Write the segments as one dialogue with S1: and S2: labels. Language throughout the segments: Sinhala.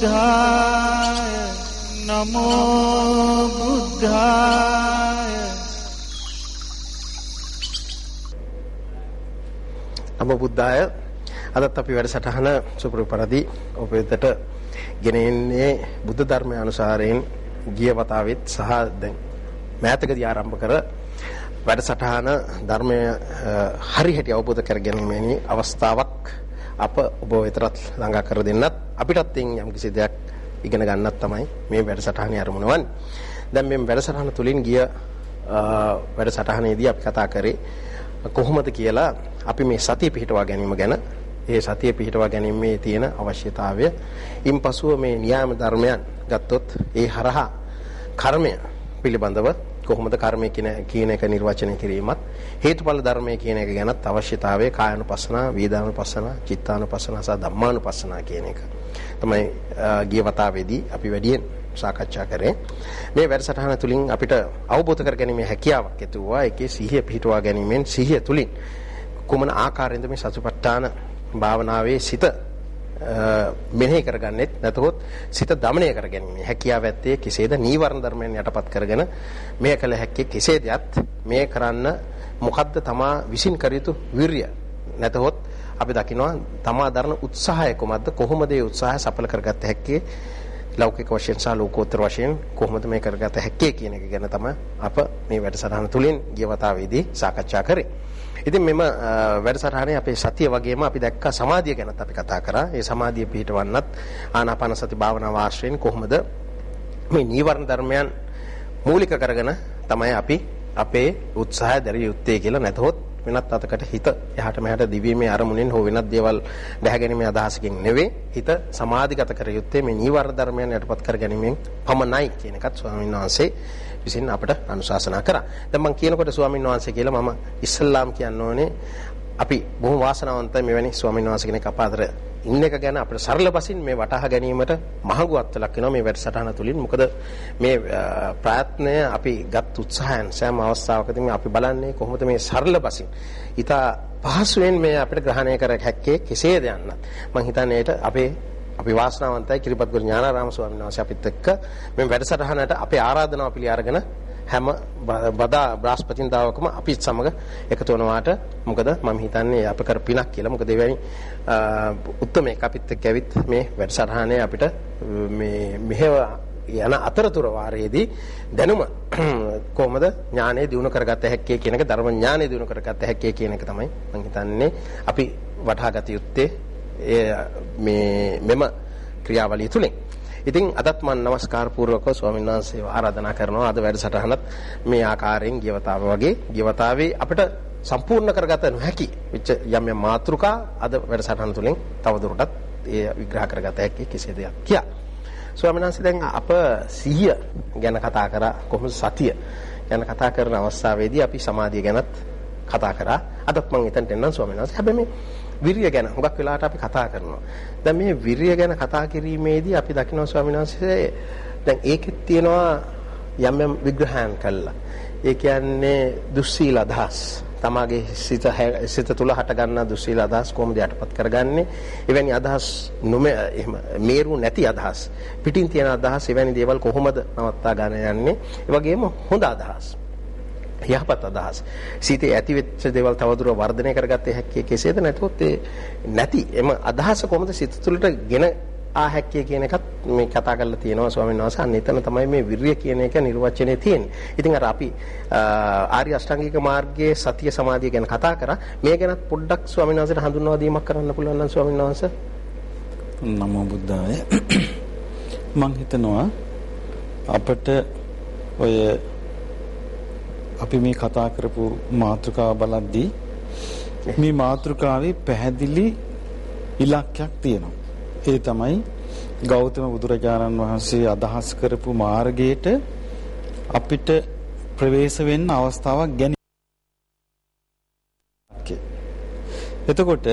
S1: බුද්ධාය නමෝ බුද්ධාය.
S2: නමෝ බුද්ධාය. අදත් අපි වැඩසටහන සුපුරු පරිදි ඔබ වෙතට ගෙන එන්නේ බුද්ධ ධර්මය අනුසාරයෙන් ගිය වතාවෙත් සහ දැන් මෑතකදී ආරම්භ කර වැඩසටහන ධර්මය හරියට අවබෝධ කර ගැනීමේ අවස්ථාවක් අප ඔබ වෙතට ළඟා කර දෙන්නත් අපිටත් යම් කිසි දෙයක් ඉගෙන ගන්නත් තමයි මේ වැඩසටහනේ අරමුණ වන්නේ. දැන් මේ වැඩසටහන තුලින් ගිය වැඩසටහනේදී අපි කතා කරේ කොහොමද කියලා අපි මේ සතිය පිහිටවා ගැනීම ගැන ඒ සතිය පිහිටවා ගැනීමේ තියෙන අවශ්‍යතාවය ඉන්පසුව මේ න්‍යාම ධර්මයන් ගත්තොත් ඒ හරහා කර්මය පිළිබඳව කොහොමද කර්මය කියන කියන එක නිර්වචනය කිරීමත් හේතුඵල ධර්මය කියන එක ගැනත් අවශ්‍යතාවය කායानुපස්සනා, වේදානුපස්සනා, චිත්තානුපස්සනා සහ ධම්මානුපස්සනා කියන එක. තමයි ගිය වතාවේදී අපි වැඩියෙන් සාකච්ඡා කරේ. මේ වැඩසටහන තුලින් අපිට අවබෝධ කරගැනීමේ හැකියාවක් ඇති වුණා. ඒකේ සිහිය පිහිටුවා ගැනීමෙන් සිහිය තුලින් කුමන ආකාරයෙන්ද මේ සතිපට්ඨාන භාවනාවේ සිත මෙනෙහි කරගන්නෙත් නැතහොත් සිත দমনය කරගැනීමේ හැකියාව ඇත්තේ කෙසේද? නීවරණ ධර්මයන් යටපත් කරගෙන මෙය කළ හැක්කේ කෙසේදයත් මේ කරන්න මොකද්ද තමා විසින් කර යුතු වීරිය? නැතහොත් අපි දකිනවා තමා දරන උත්සාහය කොහොමද? කොහොමද ඒ උත්සාහය සඵල කරගත්ත හැක්කේ? ලෞකික වශයෙන් සහ ලෝකෝත්තර වශයෙන් කොහොමද මේ කරගත හැක්කේ කියන එක ගැන තමයි අප මේ වැඩසටහන තුලින් ගිය වතාවේදී සාකච්ඡා කරේ. ඉතින් මෙම වැඩසටහනේ අපේ සතිය වගේම අපි දැක්ක සමාධිය ගැනත් අපි කතා කරා. ඒ සමාධිය පිහිටවන්නත් ආනාපාන සති භාවනාව ආශ්‍රයෙන් කොහොමද මේ නීවරණ ධර්මයන් මූලික කරගෙන තමයි අපි අපේ උත්සාහය දැරිය යුත්තේ කියලා නැතහොත් වෙනත් අතකට හිත එහාට මෙහාට දිවීමේ අරමුණෙන් හෝ වෙනත් දේවල් දැහැගැනීමේ අදහසකින් නෙවෙයි හිත සමාධිගත කර යුත්තේ මේ නීවරණ ධර්මයන් යටපත් කර ගැනීමෙන් පමණයි කියන එකත් ස්වාමීන් වහන්සේ විසින් අපට අනුශාසනා කරා. දැන් මම කියනකොට ස්වාමීන් වහන්සේ කියලා මම ඉස්ලාම් කියන්න ඕනේ අපි බොහොම වාසනාවන්තයි මෙවැනි ස්වාමීන් වහන්සේ කෙනෙක් අප අතර ඉන්න එක ගැන අපිට සරල බසින් මේ වටහා ගැනීමට මහඟුවත් ලක් වෙනවා මේ වැඩසටහන තුලින්. මොකද මේ ප්‍රයත්නය අපි ගත් උත්සාහයන් සෑම අවස්ථාවකදීම අපි බලන්නේ කොහොමද මේ සරල බසින් ඊට පහසුවෙන් මේ අපිට ග්‍රහණය කර හැක්කේ කෙසේද යන්නත්. මම හිතන්නේ ඒට අපේ අපි වාසනාවන්තයි කිරිපත්ගුරු ඥානාරාම ස්වාමීන් වහන්සේ අපිත් එක්ක මේ වැඩසටහනට අපේ ආරාධනාව පිළි අරගෙන හැම බදා බ්‍රහස්පතින්දාවකම අපිත් සමග එකතු වෙනවාට මොකද මම හිතන්නේ අප කර පිනක් කියලා. මොකද එවැනි උත්තරමයක් අපිත් එක්ක ඇවිත් මේ වැඩසටහනේ අපිට මේ මෙහෙව යන අතරතුර වාරයේදී දැනුම කොහොමද ඥානය දිනු කරගත හැක්කේ කියන එක ධර්ම ඥානය දිනු කරගත හැක්කේ කියන එක තමයි මම හිතන්නේ අපි වටහා ගත යුත්තේ මේ මෙම ක්‍රියාවලිය තුලින්. ඉතින් අදත් මම নমස්කාර පූර්වකව ස්වාමීන් වහන්සේව ආරාධනා කරනවා අද වැඩසටහනත් මේ ආකාරයෙන් ගියවතාව වගේ ගියවතාවේ අපිට සම්පූර්ණ කරගත නොහැකි විච යම් යම් මාතෘකා අද වැඩසටහන තුලින් තවදුරටත් ඒ විග්‍රහ කරගත හැකි කෙසේද කියා. ස්වාමීන් වහන්සේ දැන් අප සිහිය ගැන කතා කරා කොහොමද සතිය ගැන කතා කරන අවස්ථාවේදී අපි සමාධිය ගැනත් කතා කරා. අදත් මම එතනට එන්නම් ස්වාමීන් වහන්සේ. හැබැයි මේ විරිය ගැන හුඟක් වෙලාවට අපි කතා කරනවා. දැන් මේ විරිය ගැන කතා කිරීමේදී අපි දකිනවා ස්වාමීන් වහන්සේ දැන් ඒකෙත් තියෙනවා යම් යම් විග්‍රහයන් කළා. ඒ කියන්නේ දුස්සීල අදහස්. තමාගේ සිත සිත තුල හට ගන්නා දුස්සීල අදහස් කොහොමද යටපත් කරගන්නේ? එවැනි අදහස් නොමේ එහෙම මේරු නැති අදහස්. පිටින් තියෙන අදහස් එවැනි දේවල් කොහොමද නවත්තා ගන්න යන්නේ? ඒ වගේම හොඳ අදහස්. යහපත් අදහස්. සිතේ ඇති වෙච්ච දේවල් තවදුර වර්ධනය කරගත්තේ හැක්කේ කෙසේද නැත්නම් ඒ නැති එම අදහස කොහොමද සිත තුළට ගෙන ආ හැක්කේ කියන එකත් මේ කතා කරලා තියෙනවා ස්වාමීන් වහන්සේ. අන්න එතන තමයි මේ විරිය කියන එක නිර්වචනයේ තියෙන්නේ. ඉතින් අර අපි ආර්ය අෂ්ටාංගික මාර්ගයේ සතිය සමාධිය ගැන කතා කරා. මේ ගැනත් පොඩ්ඩක් ස්වාමීන් වහන්සේට හඳුන්වා දීමක් කරන්න පුළුවන් නම් ස්වාමීන් වහන්සේ.
S3: නමෝ බුද්ධාය. මම හිතනවා අපිට ඔය අපි මේ කතා කරපු මාතෘකාව බලද්දී මේ මාතෘකාවේ පැහැදිලි ඉලක්කයක් තියෙනවා. ඒ තමයි ගෞතම බුදුරජාණන් වහන්සේ අදහස් කරපු මාර්ගයට අපිට ප්‍රවේශ වෙන්න අවස්ථාවක් ගැන එතකොට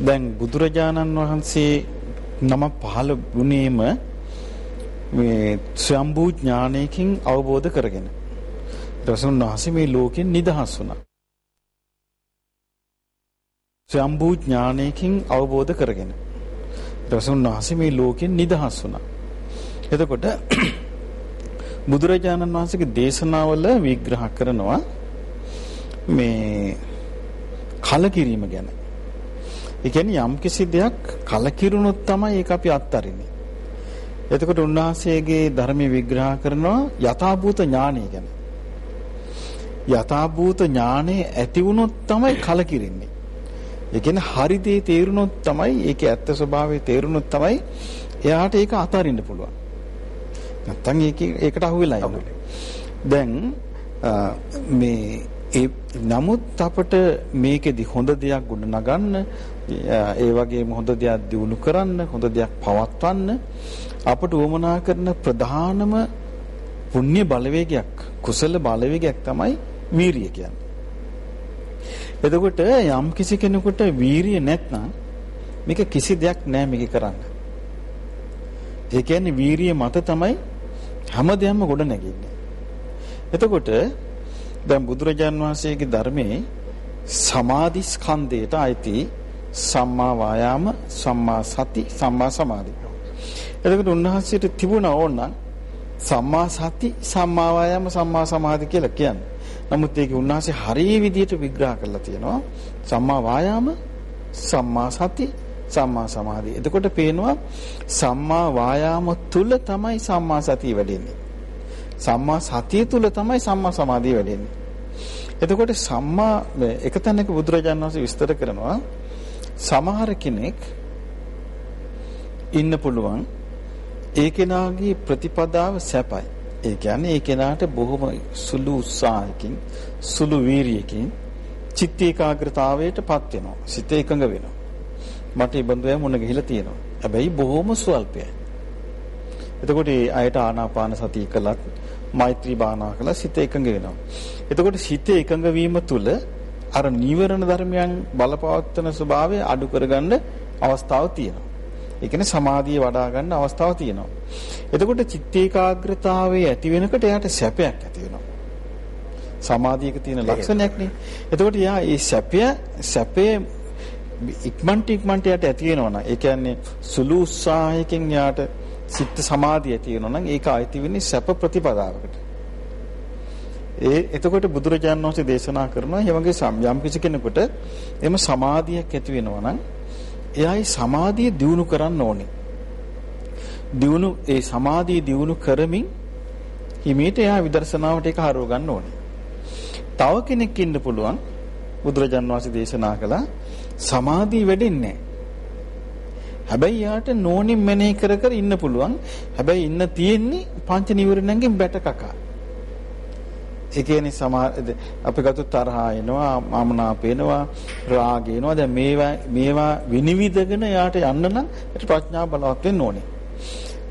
S3: දැන් බුදුරජාණන් වහන්සේ නම පහළ වුණේම මේ ස්වයම්බූ ඥානයකින් අවබෝධ කරගෙන ඊට උන්වහන්සේ මේ ලෝකෙන් නිදහස් වුණා. ස්වයම්බූ ඥානයකින් අවබෝධ කරගෙන. රසුන්වහන්සේ මේ ලෝකෙන් නිදහස් වුණා. එතකොට බුදුරජාණන් වහන්සේගේ දේශනාවල විග්‍රහ කරනවා මේ කලකිරීම ගැන. ඒ කියන්නේ යම් කිසි දෙයක් කලකිරුණොත් තමයි ඒක අපි අත්හරින්නේ. එතකොට උන්වහන්සේගේ ධර්මයේ විග්‍රහ කරනවා යථාභූත ඥානය ගැන. යථාභූත ඥානය ඇති වුණොත් තමයි කලකිරෙන්නේ. ඒ කියන්නේ හරි දේ තේරුණොත් තමයි ඒකේ ඇත්ත ස්වභාවය තේරුණොත් තමයි එයාට ඒක අතාරින්න පුළුවන්. නැත්තම් ඒක ඒකට අහු වෙලා ඉන්නවා. දැන් මේ ඒ නමුත් අපට මේකෙදි හොඳ දෙයක් ගොඩ නගන්න ඒ වගේම හොඳ දෙයක් දිනු කරන්න හොඳ දෙයක් පවත්වන්න අපට උවමනා කරන ප්‍රධානම පුණ්‍ය බලවේගයක් කුසල බලවේගයක් තමයි වීරිය කියන්නේ. එතකොට යම් කිසි කෙනෙකුට වීරිය නැත්නම් මේක කිසි දෙයක් නෑ මේක කරන්න. ඒ කියන්නේ වීරිය මත තමයි හැමදේම ගොඩ නැගෙන්නේ. එතකොට දැන් බුදුරජාන් වහන්සේගේ ධර්මයේ සමාධි ස්කන්ධයට අයිති සම්මා වායාම සම්මා සති සම්මා සමාධි. එතකොට උන්වහන්සේට තිබුණා ඕනනම් සම්මා සති සම්මා වායාම සම්මා සමාධි කියලා කියන්නේ. නමුත් ඒක උන්වහන්සේ හරිය විදිහට විග්‍රහ කරලා තියෙනවා. සම්මා වායාම සම්මා සති සම්මා සමාධි. එතකොට පේනවා සම්මා වායාම තුල තමයි සම්මා සතිය වැඩෙන්නේ. සම්මා සතිය තුල තමයි සම්මා සමාධිය වැඩෙන්නේ. එතකොට සම්මා එක තැනක බුදුරජාණන් වහන්සේ විස්තර කරනවා සමහර කෙනෙක් ඉන්න පුළුවන් ඒ කෙනාගේ ප්‍රතිපදාව සැපයි. ඒ කියන්නේ ඒ කෙනාට බොහොම සුළු උත්සාහයකින් සුළු වීරියකින් චිත්ත ඒකාග්‍රතාවයටපත් වෙනවා. සිත එකඟ වෙනවා. මට මේ බඳුය මුණ ගිහිලා තියෙනවා. හැබැයි බොහොම ස්වල්පයි. එතකොට ඒ අයට ආනාපාන සතිය කළත් මෛත්‍රී භාවනා කළා සිත එකඟ වෙනවා. එතකොට සිත එකඟ වීම තුළ අර නීවරණ ධර්මයන් බලපවත්වන ස්වභාවය අඩු කරගන්න අවස්ථාව තියෙනවා. ඒ කියන්නේ සමාධිය වඩා ගන්න අවස්ථාව තියෙනවා. එතකොට චිත්ත ඒකාග්‍රතාවයේ ඇති වෙනකොට එයාට සැපයක් ඇති වෙනවා. සමාධියක තියෙන ලක්ෂණයක්නේ. එතකොට යා මේ සැපය සැපේ ඉක්මන්ට ඉක්මන්ට යට ඇති වෙනවනම් ඒ කියන්නේ සුළු උත්සාහයකින් යාට සිත සමාධිය ඇති වෙනවනම් ඒක ආйти වෙන්නේ සැප ප්‍රතිපදාවකට. ඒ එතකොට බුදුරජාණන් වහන්සේ දේශනා කරනවා මේ වගේ යම් කිසි කෙනෙකුට එම සමාධියක් ඇති වෙනවනම් එයායි සමාධිය දියුණු කරන්න ඕනේ. දියුණු ඒ සමාධිය දියුණු කරමින් හිමීට එයා විදර්ශනාවට ඒක හරව ගන්න ඕනේ. තව කෙනෙක් ඉන්න පුළුවන් බුදුරජාන් වහන්සේ දේශනා කළා සමාධිය වැඩෙන්නේ හැබැයි යාට නෝනින් මෙනෙහි කර කර ඉන්න පුළුවන්. හැබැයි ඉන්න තියෙන්නේ පංච නිවරණයෙන් බැටකකා. ඒ කියන්නේ සමහර අපි ගත්ත තරහා එනවා, මමනාප වෙනවා, රාග එනවා. දැන් මේවා මේවා විනිවිදගෙන යාට යන්න නම් ප්‍රඥාව බලවත් වෙන්න ඕනේ.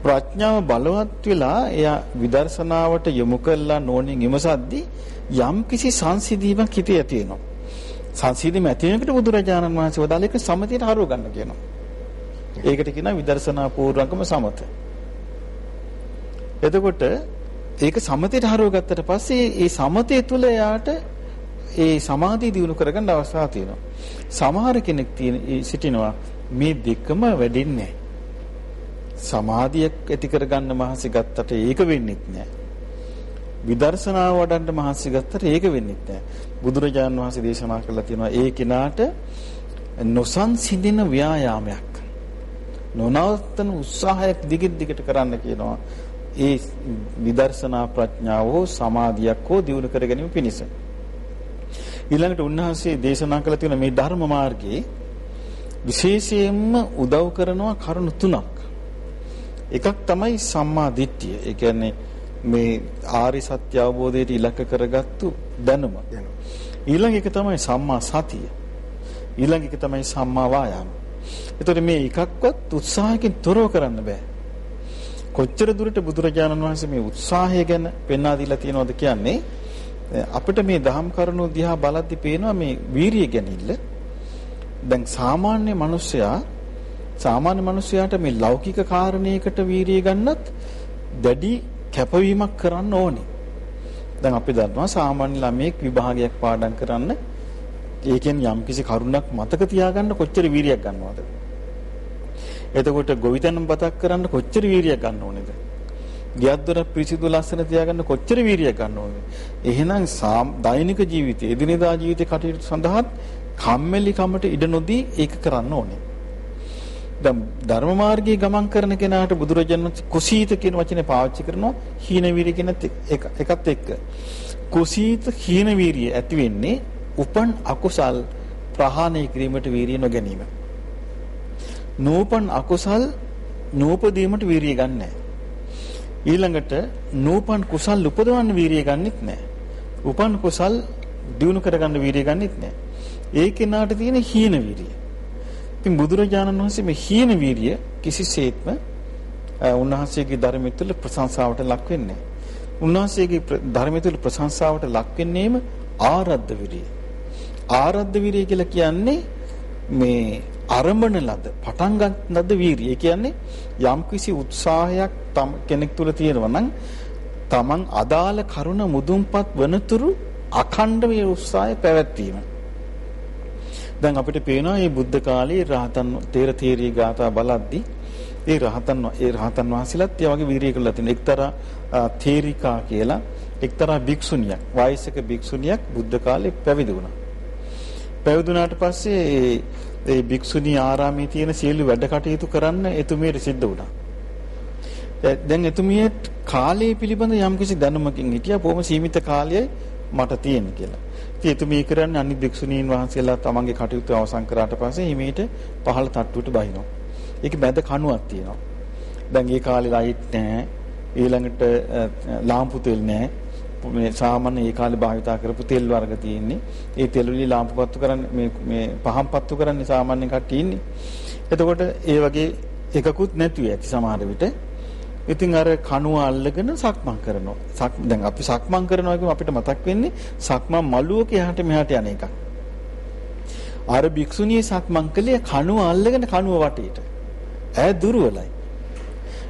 S3: ප්‍රඥාව බලවත් වෙලා එයා විදර්ශනාවට යොමු කළා නෝනින් විමසද්දී යම් කිසි සංසිඳීමක් හිතේ ඇති වෙනවා. සංසිඳීම ඇති වෙනකොට බුදුරජාණන් වහන්සේ වදාළ එක සමතේට හරව ගන්න කියනවා. ඒකට කියනවා විදර්ශනා පූර්වංගම සමත. එතකොට ඒක සමතේට හරව ගත්තට පස්සේ ඒ සමතේ තුල එයාට ඒ සමාධිය දිනු කරගන්න අවස්ථාවක් තියෙනවා. සමහර කෙනෙක් තියෙන සිටිනවා මේ දෙකම වැඩින්නේ සමාධියක් ඇති කරගන්න මහන්සි ගත්තට ඒක වෙන්නේ නැහැ. විදර්ශනාව වඩන්න මහන්සි ගත්තට ඒක වෙන්නේ නැහැ. බුදුරජාන් වහන්සේ දේශනා කළා තියෙනවා ඒ කෙනාට නොසන්සිඳින ව්‍යායාමයක්. නොනවත්තන උත්සාහයක් දිගින් දිගට කරන්න කියනවා. ඒ විදර්ශනා ප්‍රඥාව හෝ සමාධියක් හෝ දියුණු කර ගැනීම පිණිස. ඊළඟට උන්වහන්සේ දේශනා කළ තියෙන මේ ධර්ම මාර්ගයේ විශේෂයෙන්ම උදව් කරනවා කරුණු තුනක්. එකක් තමයි සම්මා දිට්ඨිය. ඒ කියන්නේ මේ ආරි සත්‍ය අවබෝධයට ඉලක්ක කරගත්තු දැනුම. ඊළඟ එක තමයි සම්මා සතිය. ඊළඟ එක තමයි සම්මා වායාම. ඒතකොට මේ එකක්වත් උත්සාහයෙන් තොරව කරන්න බෑ. කොච්චර දුරට බුදුරජාණන් වහන්සේ මේ උත්සාහය ගැන පෙන්වා දීලා තියෙනවද කියන්නේ අපිට මේ දහම් කරුණු දිහා බලද්දී පේනවා මේ වීරිය ගැනීමල දැන් සාමාන්‍ය මිනිසයා සාමාන්‍ය මිනිසයාට මේ ලෞකික කාරණයකට වීරිය ගන්නත් දැඩි කැපවීමක් කරන්න ඕනේ. දැන් අපි දන්නවා සාමාන්‍ය ළමයෙක් විභාගයක් පාඩම් කරන්න ඒකෙන් යම්කිසි කරුණක් මතක තියාගන්න කොච්චර වීරියක් ගන්නවද? එතකොට ගොවිතැන බතක් කරන්න කොච්චර වීරියක් ගන්න ඕනේද? ගියක් දොර පිරිසිදු ලස්සන තියාගන්න කොච්චර වීරියක් ගන්න ඕනේද? එහෙනම් දෛනික ජීවිතයේ එදිනෙදා ජීවිතේ කටයුතු සඳහා කම්මැලි කමට ඉඩ නොදී ඒක කරන්න ඕනේ. දැන් ධර්ම මාර්ගයේ ගමන් කරන කෙනාට බුදුරජාණන් කුසීත කියන වචනේ පාවිච්චි කරනවා හීන වීරිය කියන එකත් එක්ක. කුසීත හීන වීරිය ඇති වෙන්නේ උපන් අකුසල් ප්‍රහාණය කිරීමට වීරිය නොගැනීම. නූපන් අකුසල් නූපදීමට වීරිය ගන්නෑ. ඊළඟට නූපන් කුසල් උපදවන්න වීරිය ගන්නෙත් නෑ. උපන් කුසල් දිනු කරගන්න වීරිය ගන්නෙත් නෑ. ඒ කෙනාට තියෙන හීන වීරිය. ඉතින් බුදුරජාණන් වහන්සේ මේ හීන වීරිය කිසිසේත්ම උන්වහන්සේගේ ධර්මය තුළ ප්‍රශංසාවට ලක් වෙන්නේ උන්වහන්සේගේ ධර්මය තුළ ප්‍රශංසාවට ලක් වෙන්නේම ආරද්ධ විරිය. ආරද්ධ විරිය කියලා කියන්නේ මේ අරඹන ලද පටන් ගන්න ලද වීරිය. ඒ කියන්නේ යම්කිසි උත්සාහයක් කෙනෙක් තුළ තියෙනවා නම් තමන් අදාළ කරුණ මුදුන්පත් වනතුරු අඛණ්ඩ මේ උත්සාහය පැවැත්වීම. දැන් අපිට පේනවා මේ බුද්ධ කාලේ රහතන් තේර තේරී ගාථා බලද්දී ඒ රහතන් ඒ රහතන් වහන්සේලාත් ඒ වගේ වීරිය කළා තියෙනවා. එක්තරා තේරිකා කියලා එක්තරා භික්ෂුණියක් වයසක භික්ෂුණියක් බුද්ධ කාලේ පැවිදි වුණා. පැවිදුණාට පස්සේ ඒ භික්ෂුණී ආරාමේ තියෙන සියලු වැඩ කටයුතු කරන්න එතුමියට සිද්ධ වුණා. දැන් එතුමියට කාලය පිළිබඳ යම්කිසි දැනුමකින් හිටියා. බොහොම සීමිත කාලයයි මට තියෙන කියලා. ඉතින් එතුමී කරන්නේ අනිත් භික්ෂුණීන් වහන්සේලා තමන්ගේ කටයුතු අවසන් කරාට පස්සේ හිමීට පහළ තට්ටුවට බහිනවා. ඒක මැද කණුවක් තියෙනවා. දැන් ඒ කාලේ ලයිට් නැහැ. ඊළඟට ලාම්පු තෙල් නැහැ. මේ සාමාන්‍ය ඒ කාලේ භාවිතා කරපු තෙල් වර්ග තියෙන්නේ. ඒ තෙල් වලින් ලාම්පු පත්තු කරන්නේ මේ මේ පහන් පත්තු කරන්නේ සාමාන්‍ය කට්ටිය ඉන්නේ. එතකොට ඒ වගේ එකකුත් නැතුව ඇති සමහර විට ඉතින් අර කණුව අල්ලගෙන සක්මන් කරනවා. සක් දැන් අපි සක්මන් කරනවා කියම අපිට මතක් වෙන්නේ සක්මන් මළුවක එහාට මෙහාට යන එක. අර භික්ෂුණිය සක්මන් කළේ කණුව අල්ලගෙන කණුව වටේට. ඈ දුර්වලයි.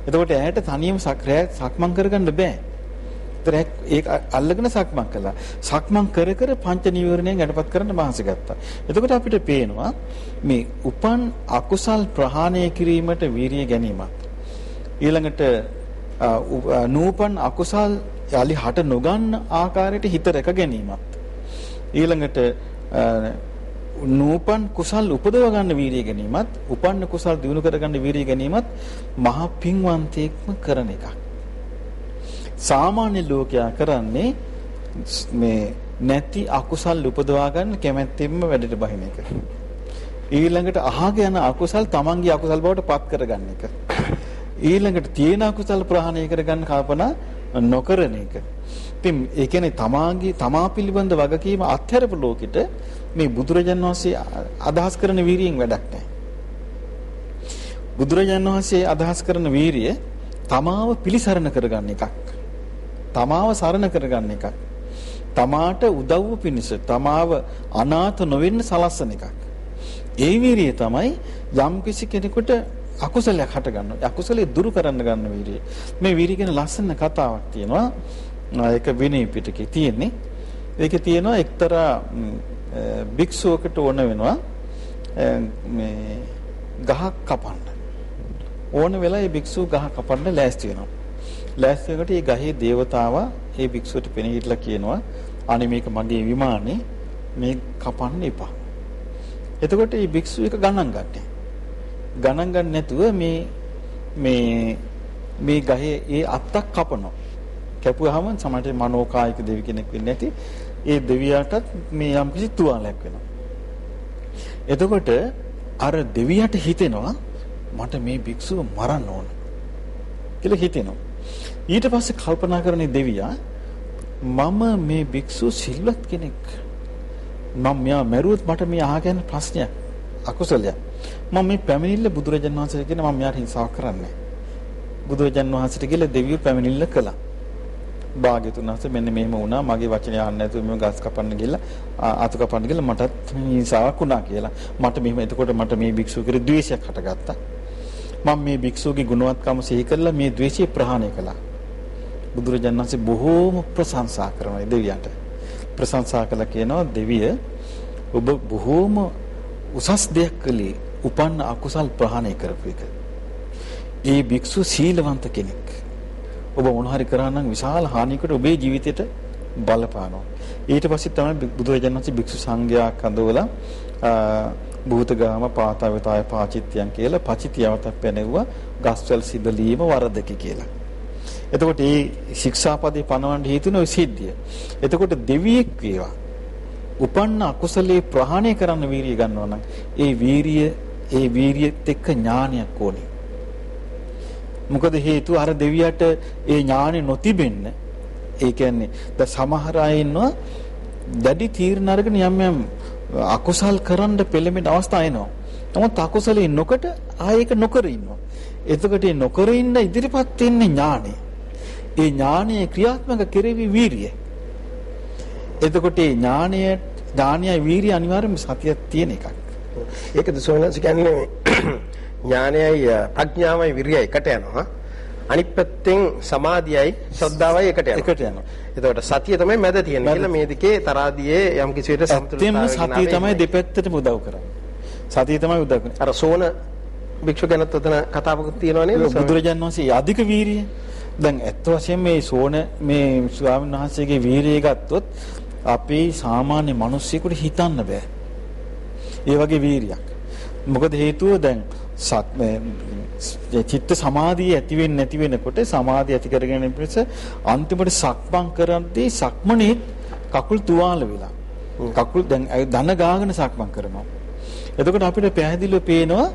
S3: එතකොට ඇයට තනියම සක්‍රය සක්මන් කරගන්න බෑ. ඒතර ඒක අල්ලගෙන සක්මන් කළා. සක්මන් කර කර පංච නීවරණයෙන් යටපත් කරන්න මහන්සි ගත්තා. එතකොට අපිට පේනවා මේ උපන් අකුසල් ප්‍රහාණය කිරීමට වීරිය ගැනීමත් ඊළඟට නූපන් අකුසල් යලි හට නොගන්න ආකාරයට හිත රැක ගැනීමත් ඊළඟට නූපන් කුසල් උපදව ගන්න වීරිය ගැනීමත් උපන්න කුසල් දිනු කර ගන්න වීරිය ගැනීමත් මහ පින්වන්තයෙක්ම කරන එකක් සාමාන්‍ය ලෝකයා කරන්නේ මේ නැති අකුසල් උපදවා ගන්න කැමැත්තෙන්ම වැඩට බහින එක ඊළඟට අහගෙන යන අකුසල් තමන්ගේ අකුසල් බවට පත් කරගන්න එක ඊළඟට තියෙන අකුසල ප්‍රහාණය කරගන්න කල්පනා නොකරන එක. ඉතින් ඒ කියන්නේ තමාගේ තමා පිළිබඳ වගකීම අත්හැරපු ලෝකෙට මේ බුදුරජාන් වහන්සේ අදහස් කරන වීරියෙන් වැඩක් නැහැ. බුදුරජාන් වහන්සේ අදහස් කරන වීරිය තමාව පිළිසරණ කරගන්න එකක්. තමාව සරණ කරගන්න එකක්. තමාට උදව්ව පිණිස තමාව අනාථ නොවෙන්න සලස්සන එකක්. ඒ වීරිය තමයි යම්කිසි කෙනෙකුට අකුසලයක් හට ගන්නවා. අකුසලේ දුරු කරන්න ගන්න වීරිය. මේ වීරිය ගැන ලස්සන කතාවක් තියෙනවා. ඒක විනය පිටකේ තියෙන්නේ. ඒකේ තියෙනවා එක්තරා භික්ෂුවකට ඕන වෙනවා මේ ගහක් කපන්න. ඕන වෙලා ඒ භික්ෂුව ගහ කපන්න ලෑස්ති වෙනවා. ලෑස්තියකට ඒ ගහේ దేవතාවා ඒ භික්ෂුවට පෙනහිටලා කියනවා අනේ මේක මගේ විමානේ මේ කපන්න එපා. එතකොට මේ භික්ෂුව එක ගණන් ගන්නෑ. ගණන් ගන්න නැතුව මේ මේ මේ ගහේ ඒ අත්තක් කපනවා. කැපුවාම සමහරට මනෝකායික දෙවි කෙනෙක් වෙන්නේ නැති ඒ දෙවියාටත් මේ යම් කිසි තුවාලයක් වෙනවා. එතකොට අර දෙවියට හිතෙනවා මට මේ භික්ෂුව මරන්න ඕන කියලා හිතෙනවා. ඊට පස්සේ කල්පනා කරන්නේ දෙවියා මම මේ භික්ෂුව සිල්වත් කෙනෙක්. මම මෙයා මැරුවොත් මට මේ අහගෙන ප්‍රශ්නයක් අකුසලයක්. මම මේ පැමිණිල්ල බුදුරජාන් වහන්සේට කියන මම යාට හිංසාවක් කරන්නේ බුදුරජාන් වහන්සේට කියලා දෙවියෝ පැමිණිල්ල කළා. භාග්‍යතුන් වහන්සේ මෙන්න මෙහෙම වුණා මගේ වචනේ අහන්න නැතුව මම ගස් කපන්න ගිහලා අතු කපන්න ගිහලා මටත් හිංසාවක් වුණා කියලා. මට මෙහෙම එතකොට මට මේ භික්ෂුව කෙරේ ද්වේෂයක් හටගත්තා. මම මේ භික්ෂුවගේ ගුණවත්කම සිහි කරලා මේ ද්වේෂය ප්‍රහාණය කළා. බුදුරජාන් වහන්සේ බොහෝම ප්‍රශංසා කරනවා දෙවියන්ට. ප්‍රශංසා කළා කියනවා දෙවිය ඔබ බොහෝම උසස් දෙයක් කළේ උපන්න අකුසල් ප්‍රහාණය කරපු එක. ඒ භික්ෂු සීලවන්ත කෙනෙක්. ඔබ මොන හරි කරා නම් විශාල හානියකට ඔබේ ජීවිතයට බලපානවා. ඊට පස්සේ තමයි බුදුරජාණන් වහන්සේ භික්ෂු සංඝයා කඳවලා භූතගාම පාතවතාය පාචිත්‍යයන් කියලා පචිතියවතක් පැනෙව්වා ගස්වැල් සිදලීම වරදකි කියලා. එතකොට මේ ශික්ෂාපදේ පනවන්න හේතුන ඔය සිද්ධිය. එතකොට දෙවියෙක් වේවා. උපන්න අකුසලේ ප්‍රහාණය කරන්න වීරිය ගන්නවා නම් ඒ වීරිය ඒ වීරියත් එක්ක ඥානයක් ඕනේ. මොකද හේතුව අර දෙවියට ඒ ඥානෙ නොතිබෙන්න ඒ කියන්නේ ද සමහර අය ඉන්නවා දැඩි තීරණ අරගෙන යම් යම් අකුසල් කරන්න පෙළඹෙන අවස්ථා එනවා. නමුත් අකුසලේ නොකට ආයෙක නොකර ඉන්නවා. එතකොට මේ නොකර ඉන්න ඉදිරිපත් වෙන්නේ ඥානෙ. ඒ ඥානයේ ක්‍රියාත්මක කෙරෙවි වීරිය. එතකොට මේ ඥානය ඥානයයි වීරිය අනිවාර්යයෙන්ම සතියක් තියෙන එකක්.
S2: ඒකද සෝනස් කියන්නේ ඥානයයි ප්‍රඥාවයි විරියයි එකට යනවා. අනිත් පැත්තෙන් සමාධියයි ශ්‍රද්ධාවයි එකට යනවා.
S3: එකට යනවා.
S2: එතකොට සතිය තමයි මැද තියෙන්නේ කියලා මේ දෙකේ තරාදියේ යම් කිසි විදිහට
S3: සමතුලිතතාවය සතිය තමයි දෙපැත්තටම උදව් කරන්නේ. සතිය තමයි උදව් කරන්නේ.
S2: අර සෝන භික්ෂු ගැනත් උතන කතාවකුත් තියෙනවා නේද?
S3: බුදුරජාණන් වහන්සේ අධික වීරිය. දැන් ඇත්ත වශයෙන්ම මේ සෝන මේ ස්වාමීන් වහන්සේගේ වීරිය ගත්තොත් අපේ සාමාන්‍ය මිනිස්සුෙකුට හිතන්න බෑ. ඒ වගේ වීරියක්. මොකද හේතුව දැන් චිත්ත සමාධිය ඇති වෙන්නේ නැති වෙනකොට සමාධිය ඇති කරගෙන පිටස අන්තිමට සක්මන් කරද්දී සක්මනේ කකුල් තුවාල වෙලා. කකුල් දැන් දන ගාගෙන සක්මන් කරනවා. එතකොට අපිට පැහැදිලිව පේනවා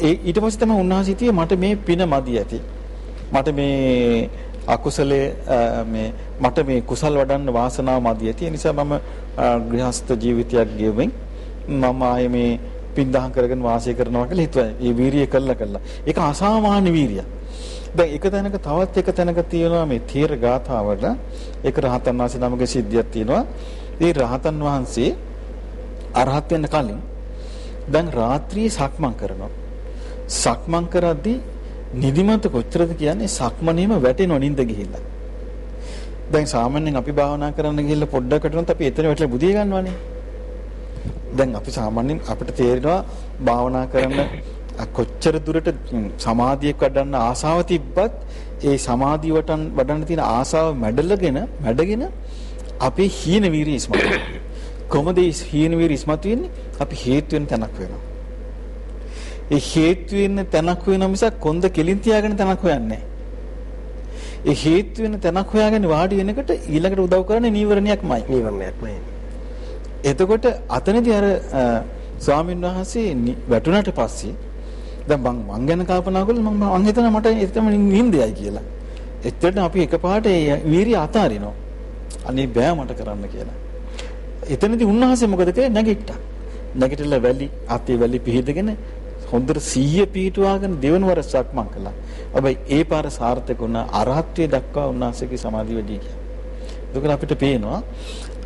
S3: ඊට පස්සේ තමයි උන්වහන්සේ මට මේ පින මදි ඇති. මට මේ අකුසලයේ මේ මට මේ කුසල් වඩන්න වාසනාව මදි ඇති. ඒ නිසා මම ගෘහස්ත ජීවිතයක් ගෙවෙමින් මම ආයේ මේ පින්දහම් කරගෙන වාසය කරනවා කියලා හිතුවා. ඒ වීරිය කළා කළා. ඒක අසාමාන්‍ය වීරියක්. දැන් එක තැනක තවත් එක තැනක තියෙනවා මේ තීර ගාථාවල ඒක රහතන් වහන්සේ නමගේ සිද්ධියක් තියෙනවා. ඒ රහතන් වහන්සේ අරහත් වෙන්න කලින් දැන් රාත්‍රියේ සක්මන් කරනවා. සක්මන් කරද්දී නිදිමත කොච්චරද කියන්නේ සක්මනේම වැටෙනව නිින්ද ගිහිල්ලා. දැන් සාමාන්‍යයෙන් අපි භාවනා කරන්න ගිහිල්ලා පොඩ්ඩකට උනත් අපි එතන වැටලා බුදිය ගන්නවනේ. දැන් අපි සාමාන්‍යයෙන් අපිට තේරෙනවා භාවනා කරන කොච්චර දුරට සමාධියක් වඩන්න ආසාව තිබ්බත් ඒ සමාධිය වටන් වඩන්න තියෙන ආසාව මැඩලගෙන මැඩගෙන අපේ හීන වීරිය ඉස්මතු වෙනවා. කොහොමද මේ හීන වීරිය ඉස්මතු වෙන්නේ? අපි හේතු වෙන තැනක් වෙනවා. ඒ හේතු වෙන තැනක් වෙන මිසක් කොන්ද කෙලින් තියාගෙන තැනක් හොයන්නේ ඒ හේතු වෙන තැනක් හොයාගෙන වාඩි වෙනකොට ඊළඟට උදව් කරන්නේ නීවරණයක්මයි.
S2: නීවරණයක්මයි.
S3: එතකොට අතනදී අර ස්වාමීන් වහන්සේ වැටුණාට පස්සේ දැන් මං මං ගැන කල්පනා කළා මම මං හිතනවා මට එතනම නිින්දයයි කියලා. එතකොට අපි එකපාරට ඒ වීරිය අතාරිනවා. අනේ බෑ මට කරන්න කියලා. එතනදී උන්වහන්සේ මොකද කරේ නැගිට්ටා. නැගිටලා වැලි අතේ වැලි පිහිදගෙන හොඳට සීය පිහිටුවාගෙන දෙවනවර සක්මන් කළා. හැබැයි ඒ පාර සාර්ථක වුණා අරහත්ත්වයට දක්වා උන්වහන්සේගේ සමාධිය වැඩි කියලා. එතකොට අපිට පේනවා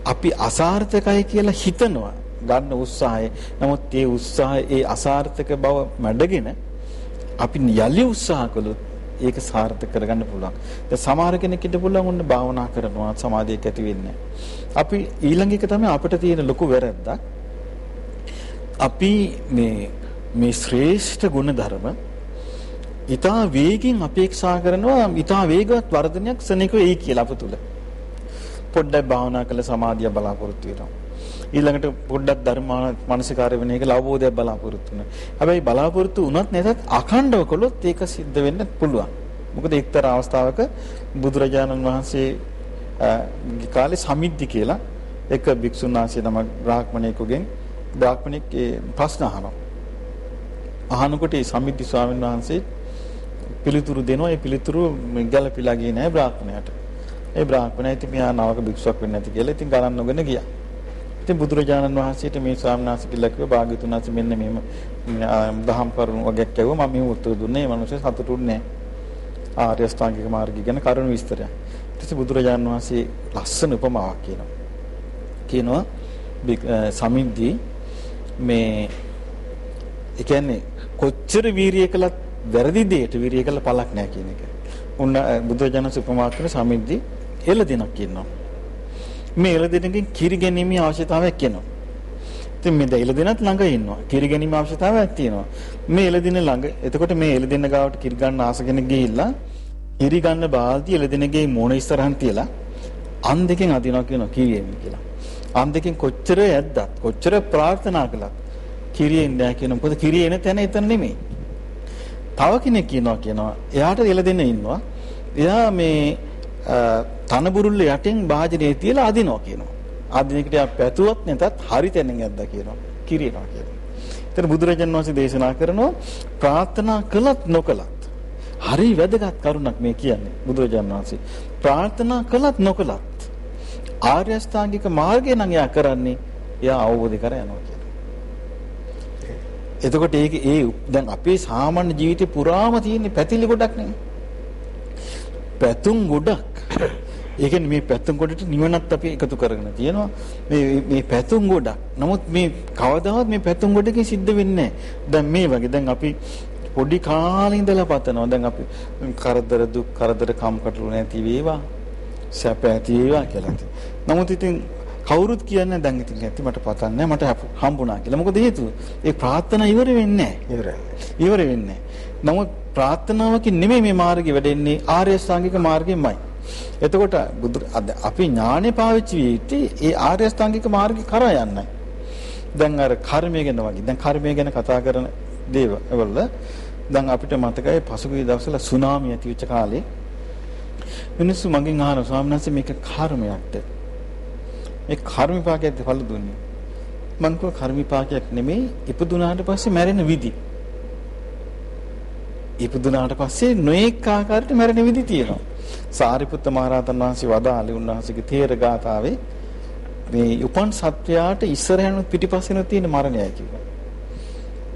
S3: අපි අසාර්ථකයි කියලා හිතනවා ගන්න උත්සාහය. නමුත් ඒ උත්සාහය ඒ අසාර්ථක බව මැඩගෙන අපි යලි උත්සාහ කළොත් ඒක සාර්ථක කරගන්න පුළුවන්. දැන් සමහර කෙනෙක් ඉන්න පුළුවන් ඔන්න භාවනා කරනවා සමාධියක් ඇති වෙන්නේ. අපි ඊළඟ එක තමයි අපිට තියෙන ලොකු වැරද්දක්. අපි මේ මේ ශ්‍රේෂ්ඨ ගුණ ධර්ම ඊටා වේගින් අපේක්ෂා කරනවා ඊටා වේගවත් වර්ධනයක් සෙනෙක වෙයි කියලා අප තුල. පොඩ්ඩක් භාවනා කළ සමාධිය බලාපොරොත්තු වෙනවා. ඊළඟට පොඩ්ඩක් ධර්මාන මානසිකාරය වෙන එක ලවබෝධයක් බලාපොරොත්තු වෙනවා. හැබැයි බලාපොරොත්තු වුණත් නැතත් අඛණ්ඩව කළොත් ඒක සිද්ධ වෙන්න පුළුවන්. මොකද එක්තරා අවස්ථාවක බුදුරජාණන් වහන්සේ කාලේ සමිද්දි කියලා එක භික්ෂුන් වහන්සේ නමක් බ්‍රාහ්මණයෙකුගෙන් බ්‍රාහ්මණෙක් ප්‍රශ්න අහනවා. අහනකොට ඒ සමිද්දි ස්වාමීන් වහන්සේ පිළිතුරු දෙනවා. ඒ පිළිතුරු ගැළපීලා ගියේ නැහැ බ්‍රාහ්මණයාට. ඒ බ්‍රාහ්මණයා ඉතින් මෙහා නවක භික්ෂුවක් වෙන්නේ නැති කියලා ඉතින් ගණන් නොගෙන ගියා. ඉතින් බුදුරජාණන් වහන්සේට මේ ස්වාමීන් වහන්සේ කියලා කිව්වා භාග්‍යතුන් වහන්සේ මෙන්න මෙහෙම දහම් කරුණු වගේක් ඇහුවා මම මේ උත්තර දුන්නේ මේ මිනිස්සේ සතුටුුන්නේ නැහැ. ආර්ය අෂ්ටාංගික මාර්ගය ගැන කරුණු විස්තරය. ඊට පස්සේ බුදුරජාණන් වහන්සේ ලස්සන උපමාවක් කියනවා. කියනවා සමිද්දී මේ ඒ කියන්නේ කොච්චර වීරිය කළත් වැරදි දෙයට වීරිය කළ පළක් නැහැ කියන එක. උන්න බුදුරජාණන් උපමා කරන සමිද්දී එළ දිනක් කියනවා. මේ එළ දිනකින් කිරි ගැනීමේ අවශ්‍යතාවයක් කියනවා. ඉතින් මේ එළදෙනත් ළඟ ඉන්නවා. කිරි ගැනීම අවශ්‍යතාවයක් තියෙනවා. මේ එළදෙන ළඟ එතකොට මේ එළදෙන ගාවට කිරි ගන්න ආස කෙනෙක් ගිහිල්ලා කිරි ගන්න බාල්දිය එළදෙනගේ මොන ඉස්සරහන් තියලා අන් දෙකෙන් අදිනවා කියනවා කිරියෙන් කියලා. අන් දෙකෙන් කොච්චර ඇද්දත් කොච්චර ප්‍රාර්ථනා කළත් කිරියෙන් නෑ කියන මොකද කිරිය එන තැන එතන නෙමෙයි. තව කෙනෙක් කියනවා කියනවා එයාට එළදෙන ඉන්නවා. එයා මේ තනබුරුල්ල යටින් වාජනේ තියලා අදිනවා කියනවා. ආධුනිකට පැතුවත් නැතත් හරි තැනින් යද්දා කියනවා. කිරියනවා කියනවා. එතන බුදුරජාණන් වහන්සේ දේශනා කරනවා ප්‍රාර්ථනා කළත් නොකළත් හරි වැදගත් කරුණක් මේ කියන්නේ බුදුරජාණන් වහන්සේ. ප්‍රාර්ථනා කළත් නොකළත් ආර්ය අෂ්ටාංගික මාර්ගය නම් එයා කරන්නේ එයා අවබෝධ කර යනවා කියලා. එතකොට ඒක ඒ දැන් අපේ සාමාන්‍ය ජීවිතේ පුරාම තියෙන පැතිලි ගොඩක් නේ. පැතුම් ගොඩක් ඒ කියන්නේ මේ පැතුම් ගොඩට නිවනත් අපි එකතු කරගෙන තියෙනවා. මේ මේ පැතුම් ගොඩක්. නමුත් මේ කවදාවත් මේ පැතුම් ගොඩකින් සිද්ධ වෙන්නේ දැන් මේ වගේ දැන් අපි පොඩි කාලේ ඉඳලා පතනවා. දැන් අපි කරදර දුක් කරදර කම්කටොළු නැති වේවා. සැප ඇති වේවා කියලා. නමුත් ඉතින් කවුරුත් කියන්නේ දැන් ඉතින් ඇති මට පතන්නේ මට හම්බුණා කියලා. මොකද හේතුව? ඒ ප්‍රාර්ථනා ඉවර වෙන්නේ නැහැ. ඉවර වෙන්නේ නමුත් ප්‍රාර්ථනාවකින් නෙමෙයි මේ මාර්ගය වැඩෙන්නේ ආර්ය ශ්‍රාංගික මාර්ගයෙන්මයි. එතකොට අපි ඥානෙ පාවිච්චි වෙන්නේ ඒ ආර්ය අෂ්ටාංගික මාර්ගේ කරා යන්නයි. දැන් අර කර්මය ගැන වගේ. දැන් කර්මය ගැන කතා කරන දේවල් දැන් අපිට මතකයි පසුගිය දවස්වල සුනාමි ඇති වෙච්ච කාලේ මිනිස්සු මගෙන් අහනවා ස්වාමීන් වහන්සේ මේක කර්මයක්ද? මේ කර්ම විපාකයක්ද ඵල දුන්නේ? මං කිව්වා කර්ම විපාකයක් නෙමෙයි ඉපදුනාට පස්සේ මැරෙන විදි. ඉපදුනාට පස්සේ නොඑක ආකාරයට මැරෙන විදි තියෙනවා. සාරිපුත්ත මහරහතන් වහන්සේ වදාළේ උන්වහන්සේගේ තේර ගාථාවේ මේ උපන් සත්වයාට ඉස්සරහනුත් පිටිපස්සෙනුත් තියෙන මරණයයි කිව්වා.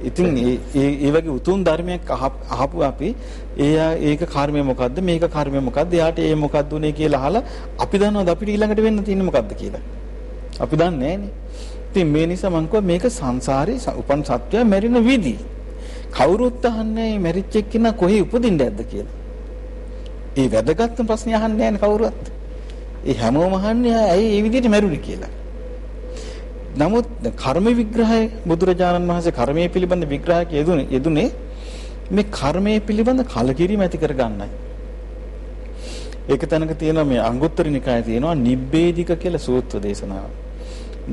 S3: ඉතින් ඒ ඒ වගේ උතුම් ධර්මයක් අහපු අපි ඒ ඒක කර්මය මොකද්ද මේක කර්මය මොකද්ද එයාට ඒ මොකද්ද උනේ කියලා අහලා අපි දන්නවද අපිට ඊළඟට වෙන්න තියෙන්නේ මොකද්ද කියලා. අපි දන්නේ නැහනේ. ඉතින් මේ නිසා මම මේක සංසාරේ උපන් සත්වයා මැරෙන විදි. කවුරුත් අහන්නේ මැරිච්ච එක්කිනා කොහේ උපදින්නද කියලා. ඒ වැදගත්ම ප්‍රශ්නේ අහන්නේ නැහැ කවුරුවත්. ඒ හැමෝම අහන්නේ ඇයි මේ විදිහට මැරුණේ කියලා. නමුත් කර්ම විග්‍රහය බුදුරජාණන් වහන්සේ කර්මයේ පිළිබඳ විග්‍රහයක් යෙදුනේ යෙදුනේ මේ කර්මයේ පිළිබඳ කලකිරීම ඇති කර ගන්නයි. ඒක තැනක තියෙනවා මේ අංගුත්තර නිකායේ තියෙනවා නිබ්බේධික කියලා සූත්‍ර දේශනාව.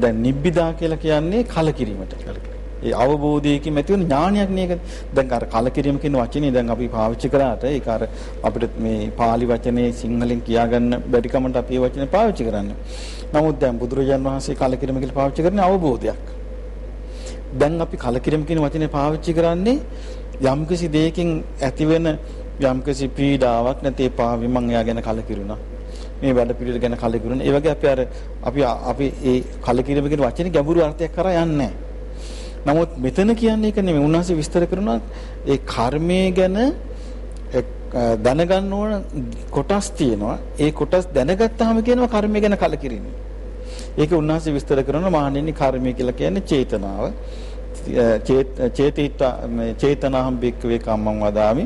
S3: දැන් නිබ්බිදා කියලා කියන්නේ කලකිරීමට. ඒ අවබෝධයකින් ඇති වෙන ඥානයක් නේද? දැන් අර කලකිරීම කියන වචනේ දැන් අපි පාවිච්චි කරාට ඒක අර අපිට මේ pāli වචනේ සිංහලෙන් කියාගන්න බැරි කමට අපි ඒ වචනේ පාවිච්චි කරන්නේ. නමුත් දැන් බුදුරජාන් වහන්සේ කලකිරීම කියලා පාවිච්චි කරන්නේ අවබෝධයක්. දැන් අපි කලකිරීම කියන වචනේ පාවිච්චි කරන්නේ යම්කිසි දෙයකින් ඇතිවෙන යම්කිසි පීඩාවක් නැති එපා විමං එයා ගැන කලකිරුණා. මේ වැඩ පිළිවෙල ගැන කලකිරුණා. ඒ වගේ අපි අර අපි අපි ඒ කලකිරීම කියන වචනේ ගැඹුරු අර්ථයක් කරා යන්නේ නැහැ. නමුත් මෙතන කියන්නේ ඒක නෙමෙයි. උන්වහන්සේ විස්තර කරනවා ඒ කර්මයේ ගැන දැනගන්න ඕන කොටස් තියෙනවා. ඒ කොටස් දැනගත්තාම කියනවා කර්මය ගැන කලකිරීම. ඒක උන්වහන්සේ විස්තර කරනවා මහණෙනි කර්මය කියලා කියන්නේ චේතනාව. චේතිත්වා චේතනාහම් බික්කවේ කම්මං වදාමි.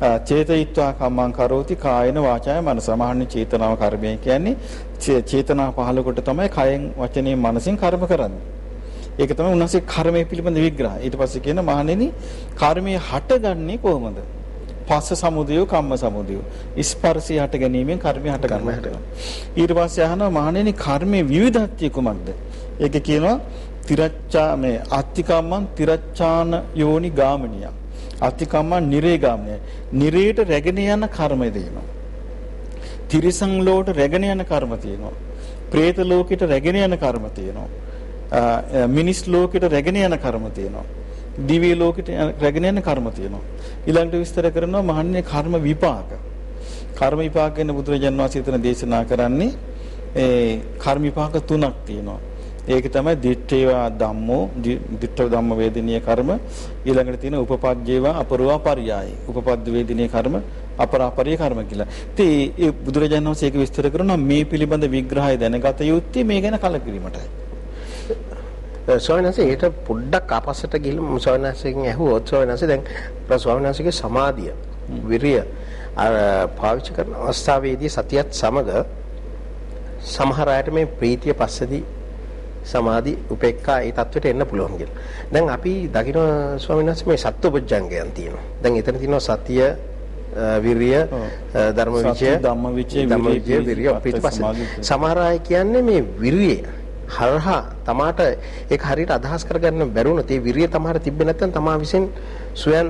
S3: චේතයිත්වා කම්මං කරෝති කායන වාචාය මනස මහන්නේ චේතනාව කර්මය කියන්නේ චේතනාව පහළ කොට තමයි කයෙන් වචනයෙන් මනසින් කර්ම කරන්නේ. ඒක තමයි උන්වහන්සේ කර්මය පිළිබඳ විග්‍රහය. ඊට පස්සේ කියන මහණෙනි කර්මය හටගන්නේ කොහොමද? පස්ස සමුදය කම්ම සමුදය. ස්පර්ශය හට ගැනීමෙන් කර්මය හට ගන්නවා. ඊට පස්සේ අහනවා මහණෙනි කර්මයේ විවිධත්වය කුමක්ද? ඒක කියනවා තිරච්ඡා මේ අත්තිකම්මං තිරච්ඡාන යෝනි ගාමිනිය. අත්තිකම්මං නිරේ ගාමිනිය. නිරේට රැගෙන යන කර්මය දෙනවා. තිරිසන් ලෝට රැගෙන යන කර්ම තියෙනවා. പ്രേත ලෝකෙට රැගෙන යන කර්ම තියෙනවා. මිනිස් ලෝකෙට රැගෙන යන කර්ම තියෙනවා. දිව්‍ය ලෝකෙට රැගෙන යන කර්ම තියෙනවා. ඊළඟට විස්තර කරනවා මහන්නේ කර්ම විපාක. කර්ම විපාක ගැන බුදුරජාන් වහන්සේ එතන දේශනා කරන්නේ ඒ කර්ම විපාක තුනක් තියෙනවා. ඒක තමයි දිත්තේවා ධම්මෝ දිත්තව ධම්ම වේදිනිය කර්ම ඊළඟට තියෙන උපපජ්ජේවා අපරවා පරියාය. උපපද්ද වේදිනිය කර්ම අපරාපරිය කර්ම කියලා. ඉතින් ඒ බුදුරජාණන් වහන්සේ ඒක විස්තර කරනවා මේ පිළිබඳ විග්‍රහය දැනගත යුත්තේ මේ ගැන කලකිරීමටයි.
S2: ස්වාමීන් ඒට පොඩ්ඩක් ආපස්සට ගිහින් ස්වාමීන් වහන්සේගෙන් ඇහුවොත් ස්වාමීන් වහන්සේ දැන් ස්වාමීන් වහන්සේගේ සමාධිය විරිය අර පාවිච්චි කරන අවස්ථාවේදී සතියත් සමග සමහර අයට මේ ප්‍රීතිය පස්සේදී සමාධි උපේක්ඛා ඒ தത്വෙට එන්න පුළුවන් කියලා. දැන් අපි දකින්න ස්වාමීන් වහන්සේ මේ සත්වපොජ්ජංගයන් තියෙනවා. දැන් එතන තියෙනවා සතිය විරිය ධර්ම
S3: විචය
S2: ධම්ම විචය විරිය විරිය ප්‍රතිපස්ස සමහර අය කියන්නේ මේ විරිය හරහා තමාට ඒක හරියට අදහස් කරගන්න බැරුණොත් ඒ විරිය තමාට තිබ්බේ නැත්නම් තමා විසින් සුවයන්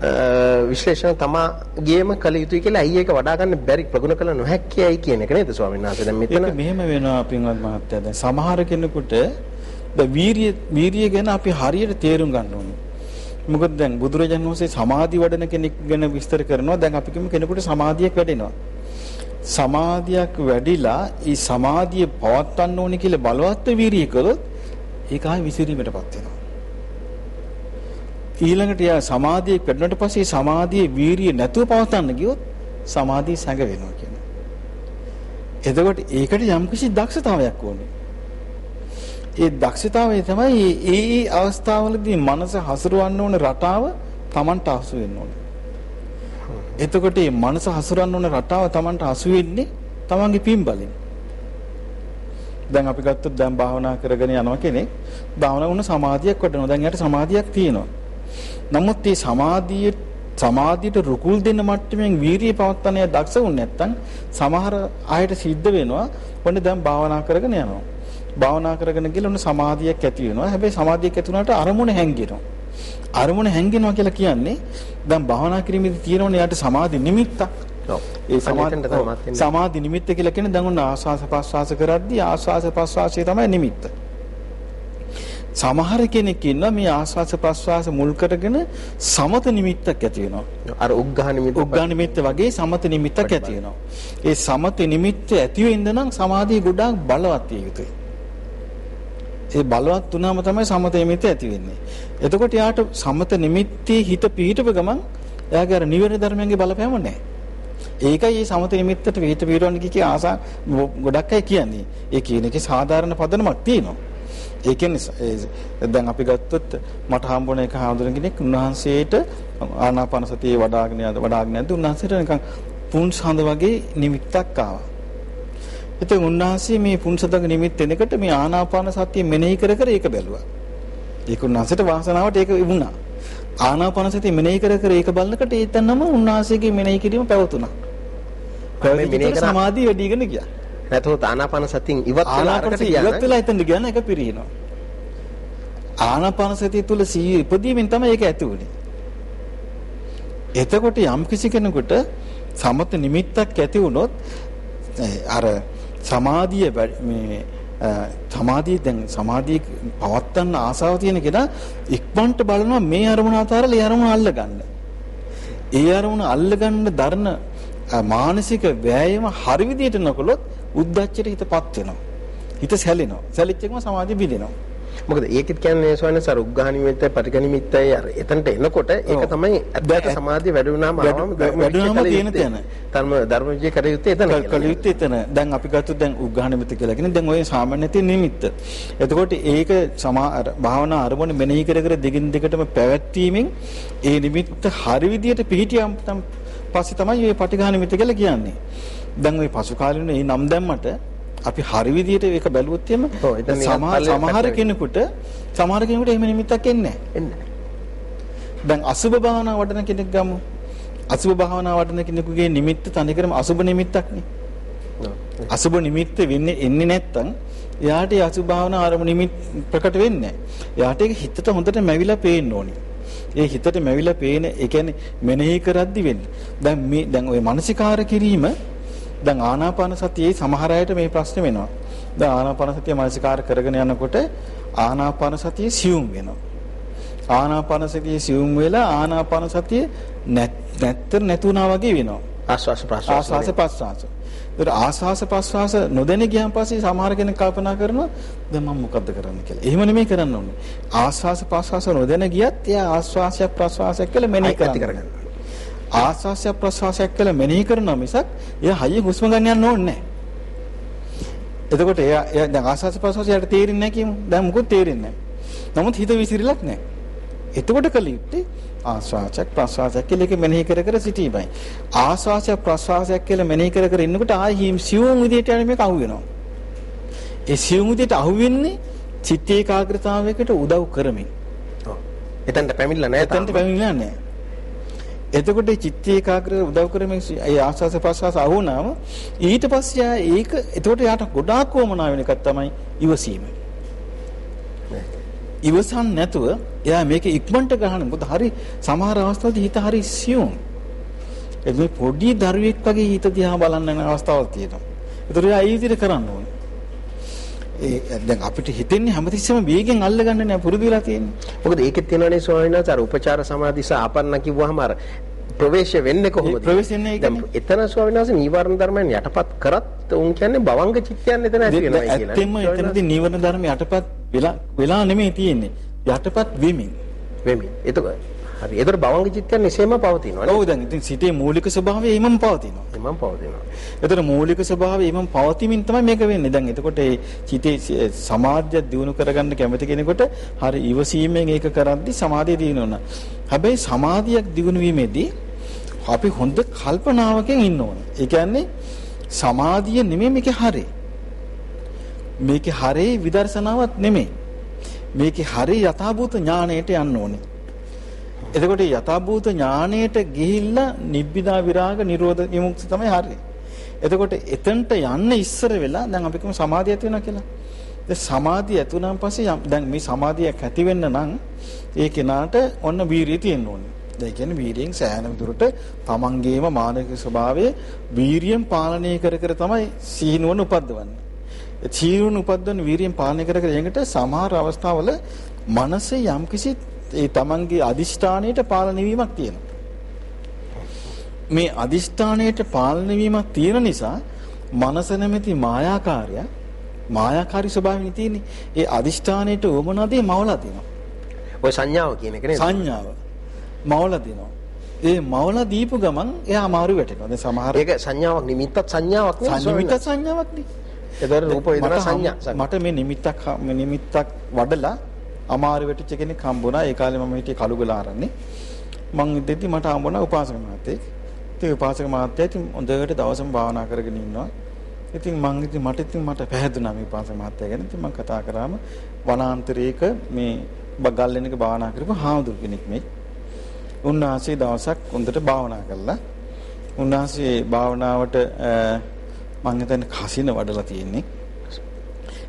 S2: විශ්ලේෂණ තමාගේම කළ යුතුයි කියලා ඇයි ඒක වඩා ගන්න බැරි ප්‍රගුණ කළ නොහැක්කේයි කියන එක නේද ස්වාමීන් වහන්සේ? දැන් මෙතන
S3: ඒක මෙහෙම වෙනවා පින්වත් මහත්තයා. දැන් සමහර කෙනෙකුට ද වීරිය වීරිය ගැන අපි හරියට තේරුම් ගන්න ඕනේ. මොකද දැන් බුදුරජාණන් වහන්සේ සමාධි වඩන කෙනෙක් ගැන විස්තර කරනවා. දැන් අපි කියමු කෙනෙකුට සමාධියක් වැඩෙනවා. සමාධියක් වැඩිලා ඒ සමාධිය පවත්වන්න ඕනේ කියලා බලවත් වීරිය කළොත් ඒක ආයි විසිරීමටපත් වෙනවා. ඊළඟට යා සමාධිය කඩනට පස්සේ සමාධියේ වීරිය නැතුව පවත්වන්න ගියොත් සමාධිය සැඟ වෙනවා කියනවා. එතකොට ඒකට යම්කිසි දක්ෂතාවයක් ඕනේ. ඒ දක්ෂතාවය තමයි ඒ ඒ අවස්ථාවලදී මනස හසුරවන්න ඕන රටාව Tamanට අසු වෙන්න ඕනේ. එතකොට මේ මනස හසුරවන්න ඕන රටාව Tamanට අසු වෙන්නේ Tamanගේ පින්බලෙන්. දැන් අපි ගත්තොත් දැන් භාවනා කරගෙන යනවා කෙනෙක් භාවනා වුණ සමාධියක් වඩනවා. දැන් යාට සමාධියක් තියෙනවා. නමුත් මේ සමාධිය සමාධියට රුකුල් දෙන්න මට්ටමින් වීරිය පවත්තන්නේ දක්ෂ වුනේ නැත්නම් සමහර අයට සිද්ධ වෙනවා ඔන්න දැන් භාවනා කරගෙන යනවා. භාවනා කරගෙන ගිහලා ඔන්න සමාධියක් ඇති වෙනවා. හැබැයි සමාධියක් ඇති වුණාට අරමුණ හැංගෙනවා. අරමුණ හැංගෙනවා කියලා කියන්නේ දැන් භාවනා කිරීමේදී තියෙනවනේ යාට සමාධි නිමිත්තක්. ඒ සමාධි නිමිත්ත කියලා කියන්නේ දැන් ඔන්න ආස්වාස ප්‍රස්වාස කරද්දී ආස්වාස ප්‍රස්වාසය තමයි නිමිත්ත. සමහර කෙනෙක් ඉන්නවා මේ ආස්වාස ප්‍රස්වාස මුල් කරගෙන සමත නිමිත්තක් ඇති වෙනවා.
S2: අර උග්ඝා නිමිත්ත
S3: උග්ඝා නිමිත්ත වගේ සමත නිමිත්තක් ඇති වෙනවා. ඒ සමත නිමිත්ත ඇති වෙන්න නම් සමාධිය ගොඩාක් බලවත් විය යුතුයි. ඒ බලවත් වුණාම තමයි සමත නිමිත්ත ඇති වෙන්නේ. එතකොට යාට සමත නිමිත්තේ හිත පිහිටව ගමන් එයාගේ අර නිවැරදි ධර්මයන්ගේ බලපෑම නැහැ. ඒකයි මේ සමත නිමිත්තට විහිිත පිරවන්න කිය ආසා ගොඩක් අය කියන්නේ. ඒ කියන එකේ සාධාරණ පදනමක් තියෙනවා. ඒ කියන්නේ දැන් අපි ගත්තොත් මට හම්බුණ එක හාමුදුරන් කෙනෙක් උන්වහන්සේට ආනාපාන සතිය වඩාගෙන යද වඩාගෙන යද්දී උන්වහන්සේට නිකන් පුන්සඳ වගේ නිමිත්තක් ආවා. ඉතින් උන්වහන්සේ මේ පුන්සඳක නිමිත්ත එනකොට මේ ආනාපාන සතිය මෙනෙහි කර කර ඒක බැලුවා. ඒක උන්වහන්සේට වාසනාවට ඒක වුණා. ආනාපාන සතිය මෙනෙහි කර කර ඒක බලනකොට ඒතනම උන්වහන්සේගේ මෙනෙහි කිරීම පැවතුණා. පැවතිච්ච සමාධිය වැඩිගෙන ගියා.
S2: නැතහොත් ආනාපාන සතියෙන් ඉවත් වෙලා අරකට
S3: ඉවත් වෙලා එතනට ගියා නේද ඒක පිරිනවා. ආනාපාන සතිය තුල සිහිය ඉපදීමෙන් තමයි ඒක ඇති වුනේ. එතකොට යම් කිසි කෙනෙකුට සමත නිමිත්තක් ඇති වුණොත් අර සමාධිය මේ සමාධිය දැන් සමාධිය පවත්තන්න ආසාව තියෙන කෙනා ඉක්මනට බලනවා මේ අරමුණ අතාරලා ඒ අරමුණ අල්ල ගන්න. ඒ අරමුණ අල්ල ගන්න දරන මානසික වෑයම හරි විදියට නොකළොත් උද්දච්චයට හිතපත් වෙනවා. හිත සැලෙනවා. සැලිච්ච එකම සමාධිය බිඳෙනවා.
S2: මොකද ඒකෙත් කියන්නේ සෝයන සර උග්ඝානිමිත්ත පරිගනිමිත්තයි අර එතනට එනකොට ඒක තමයි අද්වैत සමාධිය වැඩි වුණාම ආවම
S3: වැඩිවම තියෙන තැන.
S2: ධර්ම ධර්ම විජය කර යුත්තේ එතන.
S3: කළ යුත්තේ එතන. දැන් අපි ගත්තොත් දැන් උග්ඝානිමිත්ත කියලා කියන්නේ දැන් ඔය සාමාන්‍ය තියෙන නිමිත්ත. එතකොට ඒක සමා භාවනා අරමුණ මෙනෙහි කර කර දිගින් දිගටම පැවැත්වීමෙන් ඒ නිමිත්ත හරි විදියට පිහිටියම් පස්සේ තමයි මේ පටිඝානිමිත්ත කියලා කියන්නේ. දැන් මේ පසු කාලින මේ නම් දැම්මට අපි හරි විදිහට ඒක බැලුවොත් එම සමහර කෙනෙකුට සමහර කෙනෙකුට එහෙම නිමිත්තක් එන්නේ
S2: නැහැ.
S3: දැන් අසුබ භාවනා වඩන කෙනෙක් ගමු. අසුබ භාවනා වඩන කෙනෙකුගේ නිමිත්ත තනිකරම අසුබ නිමිත්තක්නේ. අසුබ නිමිත්ත වෙන්නේ එන්නේ නැත්තම් එයාට ඒ අසුබ භාවනා ආරම නිමිත් ප්‍රකට වෙන්නේ නැහැ. එයාට ඒක හිතට හොඳට මැවිලා පේන්න ඕනේ. ඒ හිතට මැවිලා පේන ඒ කියන්නේ මෙනෙහි කරද්දි වෙන්නේ. දැන් මේ දැන් ওই මානසිකාර කිරීම දැන් ආනාපාන සතියේ සමහර අයට මේ ප්‍රශ්නේ වෙනවා. දැන් ආනාපාන සතිය මානසිකාර කරගෙන යනකොට ආනාපාන සතිය සියුම් වෙනවා. ආනාපාන සතිය සියුම් වෙලා ආනාපාන සතිය නැත්තර නැතුණා වගේ වෙනවා.
S2: ආස්වාස ප්‍රස්වාස
S3: ආස්වාස ප්‍රස්වාස. ඒතර ආස්වාස ප්‍රස්වාස නොදැන ගියන් පස්සේ සමහර කෙනෙක් කල්පනා කරනවා දැන් මම මොකද්ද කරන්න කියලා. එහෙම නෙමෙයි කරන්න ඕනේ. ආස්වාස ප්‍රස්වාස නොදැන ගියත් එයා ආස්වාසයක් ප්‍රස්වාසයක් කියලා මෙනෙහි කරගන්න. ආස්වාසය ප්‍රසවාසයක් කියලා මෙනෙහි කරනවා මිසක් එයා හයිය හුස්ම ගන්න යන්න ඕනේ නැහැ. එතකොට එයා එයා දැන් ආස්වාස ප්‍රසවාසයට තේරෙන්නේ නැහැ කියමු. දැන් මොකොත් තේරෙන්නේ නැහැ. නමුත් හිත විසිරිලක් නැහැ. එතකොට කල යුත්තේ ආස්වාසයක් ප්‍රසවාසයක් කියලා එක මෙනෙහි කර කර සිටීමයි. ආස්වාසයක් ප්‍රසවාසයක් කියලා මෙනෙහි කර කර ඉන්නකොට ආයි හිම් සිවුම් විදියට යන මේක අහු වෙනවා. ඒ සිවුම් විදියට අහු වෙන්නේ චිත්ත ඒකාග්‍රතාවයකට උදව් කරමින්.
S2: ඔව්. එතනට පැමිණලා නැහැ
S3: එතනට පැමිණලා නැහැ. එතකොට චිත්ත ඒකාග්‍ර උදව් කරමින් ඒ ආස්වාස ප්‍රසවාස අහුණාම ඊට පස්සේ ඒක එතකොට යාට ගොඩාක් වමනා වෙන එකක් තමයි ඉවසීම. ඉවසන් නැතුව එයා මේක ඉක්මනට ගහන මොකද හරි සමහර අවස්ථාවලදී හිත හරි සියුම්. ඒ පොඩි දරුවෙක් වගේ හිත දිහා බලන්න යන අවස්ථාවක් තියෙනවා. ඒතර එයා ඒ විදිහට කරන්න ඕනේ. ඒ දැන් අපිට හිතෙන්නේ හැමතිස්සෙම වේගෙන් අල්ලගන්න නෑ පුරුදු වෙලා තියෙන්නේ.
S2: මොකද ඒකෙත් තියෙනවානේ ස්වාමීන් වහන්සේ අර උපචාර සමාධිස ආපන්න කිව්වහම අර ප්‍රවේශ වෙන්නේ කොහොමද?
S3: ප්‍රවේශ වෙන්නේ ඒ
S2: දැන් එතන ස්වාමීන් වහන්සේ නීවරණ ධර්මයන් යටපත් කරත් උන් කියන්නේ භවංග චිත්තයන් එතන ඇති වෙනවා කියලා.
S3: ඇත්තෙන්ම එතනදී නීවරණ ධර්ම යටපත් වෙලා වෙලා නෙමෙයි තියෙන්නේ. යටපත් වෙමින්.
S2: වෙමින්. එතකොට හරි. ඒතර භවංග චිත්තයන් එසේම පවතිනවා නේද?
S3: ඔව් දැන් ඉතින් සිතේ මූලික ස්වභාවය එමම පවතිනවා.
S2: එමම් පවතිනවා.
S3: එතකොට මූලික ස්වභාවය එමම පවතිමින් තමයි මේක වෙන්නේ. දැන් එතකොට ඒ චිතේ සමාධිය දිනු කරගන්න කැමති කෙනෙකුට හරි ඉවසීමෙන් ඒක කරද්දි සමාධිය දිනු වෙනවා. හැබැයි සමාධියක් දිනු වීමේදී අපි හොඳ කල්පනාවකින් ඉන්න ඕනේ. ඒ කියන්නේ සමාධිය නෙමෙයි මේකේ හරේ. මේකේ හරේ විදර්ශනාවක් නෙමෙයි. මේකේ හරේ යථාභූත ඥාණයට යන්න ඕනේ. එතකොට යථාභූත ඥාණයට ගිහිල්ලා නිබ්බිදා විරාග නිරෝධ විමුක්ති තමයි හරිය. එතකොට එතනට යන්න ඉස්සර වෙලා දැන් අපි කියමු සමාධිය ඇති වෙනවා කියලා. දැන් සමාධිය ඇති වුණාන් පස්සේ දැන් මේ සමාධියක් ඇති වෙන්න නම් ඒ කෙනාට ඔන්න වීරිය තියෙන්න ඕනේ. ඒ කියන්නේ වීරියෙන් සෑහෙන දුරට තමන්ගේම මානසික ස්වභාවය වීරියෙන් පාලනය කර කර තමයි සීනුවන උපද්දවන්නේ. ඒ සීනුවන උපද්දවන වීරියෙන් පාලනය කර කර යනකට සමහර අවස්ථාවල මනසේ යම්කිසි ඒ තමන්ගේ අදිෂ්ඨානයට පාලනය වීමක් තියෙනවා. මේ අදිෂ්ඨානයට පාලනය වීමක් තියෙන නිසා මනස නැමැති මායාකාරය මායාකාරී ස්වභාවයෙන් තියෙන්නේ. ඒ අදිෂ්ඨානයට උවමනාදී මවලා තියෙනවා.
S2: ඔය සංඥාව කියන එක නේද?
S3: සංඥාව මවලා දෙනවා. ඒ මවලා දීපු ගමන් එයා අමාරු වැටෙනවා. දැන් සමහර
S2: ඒක සංඥාවක් නිමිත්තත් සංඥාවක් නේ
S3: සංඥාවක් නේ.
S2: ඒතර රූප වේදනා සංඥා
S3: මට මේ නිමිත්තක් නිමිත්තක් වඩලා අමාරු වෙටිච්ච කෙනෙක් හම්බුණා. ඒ කාලේ මම හිටියේ කලුගල ආරන්නේ. මං ඉඳෙද්දි මට හම්බුණා උපාසක මහත්තයෙක්. ඉතින් උපාසක මහත්තයා ඉතින් හොඳට දවසම භාවනා කරගෙන ඉන්නවා. ඉතින් මං ඉතින් මට ඉතින් මට පැහැදුනා මේ උපාසක මහත්තයා ගැන. ඉතින් මං කතා කරාම වනාන්තරයක මේ බගල්ලෙනක භාවනා කරපු හාමුදුරු කෙනෙක් මේ. උන්වහන්සේ දවසක් හොඳට භාවනා කළා. උන්වහන්සේ භාවනාවට මං හිතන්නේ කසින වඩලා තියෙන්නේ.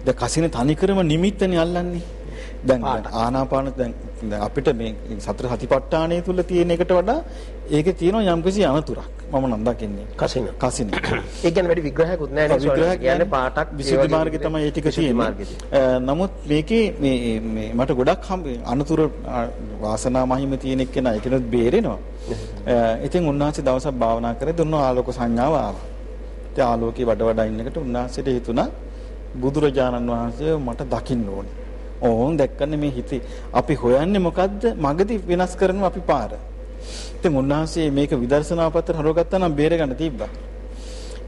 S3: දැන් කසින තනිකරම නිමිත්තනේ අල්ලන්නේ. දැන් ආනාපාන දැන් අපිට මේ සතර සතිපට්ඨානය තුල තියෙන එකට වඩා ඒකේ තියෙනවා යම්කිසි අනතුරක්. මම නම් දකින්නේ.
S2: කසින.
S3: කසින.
S2: ඒ කියන්නේ වැඩි විග්‍රහයක්වත් නැහැ නේ
S3: විග්‍රහ
S2: ස්වාමීන් කියන්නේ පාටක්
S3: විසුද්ධි මාර්ගේ තමයි ඒ ටික තියෙන්නේ. නමුත් මේකේ මේ මේ මට ගොඩක් හම් අනුතුරු වාසනා මහිම තියෙන එක්කෙනා ඒකනොත් බේරෙනවා. ඉතින් උන්වහන්සේ දවසක් භාවනා කරේ දුන්න ආලෝක සංඥාව ආවා. ඉතින් ආලෝකේ වඩ වඩා ඉන්නකොට උන්වහන්සේට හිතුණා බුදුරජාණන් වහන්සේ මට දකින්න ඕනේ. ඕන් දැක්කන්නේ මේ හිතේ. අපි හොයන්නේ මොකද්ද? මගදී වෙනස් කරනවා අපි පාර. ඉතින් උන්වහන්සේ මේක විදර්ශනා පත්‍ර හරවගත්තා නම් බේරගන්න තිබ්බා.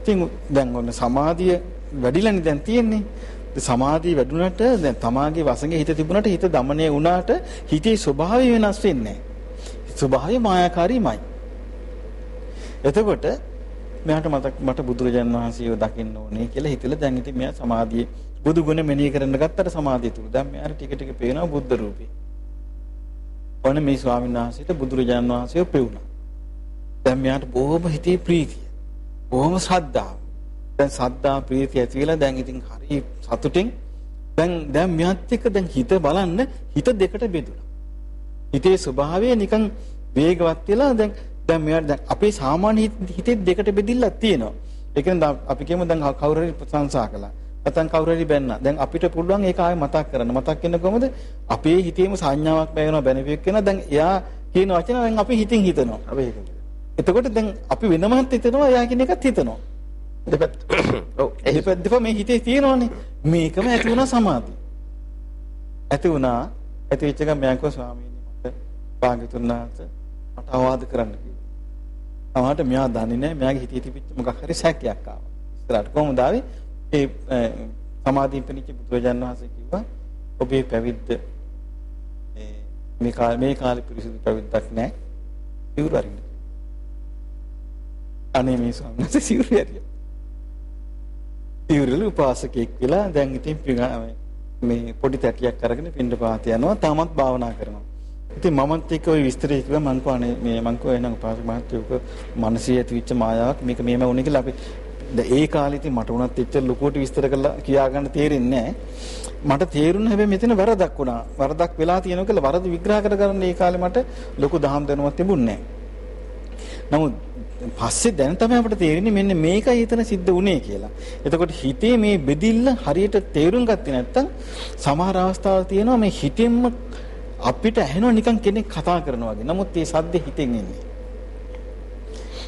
S3: ඉතින් දැන් ඔන්න සමාධිය වැඩිලානේ දැන් තියෙන්නේ. සමාධිය වැඩුණට දැන් තමාගේ වසඟේ හිත තිබුණට හිත দমনය වුණාට හිතේ ස්වභාවය වෙනස් වෙන්නේ ස්වභාවය මායාකාරීමයි. එතකොට මෙයාට මතක් මට බුදුරජාන් වහන්සේව දකින්න ඕනේ කියලා හිතලා දැන් ඉතින් මෙයා සමාධියේ බුදු ගුණ මෙනෙහි කරන්න ගත්තට සමාධිය තුල දැන් මෙයාට ටික ටික පේනවා බුද්ධ රූපේ. ඔන්න මේ ස්වාමීන් වහන්සේට බුදුරජාණන් වහන්සේව පෙවුණා. දැන් මෙයාට බොහොම හිතේ ප්‍රීතිය. බොහොම ශ්‍රද්ධාව. දැන් ශ්‍රද්ධා ප්‍රීතිය ඇති වෙලා දැන් ඉතින් හරි සතුටින් දැන් දැන් මෙයාත් එක්ක දැන් හිත බලන්න හිත දෙකට බෙදුණා. හිතේ ස්වභාවය නිකන් වේගවත් වෙලා දැන් දැන් මෙයාට දැන් අපේ සාමාන්‍ය හිතේ දෙකට බෙදිල්ලක් තියෙනවා. ඒ කියන්නේ අපි කියමු දැන් කවුරු හරි ප්‍රශංසා කළා. නැත්නම් කවුරු හරි බැන්නා. දැන් අපිට පුළුවන් ඒක ආයෙ මතක් කරන්න. මතක් වෙන කොහොමද? අපේ හිතේම සංඥාවක් බැවෙනවා බැනපියක් වෙනවා. දැන් එයා කියන වචන දැන් අපි හිතින් හිතනවා.
S2: අපි හිතමු.
S3: එතකොට දැන් අපි වෙනමත් හිතනවා එයා කියන එකත් හිතනවා.
S2: දෙපැත්ත. ඔව්. ඒ
S3: දෙපැත්තම මේ හිතේ තියෙනවානේ. මේකම ඇති වුණා සමාධිය. ඇති වුණා. ඇති වෙච්ච එක මම කිව්වා ස්වාමීනි මට භාග්‍යතුන් වහන්සේ මට අවවාද කරන්න කිව්වා. තමාට මෙයා දන්නේ නැහැ මෙයාගේ හිතේ තිබිච්ච මොකක් හරි සැකයක් ආවා. ඉස්සරහට කොහොමද ආවේ? ඒ සමාධියෙන් පෙනිච්ච බුදුරජාණන් වහන්සේ කිව්වා ඔබේ පැවිද්ද මේ කාලේ මේ කාලේ පිරිසිදු පැවිද්දක් නැහැ. සිවුරු අරින්න. අනේ මේ ස්වාමීන් වහන්සේ සිවුරු ඇරියා. සිවුරුල උපාසකෙක් වෙලා දැන් ඉතින් මේ පොඩි තැටියක් අරගෙන පින්ඩ පාත යනවා තාමත් භාවනා කරනවා. ඉතින් මමත් එක්ක ওই විස්තරය කිව්වා මං කෝ අනේ මේ මං කෝ එහෙනම් පාසක මහත්තයෝක මනසේ ඇතිවෙච්ච මායාවක් මේක මෙහෙම වුණේ කියලා අපි ඒ කාලේ ඉතින් මට උනත් එච්චර ලොකුවට විස්තර කරලා කියා ගන්න තේරෙන්නේ මට තේරුණ හැබැයි මෙතන වරදක් වුණා. වරදක් වෙලා තියෙනවා කියලා වරද විග්‍රහ කරගන්න ඒ කාලේ මට ලොකු දහම් දැනුමක් තිබුණේ නමුත් පස්සේ දැන් තමයි අපිට තේරෙන්නේ මෙන්න මේකයි හිතන සිද්ධ වුණේ කියලා. එතකොට හිතේ මේ බෙදිල්ල හරියට තේරුම් ගත්තේ නැත්නම් සමහර අවස්ථාවල් තියෙනවා මේ හිතෙන්ම අපිට ඇහෙනවා නිකන් කෙනෙක් කතා කරනවා වගේ. නමුත් මේ සද්ද හිතෙන් එන්නේ.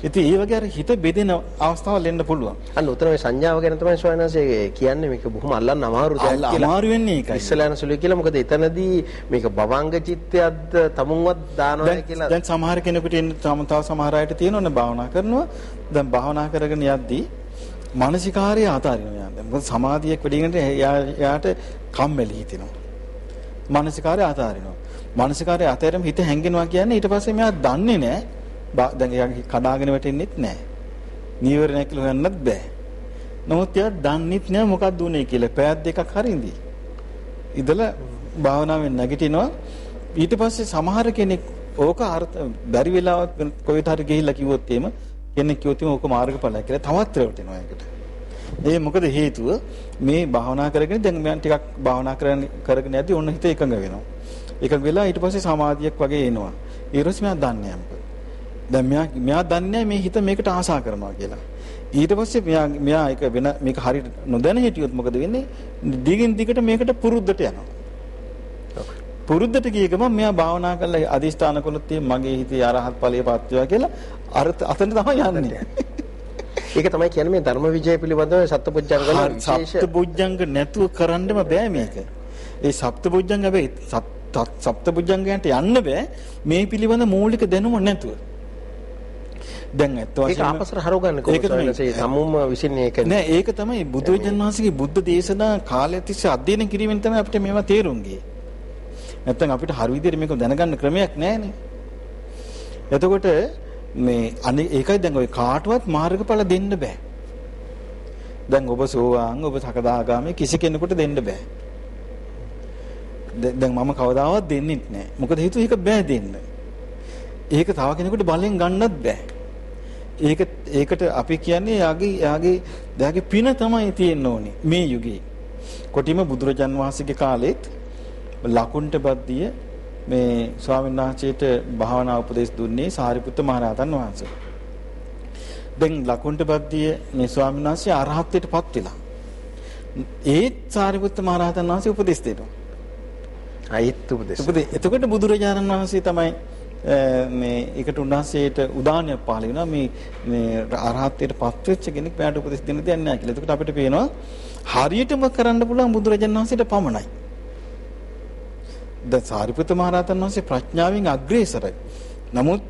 S3: ඉතින් ඒ වගේ අර හිත බෙදෙන අවස්ථාවල් එන්න පුළුවන්.
S2: අන්න උතන මේ සංඥාව ගැන තමයි ස්වයන්සේ කියන්නේ මේක බොහොම අල්ලන්න අමාරු දෙයක්
S3: කියලා. අමාරු වෙන්නේ ඒකයි.
S2: ඉස්සලා යන සුළුයි කියලා මොකද එතනදී මේක භවංග චිත්තයක්ද තමුන්වත් දානවා කියලා.
S3: දැන් සමහර කෙනෙකුට එන්න තව සමහර අයට තියෙනවනේ භාවනා කරනවා. දැන් භාවනා කරගෙන යද්දී මානසිකාර්යය අතාරිනවා යාන්. දැන් මොකද සමාධියක් වැඩිගෙන යාට කම්මැලි හිතෙනවා. මානසිකාර්යය අතාරිනවා. මානසිකාර්යය අතහැරම හිත හැංගෙනවා කියන්නේ ඊට පස්සේ මෙයා දන්නේ නැහැ දැන් එයාගේ කඩාගෙන වැටෙන්නෙත් නැහැ. නීවරණයක් කියලා හොයන්නත් බෑ. නමුත් එයා දන්නෙත් නෑ මොකක්ද උනේ කියලා. පැයක් දෙකක් හරින්දි. ඉදලා භාවනාවෙන් නැගිටිනවා. ඊට පස්සේ සමහර කෙනෙක් ඕක අර්ථ බැරි වෙලාවක් කොහෙට හරි ගිහිල්ලා කිව්වොත් එහෙම කෙනෙක් කිව්වොත් එහෙම ඕක මාර්ගඵලයක් කියලා තවත් රැවටෙනවා ඒකට. ඒ මොකද හේතුව මේ භාවනා කරගෙන දැන් මම ටිකක් භාවනා කරගෙන කරගෙන යද්දි ඔන්න හිත එකඟ වෙනවා. එකඟ වෙලා ඊට පස්සේ සමාධියක් වගේ එනවා. ඊට පස්සේ මම දන්නේ නැහැ දැන් මෙයා මෙයා දන්නේ මේ හිත මේකට ආසා කරනවා කියලා. ඊට පස්සේ මෙයා මෙයා ඒක වෙන මේක හරියට නොදැන හිටියොත් මොකද වෙන්නේ? දිගින් දිගට මේකට පුරුද්දට යනවා. පුරුද්දට ගිය ගමන් මෙයා භාවනා කරලා අදිෂ්ඨාන කළොත් මගේ හිතේ අරහත් ඵලයේ පත්වවා කියලා අර අතන තමයි යන්නේ.
S2: ඒක තමයි කියන්නේ මේ ධර්ම විජය පිළිබඳව සත්පුජ්ජංග වල
S3: සත්පුජ්ජංග නැතුව කරන්නම බෑ මේක. ඒ සත්පුජ්ජංග හැබැයි සත්පුජ්ජංගයන්ට යන්න බෑ මේ පිළිබඳ මූලික දැනුම නැතුව. දැන් ඇත්ත
S2: වශයෙන්ම ඒක අපසර හරවගන්න කොහොමද සමුම විසින් ඒක
S3: නෑ ඒක තමයි බුදුරජාණන් වහන්සේගේ බුද්ධ දේශනා කාලය තිස්සේ අධ්‍යයනය කිරීමෙන් තමයි අපිට මේවා තේරුම් ගියේ. නැත්තම් අපිට හරි විදිහට මේක දැනගන්න ක්‍රමයක් නෑනේ. එතකොට මේ අනේ ඒකයි දැන් ওই කාටවත් මාර්ගඵල දෙන්න බෑ. දැන් ඔබ සෝවාන් ඔබ සකදාගාමී කිසි කෙනෙකුට දෙන්න බෑ. දැන් මම කවදාවත් දෙන්නෙත් නෑ. මොකද හේතුව ඒක බෑ දෙන්න. ඒක තව කෙනෙකුට බලෙන් ගන්නත් බෑ. ඒක ඒකට අපි කියන්නේ යාගේ යාගේ යාගේ පින තමයි තියෙන්න ඕනේ මේ යුගයේ. කොටිම බුදුරජාන් වහන්සේගේ කාලෙත් ලකුණ්ඨ බද්දිය මේ ස්වාමීන් වහන්සේට භාවනා උපදෙස් දුන්නේ සාරිපුත්ත මහරහතන් වහන්සේ. දැන් ලකුණ්ඨ බද්දිය මේ ස්වාමීන් වහන්සේ අරහත්ත්වයටපත් වෙලා. ඒත් සාරිපුත්ත මහරහතන් වහන්සේ උපදෙස් දෙනවා.
S2: අයිත් උපදෙස්.
S3: එතකොට බුදුරජාණන් වහන්සේ තමයි මේ ඒකට උන්වහන්සේට උදානයක් පහළ වෙනවා මේ මේ අරහත්ත්වයට පත් වෙච්ච කෙනෙක් මෙයාට උපදෙස් දෙන්න දෙයක් නැහැ කියලා. එතකොට අපිට පේනවා හරියටම කරන්න පුළුවන් බුදුරජාණන් වහන්සේට පමණයි. ද සාරිපුත්ත මහ රහතන් වහන්සේ ප්‍රඥාවෙන් අග්‍රේසරයි. නමුත්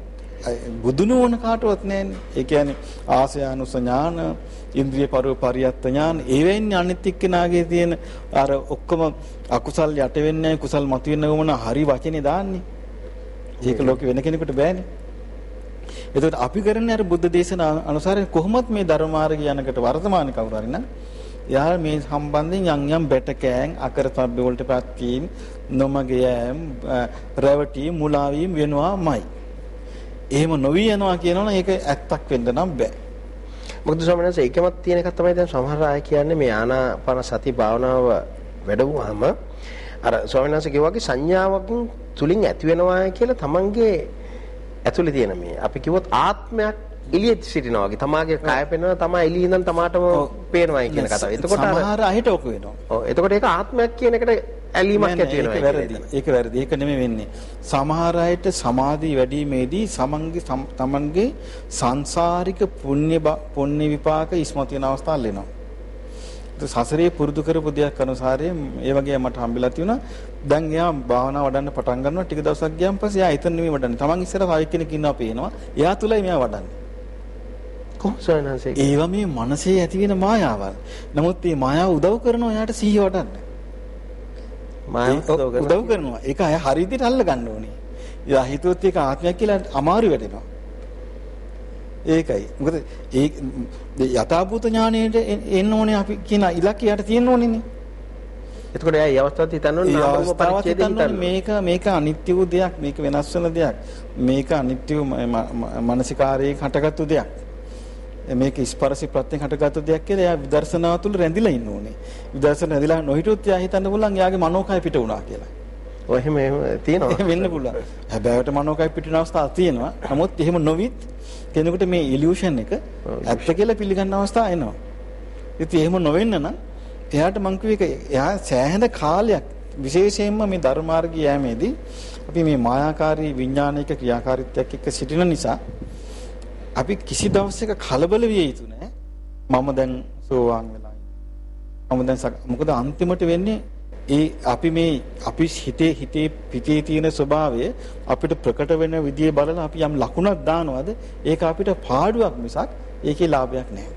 S3: බුදුන ඕන කාටවත් නැහැනේ. ඒ කියන්නේ ආසයානුස ඥාන, ඉන්ද්‍රිය පරිපරියත්ත ඥාන, ඒවෙන් අනිත් එක්කෙනාගේ තියෙන අර ඔක්කොම අකුසල් යට වෙන්නේ කුසල් මතුවෙන්න ගමන හරි වචනේ දාන්නේ. ඒක ලෝකෙ වෙන කෙනෙකුට බෑනේ. එතකොට අපි කරන්නේ අර බුද්ධ දේශනා අනුසාරයෙන් කොහොමත් මේ ධර්ම මාර්ගය යනකට වර්තමාන කවුරු හරි නම් එයා මේ සම්බන්ධයෙන් යම් යම් බැටකෑන් අකරතබ්බ වලට පැත්කීම් නොමග යෑම් රැවටි මුලා වීම වෙනවාමයි. එහෙම නොවි යනවා කියනවනම් ඒක ඇත්තක් වෙන්න නම් බෑ.
S2: මොකද ස්වාමීන් වහන්සේ ඒකමත් තියෙන එකක් තමයි දැන් සමහර අය කියන්නේ මේ ආනාපාන සති භාවනාව වැඩවුවාම අර ස්වාමීන් වහන්සේ කිව්වා වගේ සංඥාවකින් තුලින් ඇති වෙනවා කියලා තමන්ගේ ඇතුලේ තියෙන මේ අපි කිව්වොත් ආත්මයක් එළියේ සිටිනවා වගේ තමාගේ කය පෙනෙනවා තමා එළියේ ඉඳන් තමාටම පේනවා කියන කතාව.
S3: එතකොට සමහර අහිට ඔක වෙනවා.
S2: ඔව් එතකොට ඒක ආත්මයක් කියන එකට ඇලීමක් ඇති වෙනවා.
S3: ඒක වැරදි. ඒක වැරදි. ඒක නෙමෙයි වෙන්නේ. සමහර අයට සමාධි වැඩිීමේදී සමන්ගේ තමන්ගේ සංසාරික පුණ්‍ය පුණ්‍ය විපාක ඉස්මතු වෙන අවස්ථාවල් එනවා. සසරේ පුරුදු කරපු දෙයක් අනුසාරයෙන් ඒ වගේ මට හම්බෙලා තියුණා. දැන් එයා භාවනා වඩන්න පටන් ගන්නවා. ටික දවසක් ගියාන් පස්සේ එයා එතන නෙමෙයි වඩන්නේ. Taman ඉස්සර තව කෙනෙක් ඉන්නවා පේනවා. එයා තුලයි මෙයා වඩන්නේ.
S2: කොහොමද
S3: ඒවා මේ මනසේ ඇති වෙන මායාවල්. නමුත් මේ මායාව උදව් කරනවා එයාට සිහිය වඩන්න.
S2: මායාව
S3: උදව් කරනවා. ඒක අය හරි විදිහට අල්ල ගන්න ඕනේ. එයා හිතුවොත් ඒක ආත්මයක් කියලා අමාරු වෙටෙනවා. ඒකයි. මොකද ඒ යථාභූත ඥාණයට එන්න ඕනේ අපි කියන ඉලක්කයට තියෙන්න ඕනේනේ.
S2: එතකොට එයා අවස්ථාවත් හිතන්න නාම රූප පරිච්ඡේදය
S3: හිතන්න. මේක මේක අනිත්‍ය වූ දෙයක් මේක වෙනස් වෙන දෙයක් මේක අනිත්‍ය වූ මානසිකාරයේ හටගත්තු දෙයක් මේක ස්පර්ශي ප්‍රත්‍යයෙන් හටගත්තු දෙයක් කියලා එයා විදර්ශනාව තුළ රැඳිලා ඉන්න ඕනේ විදර්ශන රැඳිලා නොහිටියොත් එයා හිතන්න පුළුවන් එයාගේ මනෝකය පිට වුණා කියලා
S2: ඔය එහෙම එහෙම තියෙනවා.
S3: එහෙම වෙන්න පුළුවන් හැබැයිට මනෝකය පිටින අවස්ථා තියෙනවා නමුත් එහෙම නොවිත් කෙනෙකුට මේ ඉලියුෂන් එක ඇත්ත කියලා පිළිගන්න අවස්ථා එනවා ඉතින් එහෙම නොවෙන්න නම් එයාට මං කිව්ව එයා සෑහෙන කාලයක් විශේෂයෙන්ම මේ ධර්මාර්ගය යෑමේදී අපි මේ මායාකාරී විඥානික ක්‍රියාකාරීත්වයක් එක්ක සිටින නිසා අපි කිසි දවසක කලබල විය යුතු නෑ මම දැන් සෝවාන් වෙලා. මම දැන් මොකද අන්තිමට වෙන්නේ ඒ අපි මේ අපි හිතේ හිතේ පිටේ තියෙන ස්වභාවය අපිට ප්‍රකට වෙන විදිය බලලා අපි යම් ලකුණක් දානවද ඒක අපිට පාඩුවක් මිසක් ඒකේ ලාභයක් නෑ.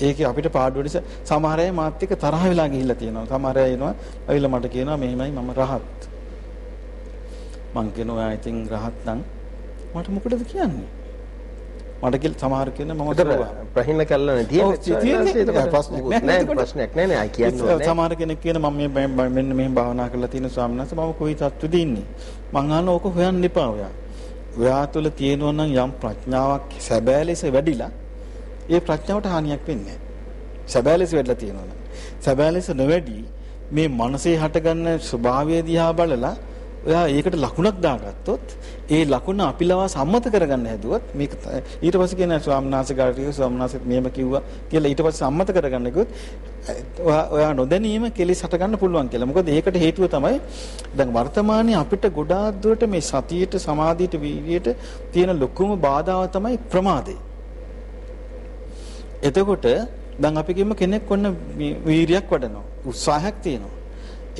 S3: ඒකේ අපිට පාඩුව නිසා සමහර අය මාත් එක්ක තරහ වෙලා ගිහිල්ලා තියෙනවා. සමහර අය එනවා ඇවිල්ලා මට කියනවා මෙහෙමයි මම රහත්. මං කියනවා ඉතින් රහත් නම් මට මොකටද කියන්නේ? මට කිය සමහර කියන මම
S2: කල්ලානේ
S3: ඔව්,
S2: තියෙන්නේ.
S3: ප්‍රශ්නයක් නෑ.
S2: නෑ නෑ නේ. කියන්නේ නෑ.
S3: සමහර කෙනෙක් කියන මම මේ මෙන්න මෙහෙම භාවනා කරලා තියෙන ස්වාමීන් වහන්සේ මම කොයි තත්ත්වෙද ඉන්නේ. මං අහන ඕක හොයන්න එපා ඔයා. ඔයා තුළ තියෙනවා නම් යම් ප්‍රඥාවක් සැබෑ ලෙස වැඩිලා ඒ ප්‍රඥාවට හානියක් වෙන්නේ නැහැ. සැබෑ ලෙස වැඩිලා තියෙනවා නම්. සැබෑ ලෙස නොවැඩි මේ මනසේ හටගන්න ස්වභාවය දිහා බලලා ඔයා ඒකට ලකුණක් දාගත්තොත් ඒ ලකුණ අපිලවා සම්මත කරගන්න හැදුවොත් මේක ත- ඊට පස්සේ කියන ස්වාමීන් වහන්සේ කාට කිව්වා ස්වාමීන් වහන්සේත් මෙහෙම කිව්වා කියලා ඊට පස්සේ සම්මත කරගන්න කිව්වොත් ඔයා ඔයා නොදැනීම කෙලෙස් හට ගන්න පුළුවන් කියලා. මොකද ඒකට හේතුව තමයි දැන් වර්තමානයේ අපිට ගොඩාක් දුරට මේ සතියට සමාධියට වීර්යයට තියෙන ලොකුම බාධාව තමයි ප්‍රමාදය. එතකොට දැන් අපි කියමු කෙනෙක් ඔන්න මේ වීරියක් වඩනවා. උත්සාහයක් තියෙනවා.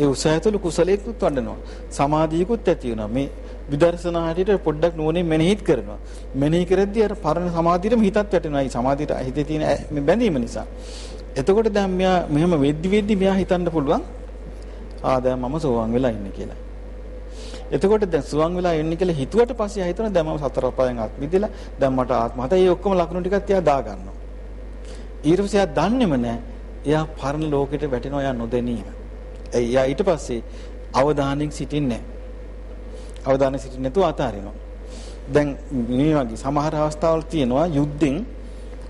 S3: ඒ උත්සාහය තුළ කුසලයකුත් වඩනවා. සමාධියකුත් ඇති වෙනවා. මේ විදර්ශනා හැටියට පොඩ්ඩක් නුවණින් මෙනෙහිත් කරනවා. මෙනෙහි කරද්දී අර පරණ සමාධියටම හිතත් වැටෙනවා. ඒ සමාධියට හිතේ තියෙන ඈ- මේ බැඳීම නිසා. එතකොට දැන් මෙයා මෙහෙම වෙද්දි වෙද්දි මෙයා හිතන්න පුළුවන් ආ දැන් මම සෝවාන් වෙලා ඉන්නේ කියලා. එතකොට දැන් සුවන් වෙලා එන්නේ කියලා හිතුවට පස්සේ හිතන දැන් මම සතර අපායන් අත් මිදලා දැන් මට ආත්ම හත ඒ ඔක්කොම ලකුණු ටිකත් එයා දා ගන්නවා. ඊට පස්සේ එයා දන්නේම නැහැ. එයා පරණ ලෝකෙට වැටෙනවා එයා නොදැනීම. ඒ එයා ඊට පස්සේ අවධානයෙන් සිටින්නේ නැහැ. අවධානයෙන් සිටින්නේ නැතුව අතාරිනවා. දැන් මේ වගේ සමහර අවස්ථාවල් තියෙනවා යුද්ධෙන්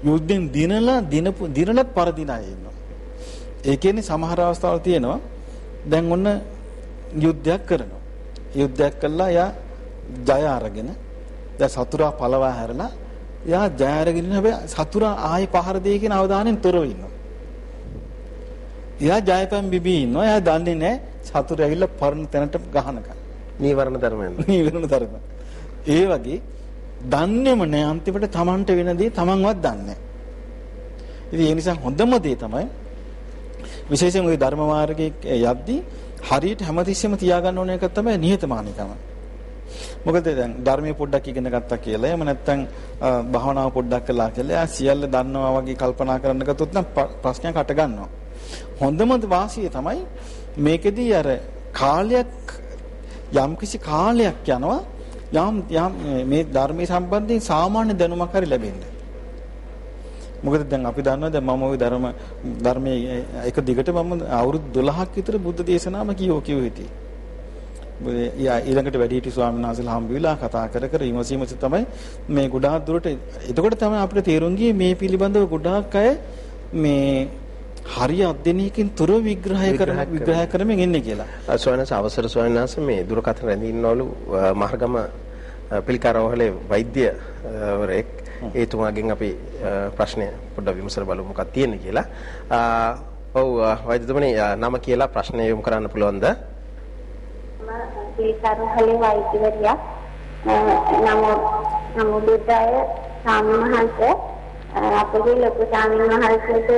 S3: යුද්ධෙන් දිනලා දිනපු දිනලත් පරදින අය ඉන්නවා. ඒ කියන්නේ සමහර අවස්ථාවල් තියෙනවා දැන් ඔන්න යුද්ධයක් කරනවා. යුද්ධයක් කළා එයා ජය අරගෙන දැන් සතුරා පළවා හැරලා එයා ජය අරගෙන ඉන්න හැබැයි සතුරා ආයේ පහර දෙයි කියන අවධානයෙන් තොරව ඉන්නවා. එයා ජයපැන් බිබී ඉන්නවා. එයා දන්නේ නැහැ සතුරු ඇවිල්ලා පරණ තැනට ගහනකම්.
S2: නීවරණ ධර්මයන්.
S3: වෙන ධර්ම. ඒ වගේ දන්නේම නැහැ අන්තිමට Tamanට වෙන දේ Tamanවත් දන්නේ නැහැ. ඉතින් ඒ නිසා හොඳම දේ තමයි විශේෂයෙන් ওই ධර්ම මාර්ගයේ යද්දී හරියට හැමතිස්සෙම තියාගන්න ඕන එක තමයි නිහතමානීකම. මොකද දැන් ධර්මයේ පොඩ්ඩක් ඉගෙන ගත්තා කියලා එහෙම නැත්නම් භාවනාව පොඩ්ඩක් කළා කියලා සියල්ල දන්නවා වගේ කල්පනා කරන්න ගත්තොත් නම් ප්‍රශ්නයක් අට ගන්නවා. හොඳම වාසිය තමයි මේකෙදී අර කාලයක් යම්කිසි කාලයක් යනවා යම් යම් මේ ධර්මයේ සම්බන්ධයෙන් සාමාන්‍ය දැනුමක් හරි ලැබෙන්නේ. මොකද දැන් අපි දන්නවා දැන් මම ওই ධර්ම ධර්මයේ එක දිගට මම අවුරුදු 12ක් විතර බුද්ධ දේශනාම කියෝ කියෝ හිටියේ. යා ඊළඟට වැඩිහිටි ස්වාමීන් වහන්සේලා හම්බ වෙලා කතා කර කර විමසීම තමයි මේ ගොඩාක් දුරට එතකොට තමයි අපිට තේරුම් ගියේ මේ පිළිබඳව ගොඩාක් අය මේ හරිය අධ්‍යයනයකින් තොර විග්‍රහය කරන
S2: විග්‍රහ
S3: කරමින් ඉන්නේ කියලා.
S2: ස්වාමීන් අවසර ස්වාමීන් මේ දුරකථන රැඳී ඉන්නවලු අ, මහර්ගම අ, පිළිකාරවහලේ වෛද්‍ය අ, වරයෙක් ඒතුමාගෙන් අපි ප්‍රශ්නය පොඩ්ඩක් විමසලා බලමු මොකක්ද තියෙන්නේ කියලා. ඔව් වෛද්‍යතුමනි නම කියලා ප්‍රශ්නය යොමු කරන්න පුළුවන්ද?
S4: පිළිකරුහලේ වෛද්‍යවරියක් නමුත් නමුදුදාය ස්වාමීන් වහන්සේ අපගේ ලොකු ස්වාමීන් වහන්සේට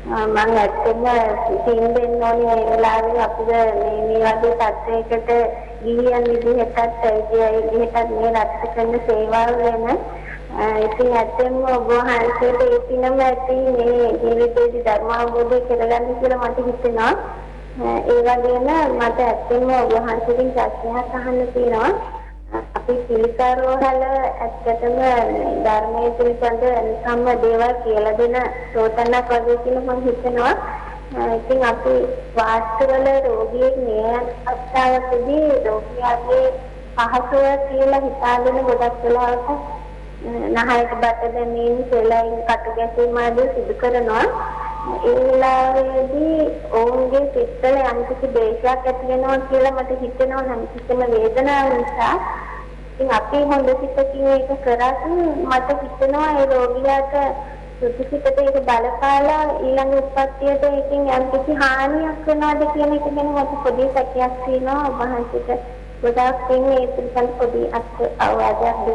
S4: මම ඇත්තටම සිතින් දෙන්න ඕනේ මේ වෙලාවේ අපිට මේ මේ වගේ තත්යකට ගිහියන් විදිහටත් ඒ විදිහටත් මේ රැස්ස කරන සේවාව වෙන ඉතින් ඇත්තම ඔබ වහන්සේට ඒ පිනම ඇති මේ ජීවිතේදී ධර්ම අවබෝධය කරගන්න කියලා මට හිතෙනවා ඒ වගේම මට ඇත්තම ඔබ වහන්සේගෙන් ප්‍රශ්නයක් අහන්න තියෙනවා. අපි පිළිකාරෝහල ඇත්තටම ධර්මයේ පිළිබඳ නිකම්ම දේවල් කියලා දෙන සෝතනක් වගේ කියලා මම හිතනවා. ඉතින් අපි වාස්තුවල රෝගියෙක් මේ අවස්ථාවකදී රෝගියාගේ පහසුව කියලා හිතාගෙන ගොඩක් වෙලාවට නහයට බට දැමීම, සෙලයින් කටු ගැසීම ආදී සිදු කරනවා. ඒ වෙලාවේදී ඔවුන්ගේ සිත්වල යම්කිසි දේශයක් ඇති වෙනවා කියලා මට හිතෙනවා නම් කිසිම වේදනාවක් නිසා. ඉතින් අපි හොඳ සිතකින් ඒක කරත් මට හිතෙනවා ඒ රෝගියාට සුදුසිතට ඒක බලපාලා ඊළඟ උත්පත්තියට ඒකෙන් යම්කිසි හානියක් වෙනවද කියන එක ගැන මට පොඩි සැකයක් තියෙනවා. ඔබ වහන්සේට ගොඩාක් පින් ඒ පිළිබඳ පොඩි අවවාදයක්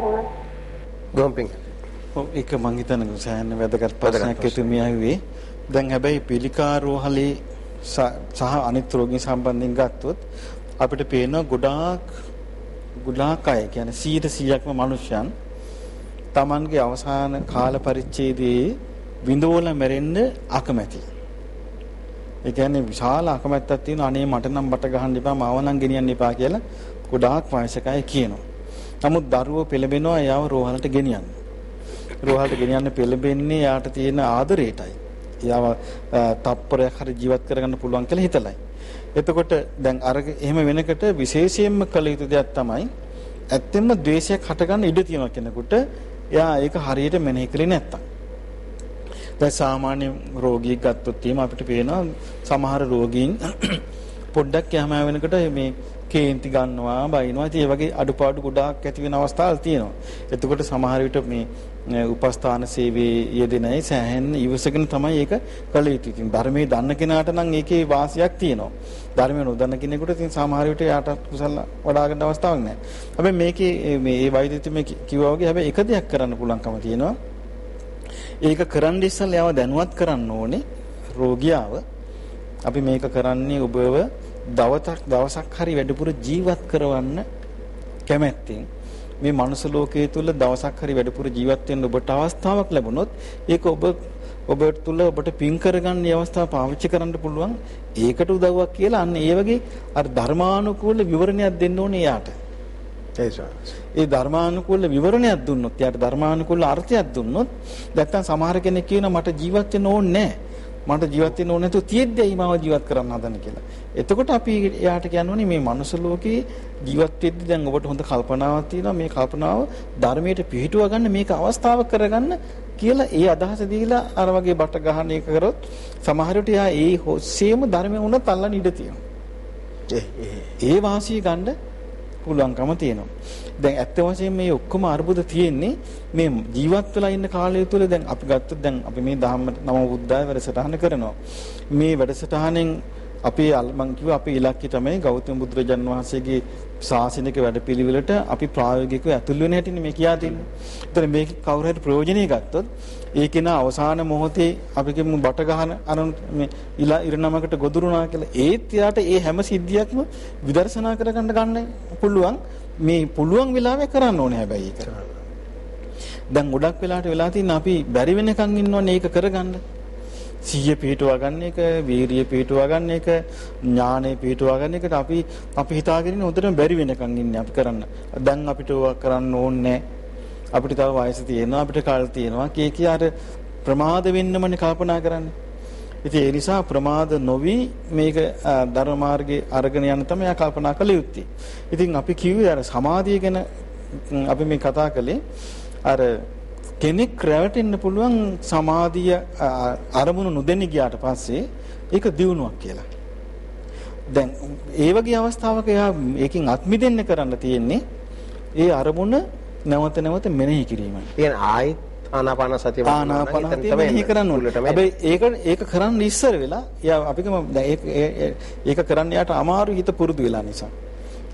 S4: දුන්නා.
S2: ගොම්පින්.
S3: ඔව් ඒක මං හිතන්නේ සෑහෙන වැදගත් ප්‍රශ්නයක් එතුමිය ඇහුවේ. දැන් හැබැයි පිළිකා රෝහලේ සහ අනිත් රෝගීන් සම්බන්ධයෙන් ගත්තොත් අපිට පේනවා ගොඩාක් ගොඩාක් අය කියන්නේ 100%ක්ම මිනිස්යන් Tamanගේ අවසාන කාල පරිච්ඡේදයේ විඳවල මැරෙන්න අකමැති. ඒ කියන්නේ විශාල අකමැත්තක් තියෙන අනේ මට නම් බට ගහන්න එපා මාව නම් ගෙනියන්න එපා කියලා ගොඩාක් වයසක අය කියනවා. නමුත් දරුවෝ පෙළඹෙනවා එයාව රෝහලට ගෙනියන්න. රෝහලට ගෙනියන්න පෙළඹෙන්නේ යාට තියෙන ආදරේටයි. එයාව තප්පරයක් හරි ජීවත් කරගන්න පුළුවන් කියලා හිතලයි. එතකොට දැන් අර එහෙම වෙනකොට විශේෂයෙන්ම කළ යුතු දෙයක් තමයි ඇත්තෙන්ම ද්වේෂයක් හටගන්න ඉඩ තියෙනවා කෙනෙකුට එයා ඒක හරියට මෙනෙහි කළේ නැත්තම්. දැන් සාමාන්‍ය රෝගියෙක් ගත්තොත් එහෙම අපිට පේනවා සමහර රෝගීන් පොඩ්ඩක් යහම වෙනකොට මේ කේන්ති ගන්නවා බයිනවා ඉතින් ඒ වගේ අඩුපාඩු ගොඩාක් ඇති වෙන අවස්ථාවල් තියෙනවා. එතකොට සමහර විට මේ උපස්ථාන සේවයේ යෙදෙන අය සෑහෙන ඉවසගෙන තමයි ඒක කළ යුතු. ඉතින් ධර්මයේ දන්න කෙනාට නම් ඒකේ වාසියක් තියෙනවා. ධර්මය නොදන්න කෙනෙකුට ඉතින් සමහර විට යාට කුසල වඩා ගන්න අවස්ථාවක් නැහැ. හැබැයි මේකේ මේ ඒ වෛද්‍යතුමේ කිව්වා වගේ හැබැයි එක දෙයක් කරන්න පුළුවන්කම තියෙනවා. ඒක කරන්න ඉස්සෙල්ලා යව දැනුවත් කරන්න ඕනේ රෝගියාව. අපි මේක කරන්නේ ඔබව දවසක් දවසක් හරි වැඩිපුර ජීවත් කරවන්න කැමැත්තෙන් මේ මනුස්ස ලෝකයේ තුල දවසක් හරි වැඩිපුර ජීවත් වෙන්න ඔබට අවස්ථාවක් ලැබුණොත් ඒක ඔබ ඔබට තුල ඔබට පින් කරගන්න අවස්ථාව පාවිච්චි කරන්න පුළුවන් ඒකට උදව්වක් කියලා අන්න ඒ වගේ අර ධර්මානුකූල විවරණයක් දෙන්න ඕනේ යාට. ඒ ධර්මානුකූල විවරණයක් දුන්නොත් යාට ධර්මානුකූල අර්ථයක් දුන්නොත් නැත්තම් සමහර කෙනෙක් කියනවා මට ජීවත් වෙන්න ඕනේ නැහැ. මට ජීවත් වෙන්න ඕනේ නැතුව තියෙද්දි මාව ජීවත් කරන්න හදන්නේ කියලා. එතකොට අපි එයාට කියනෝනේ මේ මනුස්ස ලෝකේ ජීවත් වෙද්දි දැන් ඔබට හොඳ කල්පනාවක් තියෙනවා මේ කල්පනාව ධර්මයට පිහිටුව ගන්න මේක අවස්ථාව කරගන්න කියලා ඒ අදහස දීලා අර වගේ බට ගහන එක කරොත් සමහර විට එයා ඒ හොස්සේම ධර්මයෙන් උනත් අල්ලන්න ඉඩ තියෙනවා. ඒ වාසිය ගන්න පුළුවන්කම තියෙනවා. දැන් ඇත්ත වශයෙන්ම මේ ඔක්කොම අර්බුද තියෙන්නේ මේ ජීවත් වෙලා ඉන්න කාලය තුළ දැන් අපි ගත්තොත් දැන් අපි මේ ධම්ම නම බුද්ධාය වැඩසටහන කරනවා. මේ වැඩසටහනෙන් අපේ මං කිව්වා අපේ ඉලක්කය තමයි ගෞතම බුදුරජාන් වහන්සේගේ ශාසනික වැඩපිළිවෙලට අපි ප්‍රායෝගිකව ඇතුල් වෙන හැටිනේ මේ කියා දෙන්නේ. ඒතර මේක කවුරු හරි ප්‍රයෝජනෙ ගත්තොත් ඒකේ නා අවසාන මොහොතේ අපි කියමු බට ගහන අනු මේ ඉලා ඉරණමකට ගොදුරුණා කියලා ඒත් යාට ඒ හැම සිද්ධියක්ම විදර්ශනා කරගන්න ගන්න පුළුවන් මේ පුළුවන් වෙලාවෙ කරන්න ඕනේ හැබැයි ඒක. දැන් ගොඩක් වෙලාට වෙලා තියෙන අපි බැරි වෙනකන් ඉන්නවනේ ඒක කරගන්න. සිහිය පිටුවා ගන්න එක, වීරිය පිටුවා ගන්න එක, ඥානෙ පිටුවා ගන්න එකට අපි අපි හිතාගෙන ඉන්නේ හොඳටම බැරි වෙනකන් ඉන්නේ අපි කරන්න. දැන් අපිට ඕවා කරන්න ඕනේ අපිට තව වයස තියෙනවා, අපිට කල් තියෙනවා. කී කිය අර ප්‍රමාද වෙන්නමනේ කල්පනා කරන්නේ. ඉතින් ඒ නිසා ප්‍රමාද නොවි මේක ධර්ම මාර්ගේ අරගෙන යන තමයි කල්පනා කළ යුත්තේ. ඉතින් අපි කිව්වේ අර සමාධිය ගැන අපි මේ කතා කළේ අර කෙනෙක් රැවටෙන්න පුළුවන් සමාධිය අරමුණු නොදෙන්න ගියාට පස්සේ ඒක දියුණුවක් කියලා. දැන් ඒ වගේ අවස්ථාවක එයා ඒකෙන් අත්මිදෙන්න කරන්න තියෙන්නේ ඒ අරමුණ නැවත නැවත මෙනෙහි කිරීමයි.
S2: කියන්නේ ආයෙත් ආනාපාන සතිය
S3: ආනාපාන සතිය මෙනෙහි කරන්න ඕනේ. හැබැයි ඒක ඒක කරන්න ඉස්සර වෙලා එයා අපිකම ඒක ඒක කරන්න යාට අමාරු හිත පුරුදු වෙලා නිසා.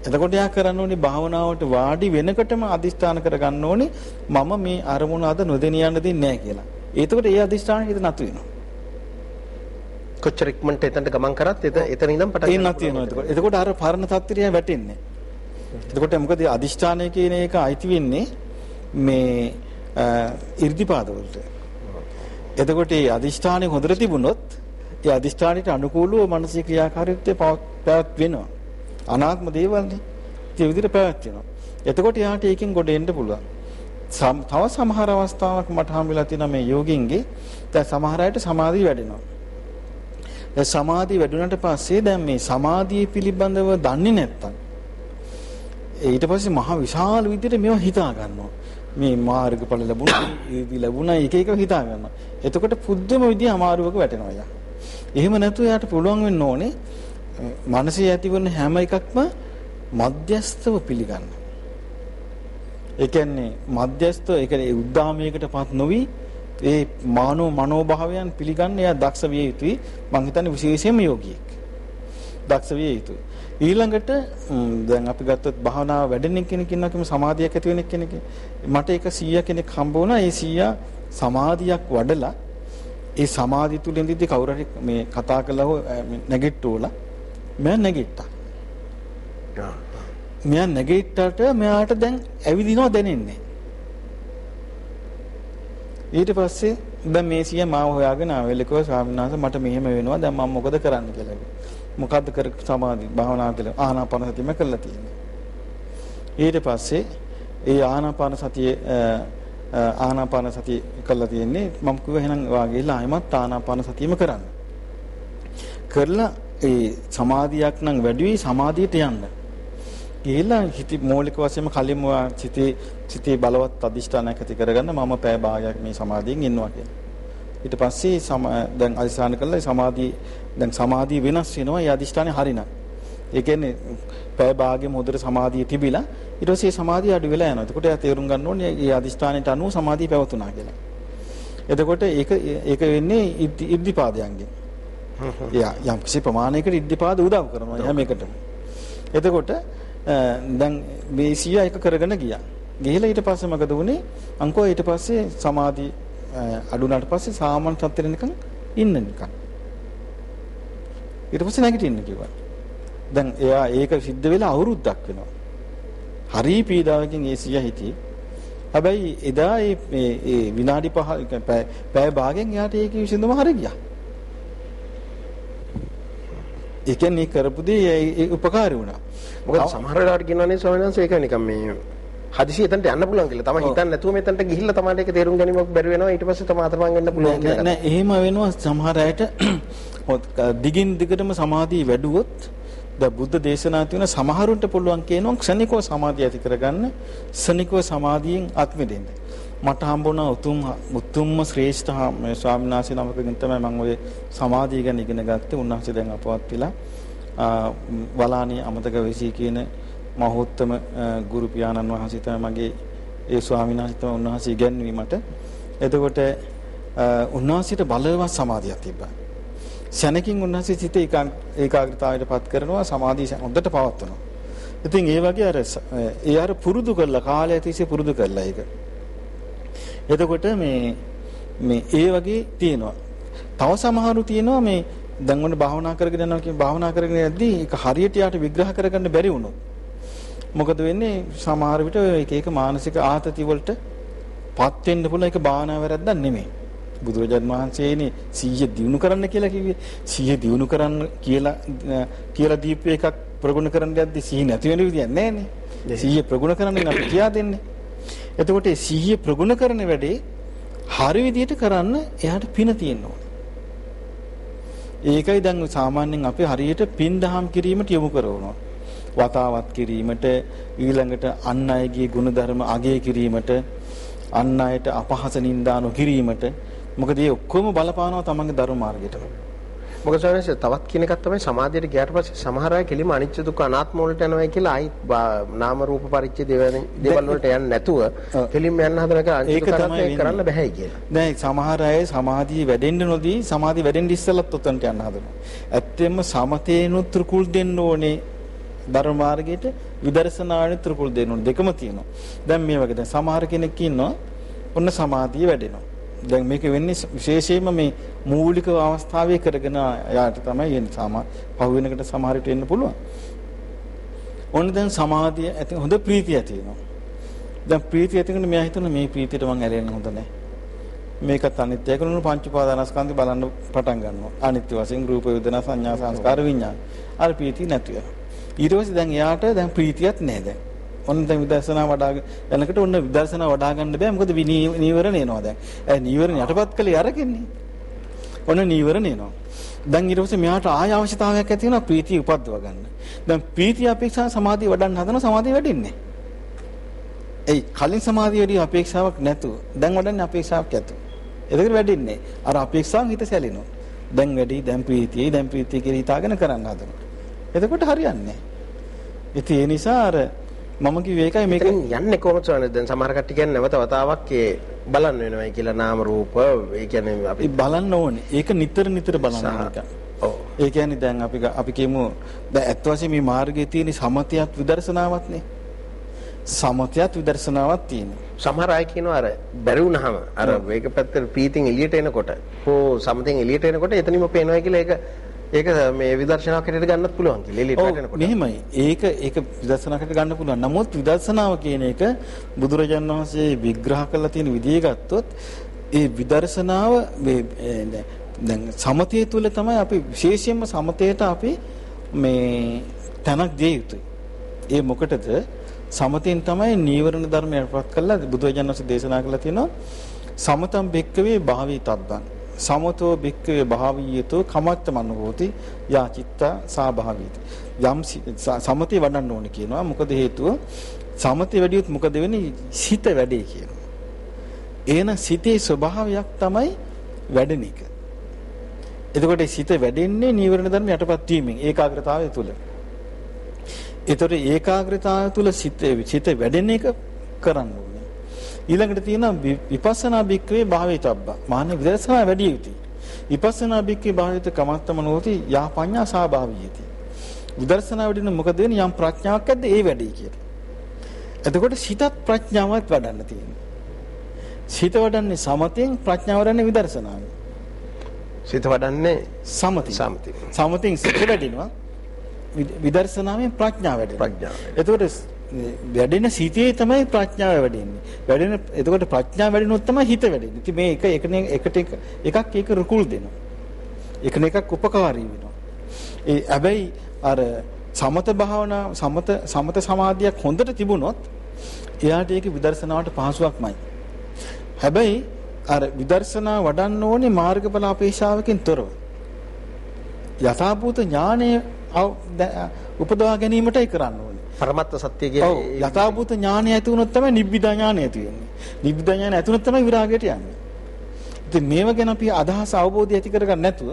S3: එතකොට යා කරන්න ඕනේ භාවනාවට වාඩි වෙනකොටම අදිස්ථාන කරගන්න ඕනේ මම මේ අරමුණ අද නොදෙනියන්න දෙන්නේ නැහැ කියලා. එතකොට ඒ අදිස්ථාන හිත නතු වෙනවා.
S2: කොච්චර ඉක්මනට එතනට ගමන් කරත් එතන ඉඳන් පටන්
S3: ගන්නවා. තියෙනවා එතකොට. එතකොට අර පරණ තත්ත්වය වැටෙන්නේ. එතකොට මොකද අදිෂ්ඨානය කියන එක අයිති වෙන්නේ මේ 이르දිපාද වලට. එතකොට මේ අදිෂ්ඨානය හොඳට තිබුණොත් ඒ අදිෂ්ඨානයට අනුකූලව මානසික ක්‍රියාකාරීත්වය පැවැත් වෙනවා. අනාත්ම දේවල්නේ. ඒ විදිහට පැවැත්වෙනවා. එතකොට යාට ඒකෙන් ගොඩ එන්න පුළුවන්. තව සමහර අවස්ථාවක් මට හම් වෙලා තියෙනවා මේ යෝගින්ගේ දැන් සමහර අයට සමාධිය වැඩෙනවා. ඒ සමාධිය වැඩුණාට පස්සේ දැන් මේ සමාධිය පිළිබඳව දන්නේ නැත්තම් ඊට පස්සේ මහ විශාල විදිහට මේවා හිතා ගන්නවා. මේ මාර්ගඵල ලැබුණා, ඉදි ලැබුණා එක එක හිතා ගන්නවා. එතකොට පුදුම විදිහ අමාරුවක වැටෙනවා යා. එහෙම නැතුව යාට පුළුවන් වෙන්න ඕනේ මනසේ ඇතිවන හැම එකක්ම මධ්‍යස්තව පිළිගන්න. ඒ කියන්නේ මධ්‍යස්ත ඒ කියන්නේ උද්දාමයකටපත් නොවි ඒ මානව මනෝභාවයන් පිළිගන්න එයා දක්ෂ විය යුතුයි. මම හිතන්නේ විශේෂයෙන්ම යෝගියෙක්. දක්ෂ විය යුතුයි. ඊළඟට දැන් අපි ගත්තොත් භාවනාව වැඩෙන කෙනෙක් ඉන්නවා කියමු සමාධියක් ඇති වෙන කෙනෙක්. මට එක 100 කෙනෙක් හම්බ වුණා. ඒ 100 සමාධියක් වඩලා ඒ සමාධිය තුල ඉඳිද්දි කවුරු හරි මේ කතා කළා හෝ නැගිට්ටෝලා මම නැගිට්ටා. මෙයා නැගිට්ටට මෙයාට දැන් ඇවිදිනවා දැනෙන්නේ. ඊට පස්සේ දැන් මේ සිය මාව හොයාගෙන ආවෙලකෝ ස්වාමීන් වහන්සේ මට මෙහෙම වෙනවා දැන් මම මොකද කරන්න කියලා. මොකද්ද කර සමාධි භාවනා කියලා ආනාපාන සතියම කළා තියෙන්නේ. ඊට පස්සේ ඒ ආනාපාන සතිය ආනාපාන සතිය කළා තියෙන්නේ මම කිව්වා එහෙනම් ගිහලා ආයමත් ආනාපාන සතියම කරන්න. කරලා ඒ සමාධියක් නම් වැඩි වෙයි සමාධියට යන්න. ගිහිල්ලා හිත මූලික වශයෙන්ම කලින්ම සිතේ සිතේ බලවත් අදිෂ්ඨානයක් ඇති කරගන්න මම පෑ භාගයක් මේ සමාධියෙන් ඉන්නවා කියලා. ඊට පස්සේ දැන් අදිෂ්ඨාන කළා සමාධිය දැන් සමාධිය වෙනස් වෙනවා ඒ අදිෂ්ඨානේ හරිනම්. ඒ කියන්නේ පෑ භාගෙම හොඳට සමාධිය තිබිලා ඊට පස්සේ සමාධිය අඩු වෙලා යනවා. එතකොට එයා තේරුම් ගන්න ඕනේ මේ අදිෂ්ඨානෙට අනුව සමාධිය පැවතුනා කියලා. එතකොට ඒක ඒක වෙන්නේ ඉද්ධිපාදයන්ගෙන්. එයා යම් කිසි ප්‍රමාණයකට ඉද්ධිපාද උදව් කරනවා හැම එකටම. එතකොට දැන් මේ 100 එක කරගෙන ගියා. ගිහිලා ඊට පස්සේ මොකද වුනේ? අංකෝ ඊට පස්සේ සමාධි අඩුනාට පස්සේ සාමාන්‍ය තත්ත්වෙට නිකන් ඉන්න නිකන්. ඊට පස්සේ නැගිටින්න කිව්වා. දැන් එයා ඒක සිද්ධ වෙලා අවුරුද්දක් වෙනවා. හරි පීඩාවකින් ඒ 100 හිටියේ. හැබැයි එදා මේ ඒ විනාඩි 5 පැය භාගෙන් එයාට ඒක විසඳුම හරි ගියා. ඒ කියන්නේ කරපු දේ උපකාරී වුණා.
S2: මොකද සමහර වෙලාවට කියනවානේ ස්වාමීන් වහන්සේ ඒක නිකන් මේ හදිසිය එතනට යන්න පුළුවන් කියලා. තමයි හිතන්නේ නැතුව මෙතනට ගිහිල්ලා තමයි ඒක තේරුම් ගැනීමක් බැරි වෙනවා. ඊට පස්සේ තමයි අතරමං වෙන්න පුළුවන් කියලා.
S3: නෑ එහෙම වෙනවා සමහර අයට දිගින් දිගටම සමාධිය වැඩුවොත් ද බුද්ධ දේශනා තියෙන සමහරුන්ට පුළුවන් කියනවා ක්ෂණිකව සමාධිය ඇති කරගන්න ක්ෂණිකව සමාධියෙන් අත්මිදෙන්න. මට හම්බුණා උතුම් උතුම්ම ශ්‍රේෂ්ඨ ස්වාමීන් වහන්සේ නමකකින් තමයි මම ඔය සමාධිය ගැන ඉගෙන ගත්තේ. උන්වහන්සේ දැන් අපවත් වෙලා වලානී අමතක වෙසී කියන මහෝත්තම ගුරු පියාණන් වහන්සේ තමයි මගේ ඒ ස්වාමීන් වහන්සේ තමයි උන්වහන්සේ ඉගැන්වීමට. එතකොට උන්වහන්සේට බලවත් සමාධියක් තිබ්බා. ශනකින් උන්වහන්සේ සිත ඒකාග්‍රතාවයට පත් කරනවා සමාධිය හොඳට පවත්වනවා. ඉතින් ඒ වගේ අර ඒ අර පුරුදු කරලා කාලය තිස්සේ පුරුදු කරලා ඒක. එතකොට මේ මේ ඒ වගේ තියෙනවා. තව සමහරු තියෙනවා මේ දැන් ඔන්න භාවනා කරගෙන යනවා කියන භාවනා කරගෙන යද්දී ඒක හරියට යාට විග්‍රහ කරගන්න බැරි වුණොත් මොකද වෙන්නේ? සමහර විට එක එක මානසික ආතති වලට පත් වෙන්න පුළුවන් ඒක භාවනා වැරද්දක් නෙමෙයි. බුදුරජාන් වහන්සේනේ සීය දිනු කරන්න කියලා කිව්වේ. සීය දිනු කරන්න කියලා කියලා දීපු එකක් ප්‍රගුණ කරන්න යද්දී සීය නැති වෙන විදියක් නැහැනේ සීය ප්‍රගුණ කරන්න අපි කියා දෙන්නේ එතකොට සීය ප්‍රගුණ කරන වැඩේ හරි විදියට කරන්න එයාට පින තියෙන්න ඕනේ ඒකයි දැන් සාමාන්‍යයෙන් අපි හරියට පින් දහම් කිරීමට යොමු කරනවා. වතාවත් කිරීමට ඊළඟට අන් අයගේ ගුණධර්ම අගය කිරීමට අන් අයට අපහාස නින්දා නොකිරීමට මොකද මේ ඔක්කොම බලපානවා තමන්ගේ ධර්ම මාර්ගයට.
S2: මොකද ස්වාමීන් තවත් කියන එකක් තමයි සමාධියට ගියාට පස්සේ සමහර අය කෙලිම අනිච්ච දුක්ඛ අනාත්ම වලට යනවා කියලා ආයි නාම රූප පරිච්ඡේද දේවල් වලට යන්නේ නැතුව කෙලිම යන්න හදන එක අනිච්ච දුක්ඛ කරන්න බෑ කියලා.
S3: දැන් සමහර අය සමාධිය වැඩෙන්න නොදී සමාධිය වැඩෙන්න ඉස්සෙල්ලත් උතන්ට යන්න හදනවා. ඇත්තෙන්ම සමතේනුත් ත්‍රිකුල් දෙන්න ඕනේ ධර්ම මාර්ගයට විදර්ශනාවෙන් ත්‍රිකුල් දෙන්න ඕනේ දෙකම තියෙනවා. දැන් මේ වගේ දැන් සමහර කෙනෙක් ඉන්නවා ඔන්න සමාධිය වැඩෙනවා. දැන් මේක වෙන්නේ විශේෂයෙන්ම මේ මූලික අවස්ථාවේ කරගෙන යාට තමයි එන්නේ සාමා පහු වෙනකට සමහර විට එන්න පුළුවන්. ඔන්න දැන් සමාධිය ඇති හොඳ ප්‍රීතිය ඇති වෙනවා. දැන් ප්‍රීතිය ඇතිවෙන මෙයා හිතන මේ ප්‍රීතියට මං ඇරෙන්න හොඳ නැහැ. මේකත් අනිත්‍ය කරන පංච උපාදානස්කන්ධය බලන්න පටන් ගන්නවා. අනිත්‍ය වශයෙන් රූප වේදනා සංඥා සංස්කාර විඥාන. අර ප්‍රීතිය නැති වෙනවා. ඊට පස්සේ දැන් එයාට දැන් ප්‍රීතියක් නැහැ දැන්. ඔන්න දැන් විදර්ශනා වඩා යනකොට ඔන්න විදර්ශනා වඩා ගන්න බෑ මොකද නීවරණ එනවා දැන්. ඒ නීවරණ යටපත් කළේ අරකින්නේ. ඔන්න නීවරණ එනවා. දැන් ඊට පස්සේ මෙයාට ආය අවශ්‍යතාවයක් ඇති වෙනවා ප්‍රීතිය උපද්දව ගන්න. දැන් ප්‍රීතිය අපේක්ෂා සමාධිය වඩන්න හදන සමාධිය වැඩින්නේ. ඒ කලින් සමාධිය වැඩි අපේක්ෂාවක් නැතුව දැන් වඩන්නේ අපේක්ෂාවක් ඇතුව. එතකොට වැඩින්නේ. අර අපේක්ෂාවෙන් හිත සැලෙනවා. දැන් වැඩි දැන් ප්‍රීතියයි දැන් ප්‍රීතිය කියලා හිතාගෙන කරන්න හදනවා. එතකොට හරියන්නේ නැහැ. ඉතින් ඒ නිසා අර මම කිව්වේ ඒකයි මේක
S2: යන්නේ කොහොමද සෝනේ දැන් සමහර කට්ටිය කියන්නේ නැවත වතාවක් ඒ බලන්න වෙනවයි කියලා නාම රූප ඒ කියන්නේ අපි
S3: බලන්න ඕනේ. ඒක නිතර නිතර බලන්න ඕනේ. ඒ කියන්නේ දැන් අපි අපි කියමු දැන් ඇත්ත වශයෙන්ම මේ මාර්ගයේ තියෙන සමතයක් විදර්ශනාවක්නේ. සමතයත් විදර්ශනාවක් තියෙනවා.
S2: සමහර අය කියනවා අර බැරි වුණාම අර වේග පැත්තට පීතින් එළියට එනකොට හෝ සමතෙන් එළියට එනකොට එතනින්ම පේනවා කියලා ඒක ඒක මේ විදර්ශනාවක් හැටියට ගන්නත් පුළුවන් කියලා එළියට
S3: ඔව්
S2: වැටෙනකොට.
S3: මෙහෙමයි. ඒක ඒක විදර්ශනාකට ගන්න පුළුවන්. නමුත් විදර්ශනාව කියන එක බුදුරජාණන් වහන්සේ විග්‍රහ කරලා තියෙන විදිය ගත්තොත් ඒ විදර්ශනාව මේ දැන් සමතය තුල තමයි අපි විශේෂයෙන්ම සමතයට අපි මේ තනක් දිය යුතුයි. ඒ මොකටද? සමතෙන් තමයි නීවරණ ධර්ම යටපත් කරලා බුදුරජාණන් වහන්සේ දේශනා කළා තියෙනවා සමතම් බෙක්කවේ භාවී තබ්බං සමතෝ බික්කවේ භාවීයතෝ කමත්ත මනෝති යා චිත්ත සාභාවීති යම් සමතේ වඩන්න ඕනේ කියනවා. මොකද හේතුව? සමතේ වැඩියොත් මොකද වෙන්නේ? සිත වැඩේ කියනවා. එන සිතේ ස්වභාවයක් තමයි වැඩෙන එක. එතකොට සිත වැඩෙන්නේ නීවරණ ධර්ම යටපත් වීමෙන් ඒකාග්‍රතාවය තුල ඒතර ඒකාග්‍රතාවය තුල සිත සිත වැඩෙන එක කරන්න ඕනේ. ඊළඟට තියෙනවා විපස්සනා බික්කවේ භාවිතබ්බ. මාන්නේ විදර්ශනා වැඩි යුතුයි. විපස්සනා බික්කේ භාවිත කමත්තම නොති යා පඤ්ඤා සාභාවියති. විදර්ශනා වැඩින මොකද වෙන්නේ යම් ප්‍රඥාවක් ඇද්ද ඒ වැඩි කියලා. එතකොට සිතත් ප්‍රඥාවත් වඩන්න තියෙනවා. සිත වඩන්නේ සමතෙන් ප්‍රඥාව වඩන්නේ විදර්ශනාවෙන්.
S2: සිත වඩන්නේ
S3: සමතින්.
S2: සමතින්.
S3: සමතින් සිත වැඩිනවා. විදර්ශනාවෙන් ප්‍රඥාව වැඩෙනවා.
S2: ප්‍රඥාව.
S3: එතකොට වැඩෙන සිතේ තමයි ප්‍රඥාව වැඩෙන්නේ. වැඩෙන එතකොට ප්‍රඥාව වැඩෙනොත් තමයි හිත වැඩෙන්නේ. ඉතින් මේ එක එකනේ එකට එක එකක් ඒක රුකුල් දෙනවා. එකන එකක් උපකාරී වෙනවා. ඒ හැබැයි අර සමත භාවනා සමත සමත සමාධියක් හොඳට තිබුණොත් එයාට ඒක විදර්ශනාවට පහසුවක්මයි. හැබැයි අර විදර්ශනා වඩන්න ඕනේ මාර්ගඵල අපේක්ෂාවකින් තොරව. යථාභූත ඥානය උපදවා ගැනීමටයි කරන්න ඕනේ.
S2: පරමත්ත සත්‍ය කියන්නේ
S3: යථාභූත ඥානය ඇති වුණොත් තමයි නිබ්බිදා ඥානය ඇති වෙන්නේ. නිබ්බිදා ඥානය ඇති වුණොත් තමයි විරාගයට යන්නේ. ඉතින් මේව ගැන අපි අදහස අවබෝධය ඇති කරගන්න නැතුව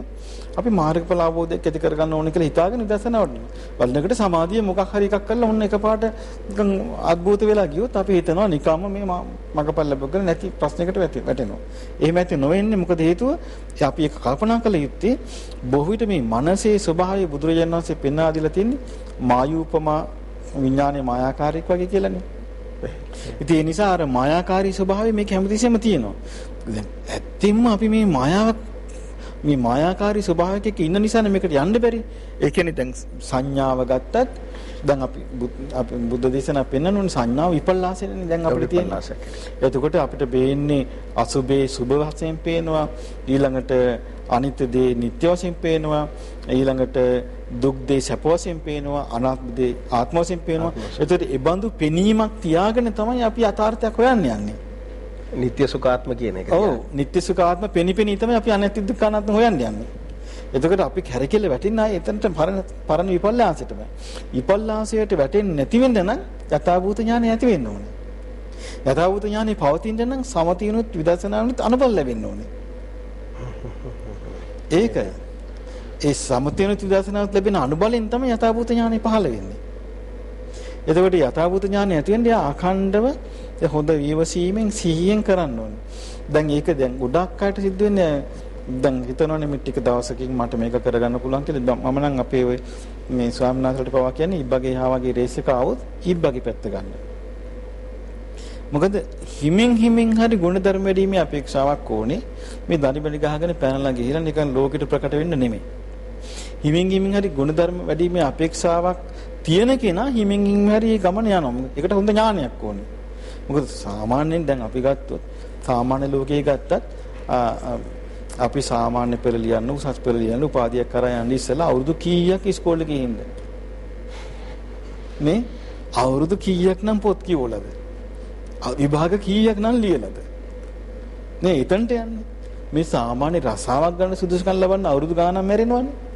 S3: අපි මාර්ගඵල අවබෝධයක් ඇති කරගන්න ඕනේ කියලා හිතාගෙන ඉඳසනවා වඩනවා. වල්නකට සමාධිය මොකක් හරි එකක් කරලා ඔන්න එකපාරට නිකන් අద్භූත වෙලා ගියොත් අපි හිතනවා නිකම්ම මේ මගපල් ලැබගෙන නැති ප්‍රශ්නයකට වැටෙනවා. එහෙම ඇති නොවෙන්නේ මොකද හේතුව? අපි ඒක කල්පනා කළ යුත්තේ බොහෝ විට මේ මනසේ ස්වභාවය බුදුරජාණන් වහන්සේ පෙන්වා දීලා තින්නේ මායූපමා විඥානයේ මායාකාරීක් වගේ කියලානේ. ඉතින් ඒ නිසා අර මායාකාරී ස්වභාවය මේක හැමතිස්සෙම තියෙනවා. දැන් ඇත්තෙන්ම අපි මේ මායාවක් මේ මායාකාරී ස්වභාවයක ඉන්න නිසානේ මේකට යන්න බැරි. ඒ කියන්නේ දැන් සංඥාව ගත්තත් දැන් අපි අපි බුද්ධ දේශනා පෙන්වනුනේ සංඥාව විපල්ලාසෙනේ දැන් අපිට තියෙන්නේ. එතකොට අපිට බේන්නේ අසුබේ සුබ වශයෙන් පේනවා ඊළඟට අනිත්‍ය දේ නිට්ටය වශයෙන් පේනවා ඊළඟට දුක් දේ සැප වශයෙන් පේනවා අනාත්ම දේ ආත්ම වශයෙන් පේනවා. එතකොට ඒ බඳු පෙනීමක් තියාගෙන තමයි අපි යථාර්ථයක් හොයන්න යන්නේ.
S2: නිත්‍ය සුඛාත්ම කියන එක.
S3: ඔව් නිත්‍ය සුඛාත්ම පෙනිපෙනී තමයි අපි අනිත්‍ය දුක්ඛ අනාත්ම හොයන්න යන්නේ. එතකොට අපි කැරකෙල්ල වැටෙන්න ආයේ එතනට පරණ පරණ විපල්ලාසයටම. විපල්ලාසයට වැටෙන්නේ නැති වෙන්න නම් යථාභූත ඥානය ඇති වෙන්න ඕනේ. යථාභූත ඥානෙ පවතින්න නම් සමතිනුත් විදර්ශනානුත් අනුබල ලැබෙන්න ඕනේ. ඒකයි. ඒ සමතිනුත් විදර්ශනානුත් ලැබෙන අනුබලෙන් තමයි යථාභූත ඥානෙ පහළ වෙන්නේ. එතකොට යථාභූත ඥානය ඇති වෙන්නේ අඛණ්ඩව හොඳ විවසීමෙන් සිහියෙන් කරන්න ඕනේ. දැන් ඒක දැන් ගොඩක් අයට සිද්ධ වෙන්නේ දැන් හිතනවනේ මේ ටික දවසකින් මට මේක කරගන්න පුළුවන් කියලා. මම නම් අපේ ඔය මේ ස්වාමීන් වහන්සේට පවා කියන්නේ ඉබ්බගේ හා වගේ රේස් එක ආවොත් ඉබ්බගේ පැත්ත ගන්න. මොකද හිමින් හිමින් හරි ගුණධර්ම වැඩිීමේ අපේක්ෂාවක් ඕනේ. මේ දනි බඩි ගහගෙන පැනලා ගිහිලා නිකන් ලෝකෙට ප්‍රකට වෙන්න නෙමෙයි. හිමින් හිමින් හරි ගුණධර්ම වැඩිීමේ අපේක්ෂාවක් තියෙන කෙනා හිමින් හිමින් හරි ගමන යනවා. ඒකට හොඳ ඥානයක් ඕනේ. මොකද සාමාන්‍යයෙන් දැන් අපි ගත්තොත් සාමාන්‍ය ලෝකයේ ගත්තත් අපි සාමාන්‍ය පෙළ ලියන්න උසස් පෙළ ලියන්න උපාධියක් කරා යන්න ඉස්සෙල්ලා අවුරුදු කීයක් ඉස්කෝලේ ගිහින්ද මේ අවුරුදු කීයක් නම් පොත් කියවලද විභාග කීයක් නම් ලියලාද නේ එතනට යන්නේ මේ සාමාන්‍ය රසාවක් ගන්න සුදුසුකම් ලබන්න අවුරුදු ගාණක් මැරෙනවනේ.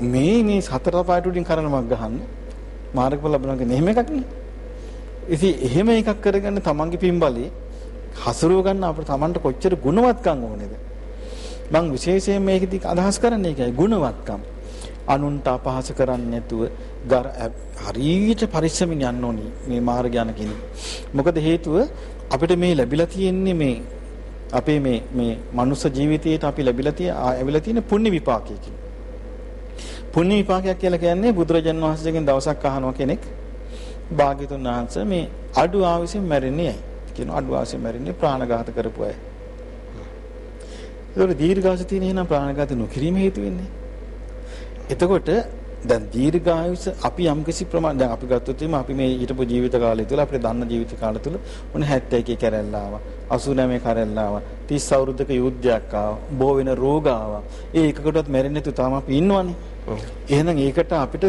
S3: මේ මේ සතර පාට උඩින් කරනමක් ගහන්න මාර්ගඵල ලැබනවා කියන්නේ එහෙම එකක් නේ. ඉතින් එහෙම එකක් කරගන්න තමන්ගේ පින්බලේ හසුරුව ගන්න අපිට තමන්ට කොච්චර ගුණවත්කම් ඕනේද? මම විශේෂයෙන් මේකදී අදහස් කරන්නේ ඒකයි ගුණවත්කම්. අනුන්ට අපහාස කරන්නේ නැතුව හරියට පරිස්සමින් යන්න ඕනි මේ මාර්ග යන කෙනෙක්. මොකද හේතුව අපිට මේ ලැබිලා තියෙන්නේ මේ අපේ මේ මේ මනුස්ස ජීවිතයේට අපි ලැබිලා තියෙන ඇවිල්ලා තියෙන පුණ්‍ය විපාකයකින්. පුණ්‍ය විපාකයක් කියලා කියන්නේ බුදුරජාන් වහන්සේගෙන් දවසක් අහනවා කෙනෙක් භාග්‍යතුන් වහන්සේ මේ අඩු ආවිසෙන් මැරෙන්නේ ඇයි? කියන අඩු ආවිසෙන් මැරෙන්නේ ප්‍රාණඝාත කරපු අය. ඒතකොට දීර්ඝාස තියෙන එහෙනම් ප්‍රාණඝාත නොකිරීම හේතු වෙන්නේ. එතකොට දැන් දීර්ඝායුෂ අපි යම්කිසි ප්‍රමාණ දැන් අපි ගත්තොත් එimhe අපි මේ හිටපු ජීවිත කාලය තුළ අපේ දන්න ජීවිත කාලය තුළ මොන 71 කැරැල්ල ආවා 89 කැරැල්ල ආවා 30 අවුරුද්දක යුද්ධයක් ආවා බෝ වෙන රෝග ආවා ඒ එකකටවත් මැරෙන්නේ නැතු තාම අපි ඉන්නවනේ එහෙනම් ඒකට අපිට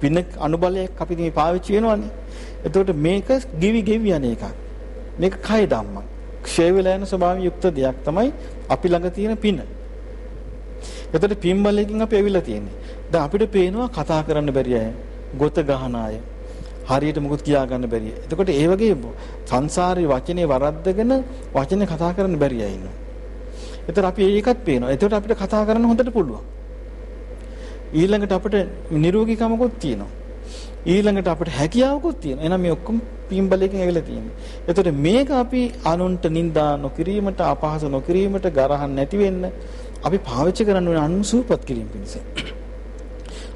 S3: පින අනුබලයක් අපි මේ පාවිච්චි වෙනවනේ එතකොට මේක ගිවි ගෙවි යන එකක් මේක කය ධම්මක් ක්ෂය වෙලා යන ස්වභාවයෙන් යුක්ත දෙයක් තමයි අපි ළඟ තියෙන පින එතකොට පින් බලයෙන් අපි ඇවිල්ලා තියෙන්නේ දැන් අපිට පේනවා කතා කරන්න බැරි අය, ගොත ගහන අය, හරියට මුකුත් කියා ගන්න බැරි. එතකොට ඒ වගේ සංසාරේ වචනේ වරද්දගෙන වචනේ කතා කරන්න බැරි අය ඉන්නවා. එතකොට අපි ඒකත් පේනවා. එතකොට අපිට කතා කරන්න හොඳට පුළුවන්. ඊළඟට අපිට නිරෝගීකමකුත් තියෙනවා. ඊළඟට අපිට හැකියාවකුත් තියෙනවා. එහෙනම් මේ ඔක්කොම පින්බලයෙන් ඇවිල්ලා තියෙන්නේ. එතකොට මේක අපි අනුන්ට නිඳා නොකිරීමට, අපහාස නොකිරීමට, ගරහන් නැති වෙන්න අපි පාවිච්චි කරන්න ඕනේ අනුසූපත් කිරීම පිණිස.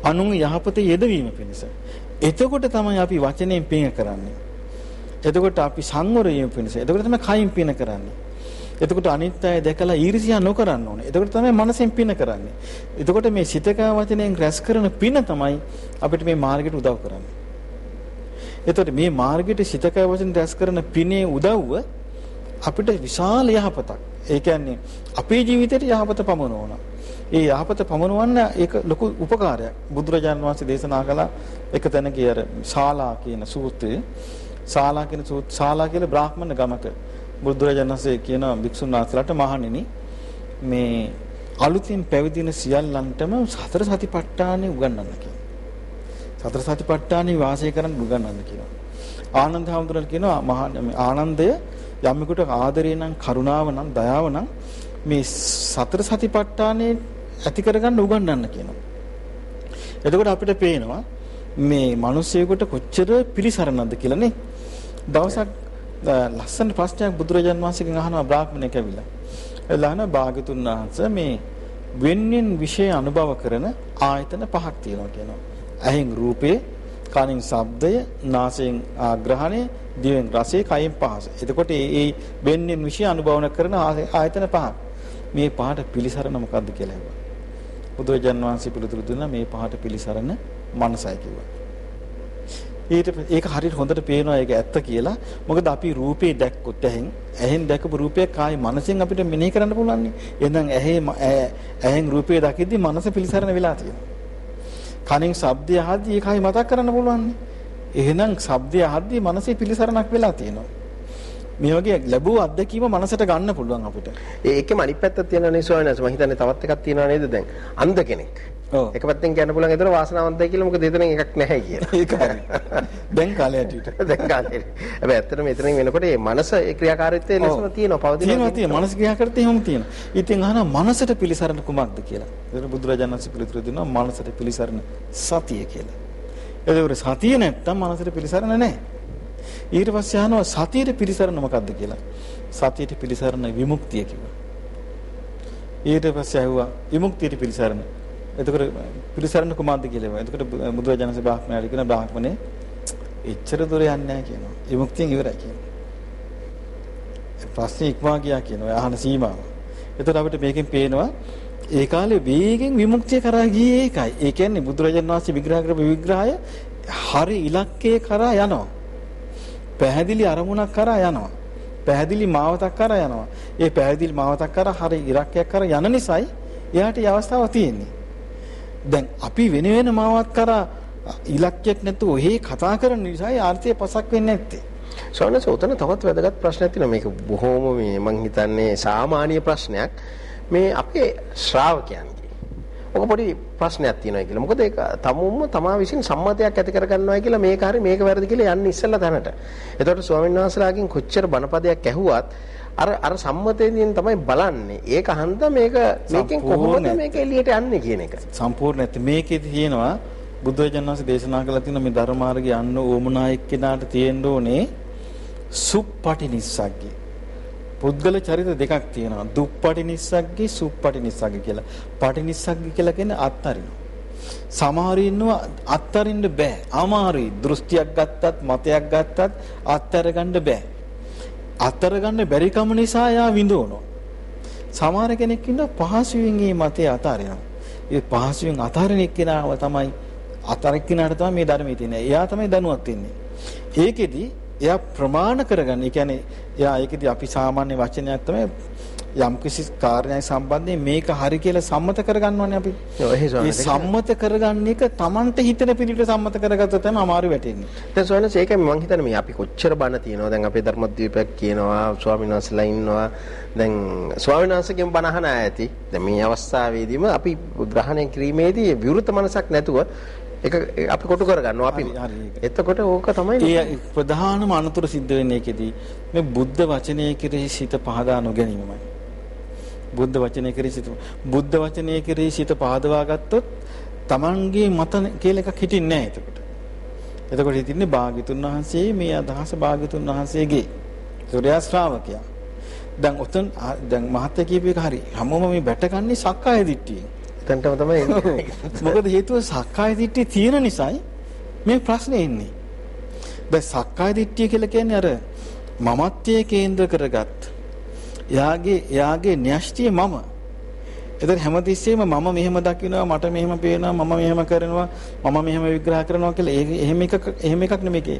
S3: අනුන් යහපතේ යෙදවීම පිණිස. එතකොට තමයි අපි වචනයෙන් පින කරන්නේ. එතකොට අපි සංවරයෙන් පිණිස. එතකොට තමයි කයින් පින කරන්නේ. එතකොට අනිත් අය දැකලා ඊර්ෂ්‍යා නොකරන්න ඕනේ. එතකොට තමයි මනසෙන් පින කරන්නේ. එතකොට මේ සිතක වචනයෙන් රැස් කරන පින තමයි අපිට මේ මාර්ගයට උදව් කරන්නේ. එතකොට මේ මාර්ගයට සිතක වචන රැස් කරන පිනේ උදව්ව අපිට විශාල යහපතක්. ඒ කියන්නේ අපේ ජීවිතේට යහපත පමනවනවා. ඒ යහපත පමනවන්න ඒක ලොකු උපකාරයක්. බුදුරජාණන් වහන්සේ දේශනා කළ එක තැනක අර ශාලා කියන සූත්‍රයේ ශාලා කියන සූත්‍ර ශාලා කියලා බ්‍රාහ්මණ ගමක බුදුරජාණන් වහන්සේ කියන භික්ෂුන් වහන්සේලාට මහණෙනි මේ අලුතින් පැවිදින සියල්ලන්ටම සතර සතිපට්ඨානෙ උගන්වන්න කියනවා. සතර සතිපට්ඨානෙ වාසය කරන්න උගන්වන්න කියනවා. ආනන්ද හැමතුරල් කියනවා මහා ආනන්දය යම්ෙකුට ආදරේ නම් කරුණාව නම් දයාව නම් මේ සතර සතිපට්ඨානේ ඇති කරගන්න උගන්වන්න කියනවා. එතකොට අපිට පේනවා මේ මිනිස්සෙකුට කොච්චර පිළිසරණක්ද කියලා නේ. දවසක් ලස්සන ප්‍රශ්නයක් බුදුරජාන් වහන්සේගෙන් අහනවා බ්‍රාහ්මණයෙක් ඇවිල්ලා. එළහන භාගතුන් වහන්සේ මේ වෙන්නෙන් විශේෂ අනුභව කරන ආයතන පහක් තියෙනවා කියනවා. ඇහෙන් රූපේ, කනින් ශබ්දය, නාසයෙන් ආග්‍රහණය, දිවෙන් රසය, කයෙන් පහස. එතකොට මේ වෙන්නෙන් විශේෂ අනුභවන කරන ආයතන පහක්. මේ පහට පිළිසරණ මොකද්ද කියලා ඇහුවා. බුදුරජාන් වහන්සේ පිළිතුරු දුන්නා මේ පහට පිළිසරණ මනසයි කිව්වා. ඊට ඒක හරියට හොඳට පේනවා ඒක ඇත්ත කියලා. මොකද අපි රූපේ දැක්කොත් ඇහෙන් ඇහෙන් දැකපු රූපයක් කායි මනසෙන් අපිට මෙනෙහි කරන්න පුළුවන් නේ. එහෙනම් ඇහි ඇහෙන් රූපේ දකිද්දි මනස පිළිසරණ වෙලා තියෙනවා. කනින් ශබ්දය අහද්දි ඒකයි මතක් කරන්න පුළුවන් නේ. එහෙනම් ශබ්දය අහද්දි මනසේ පිළිසරණක් වෙලා තියෙනවා. මේ වගේ ලැබුව අත්දැකීම මනසට ගන්න පුළුවන් අපිට.
S2: ඒකෙම අනිත් පැත්තක් තියෙනවා නේ ස්වාමීනි. මම හිතන්නේ තවත් එකක් තියෙනවා නේද දැන්? අන්ධ කෙනෙක්.
S3: ඔව්.
S2: එක පැත්තෙන් කියන්න පුළුවන් ඒතර වාසනාවන්තයි කියලා මොකද එතන එකක් නැහැ කියලා.
S3: ඒක හරි. දැන් කාලේ ඇටියට.
S2: දැන් කාලේ. හැබැයි ඇත්තටම එතනින් වෙනකොට මේ මනස ඒ ක්‍රියාකාරීත්වය ලෙසම තියෙනවා. පවතිනවා.
S3: තියෙනවා තියෙනවා. මනස ක්‍රියාකාරීත්වය එහෙම තියෙනවා. ඉතින් අහනවා මනසට පිළිසරණ කුමක්ද කියලා. ඒතර බුදුරජාණන් වහන්සේ පිළිතුරු දෙනවා මනසට පිළිසරණ සතිය කියලා. ඒකවල සතිය නැත්තම් මනසට පිළිසරණ නැහැ. ඊට පස්සේ අහනවා සතියේ පිළිසරණ මොකක්ද කියලා. සතියේ පිළිසරණ විමුක්තිය කිව්වා. ඊට පස්සේ ඇහුවා විමුක්තියට පිළිසරණ. එතකොට පිළිසරණ කුමක්ද කියලා ඒවා. එතකොට බුදුරජාණන්සේ බ්‍රාහ්මණයාට කියන බ්‍රාහ්මණේ එච්චර දුර යන්නේ නැහැ කියනවා. විමුක්තියෙන් ඉවරයි කියනවා. ප්‍රශ්නේ ඉක්මවා ගියා කියනවා. අහන සීමාව. එතකොට අපිට මේකෙන් පේනවා ඒ කාලේ වේගෙන් විමුක්තිය කරා ගියේ ඒකයි. ඒ කියන්නේ බුදුරජාණන් වහන්සේ විග්‍රහ කරපු විග්‍රහය හරි ඉලක්කයේ කරා යනවා. පැහැදිලි අරමුණක් කරා යනවා. පැහැදිලි මාවතක් කරා යනවා. ඒ පැහැදිලි මාවතක් කරා හරි ඉරක්කයක් කරා යන නිසායි එයාට මේ අවස්ථාව තියෙන්නේ. දැන් අපි වෙන වෙන මාවත් කරා ඉලක්කයක් නැතුව ඔහේ කතා කරන නිසා ආර්ථික පසක් වෙන්නේ නැත්තේ.
S2: ස්වාමීන් වහන්සේ උතන තවත් වැදගත් ප්‍රශ්නයක් තියෙනවා. මේක බොහොම මේ මං හිතන්නේ සාමාන්‍ය ප්‍රශ්නයක්. මේ අපේ ශ්‍රාවකයන්ගේ. ඔක පොඩි ප්‍රශ්නයක් තියෙනවා කියලා. මොකද ඒක තමුම්ම තමා විසින් සම්මතයක් ඇති කරගන්නවා කියලා මේක හරි මේක වැරදි කියලා යන්නේ ඉස්සෙල්ලා තැනට. එතකොට ස්වාමීන් වහන්සේලාගෙන් කොච්චර බණපදයක් ඇහුවත් අර අර සම්මතයෙන් තමයි බලන්නේ. ඒක හන්ද මේක මේකෙන් කොහොමද මේක එළියට යන්නේ කියන එක.
S3: සම්පූර්ණ නැති මේකේ තියෙනවා බුදුරජාණන් වහන්සේ දේශනා කළා තියෙන මේ ධර්මාර්ගය යන්න ඕමුනා එක්කෙනාට තියෙන්න ඕනේ සුප්පටි නිස්සග්ගේ. පුද්ගල චරිත දෙකක් තියෙනවා. දුප්පටි නිස්සග්ගේ සුප්පටි නිස්සග්ගේ කියලා. පටි නිස්සග්ගේ කියලා කියන්නේ අත්තරිනවා. සමහර ඉන්නවා අත්තරින්න බෑ. අමාරුයි. දෘෂ්ටියක් ගත්තත් මතයක් ගත්තත් අත්තර ගන්න බෑ. අත්තර ගන්න බැරි කම නිසා යා විඳවනවා. සමහර කෙනෙක් ඉන්නවා පහසුවෙන් මේ මතේ අතාරිනවා. ඒ පහසුවෙන් අතාරින එක්කෙනාව තමයි අතරින් කෙනාට තමයි මේ ධර්මයේ තියෙන්නේ. එයා තමයි දැනුවත් වෙන්නේ. ඒකෙදි එයා ප්‍රමාණ කරගන්න. ඒ කියන්නේ එයා ඒකෙදි අපි සාමාන්‍ය වචනයක් තමයි යම් කිසි කාර්යයක් සම්බන්ධයෙන් මේක හරි කියලා සම්මත කරගන්නවනේ අපි. ඒ සම්මත කරගන්න එක Tamante හිතන පිළිවිට සම්මත කරගත්තොත් තමයි අමාරු වෙටෙන්නේ.
S2: දැන් සෝනස් ඒකයි මම හිතන්නේ මේ අපි කොච්චර බණ තියෙනවා. දැන් අපේ ධර්මද්වීපයක් කියනවා ස්වාමීන් වහන්සේලා ඉන්නවා. දැන් ස්වාමීන් වහන්සේගෙන් බණ අහන ඇති. දැන් මේ අවස්ථාවේදීම අපි ග්‍රහණය කිරීමේදී විවෘත මනසක් නැතුව ඒක අපි කොටු කරගන්නවා අපි. එතකොට ඕක තමයි
S3: ඒ ප්‍රධානම අනතුර සිද්ධ වෙන්නේ ඒකෙදී මේ බුද්ධ වචනය කෙරෙහි සිත පහදා නොගැනීමයි. බුද්ධ වචනය කෙරෙහි සිත බුද්ධ වචනය කෙරෙහි සිත පහදවා ගත්තොත් Tamanගේ මත කියලා එකක් හිටින්නේ නැහැ එතකොට. එතකොට හිටින්නේ භාග්‍යතුන් වහන්සේ මේ අදහස භාග්‍යතුන් වහන්සේගේ. සූර්යා ශ්‍රාවකයා. දැන් ඔතන දැන් මහත්ය කියපු එක හරි. හැමෝම මේ බැටගන්නේ සක්කාය දිට්ඨියෙන්.
S2: එතනටම තමයි එන්නේ.
S3: මොකද හේතුව සක්කාය දිට්ඨිය තියෙන නිසායි මේ ප්‍රශ්නේ එන්නේ. දැන් සක්කාය දිට්ඨිය කියලා කියන්නේ අර මමත්වයේ කේන්ද්‍ර කරගත්. එයාගේ එයාගේ න්‍යෂ්ටිය මම. එතන හැමතිස්සෙම මම මෙහෙම දකිනවා මට මෙහෙම පේනවා මම මෙහෙම කරනවා මම මෙහෙම විග්‍රහ කරනවා කියලා එහෙම එකක් එහෙම එකක් නෙමෙයි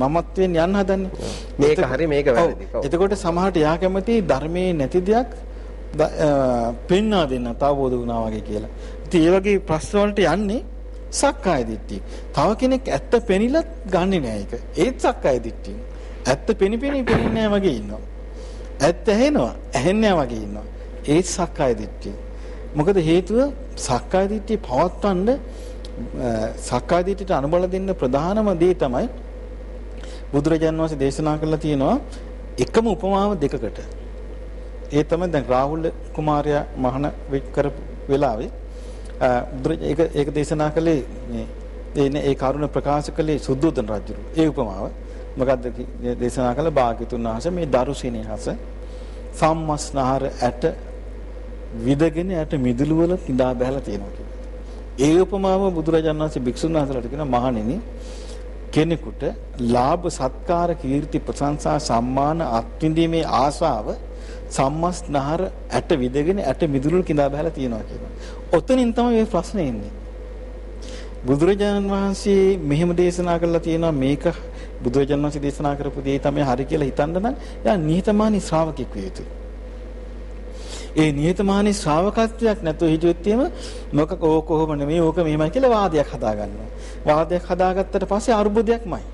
S3: මමත්වෙන් යන්න හදන්නේ
S2: මේක හරි මේක වැරදි.
S3: එතකොට සමහරට යා කැමති ධර්මයේ නැති දෙයක් පෙන්වා දෙන්න තවබෝධ වුණා වගේ කියලා. ඉතින් ඒ වගේ ප්‍රශ්න වලට යන්නේ සක්කාය දිට්ඨිය. තව කෙනෙක් ඇත්ත පෙනිලත් ගන්නෙ නෑ ඒක. ඒත් සක්කාය දිට්ඨිය. ඇත්ත පෙනිපෙනී පෙනින්නේ නෑ වගේ ඉන්නවා. ඇත්ත ඇහෙනවා ඇහෙන්නේ නෑ වගේ ඉන්නවා. ඒත් සක්කාය දිට්ඨිය. මොකද හේතුව සක්කාය දිට්ඨිය පවත්වන්න සක්කාය දිට්ඨියට අනුබල දෙන්න ප්‍රධානම දේ තමයි බුදුරජාන් වහන්සේ දේශනා කළා තියෙනවා එකම උපමාව දෙකකට ඒ තමයි දැන් රාහුල කුමාරයා මහාන කරපු වෙලාවේ ඒක ඒක දේශනා කළේ මේ ඒ කරුණ ප්‍රකාශ කළේ සුද්ධෝදන රජුරු. ඒ උපමාව මොකද්ද දේශනා කළ භාග්‍යතුන් වහන්සේ මේ දරුසිනහස සම්මස්නහර ඇට විදගෙන ඇට මිදුළු වල කිඳා බහැලා තියෙනවා කියලා. ඒ උපමාව බුදුරජාණන් වහන්සේ භික්ෂුන් වහන්සේලාට කියන මහණෙනි කෙනෙකුට ලාභ සත්කාර කීර්ති ප්‍රශංසා සම්මාන අත්විඳීමේ ආශාව සම්මස්නහර ඇට විදගෙන ඇට මිදුළු කිඳා බහලා තියෙනවා කියනවා. ඔතනින් තමයි මේ ප්‍රශ්නේ එන්නේ. බුදුරජාණන් වහන්සේ මෙහෙම දේශනා කළා තියෙනවා මේක බුදුරජාණන් වහන්සේ දේශනා කරපු දේ තමයි හරි කියලා හිතන්න නම් එයා නිහතමානී ශ්‍රාවකෙක් විය යුතුයි. ඒ නිහතමානී ශ්‍රාවකත්වයක් නැතුව හිටියොත් එහෙම මොකක් ඕක කොහොම නෙමෙයි ඕක මෙහෙමයි කියලා වාදයක් හදාගන්නවා. වාදයක් හදාගත්තට පස්සේ අරුබුදයක්මයි.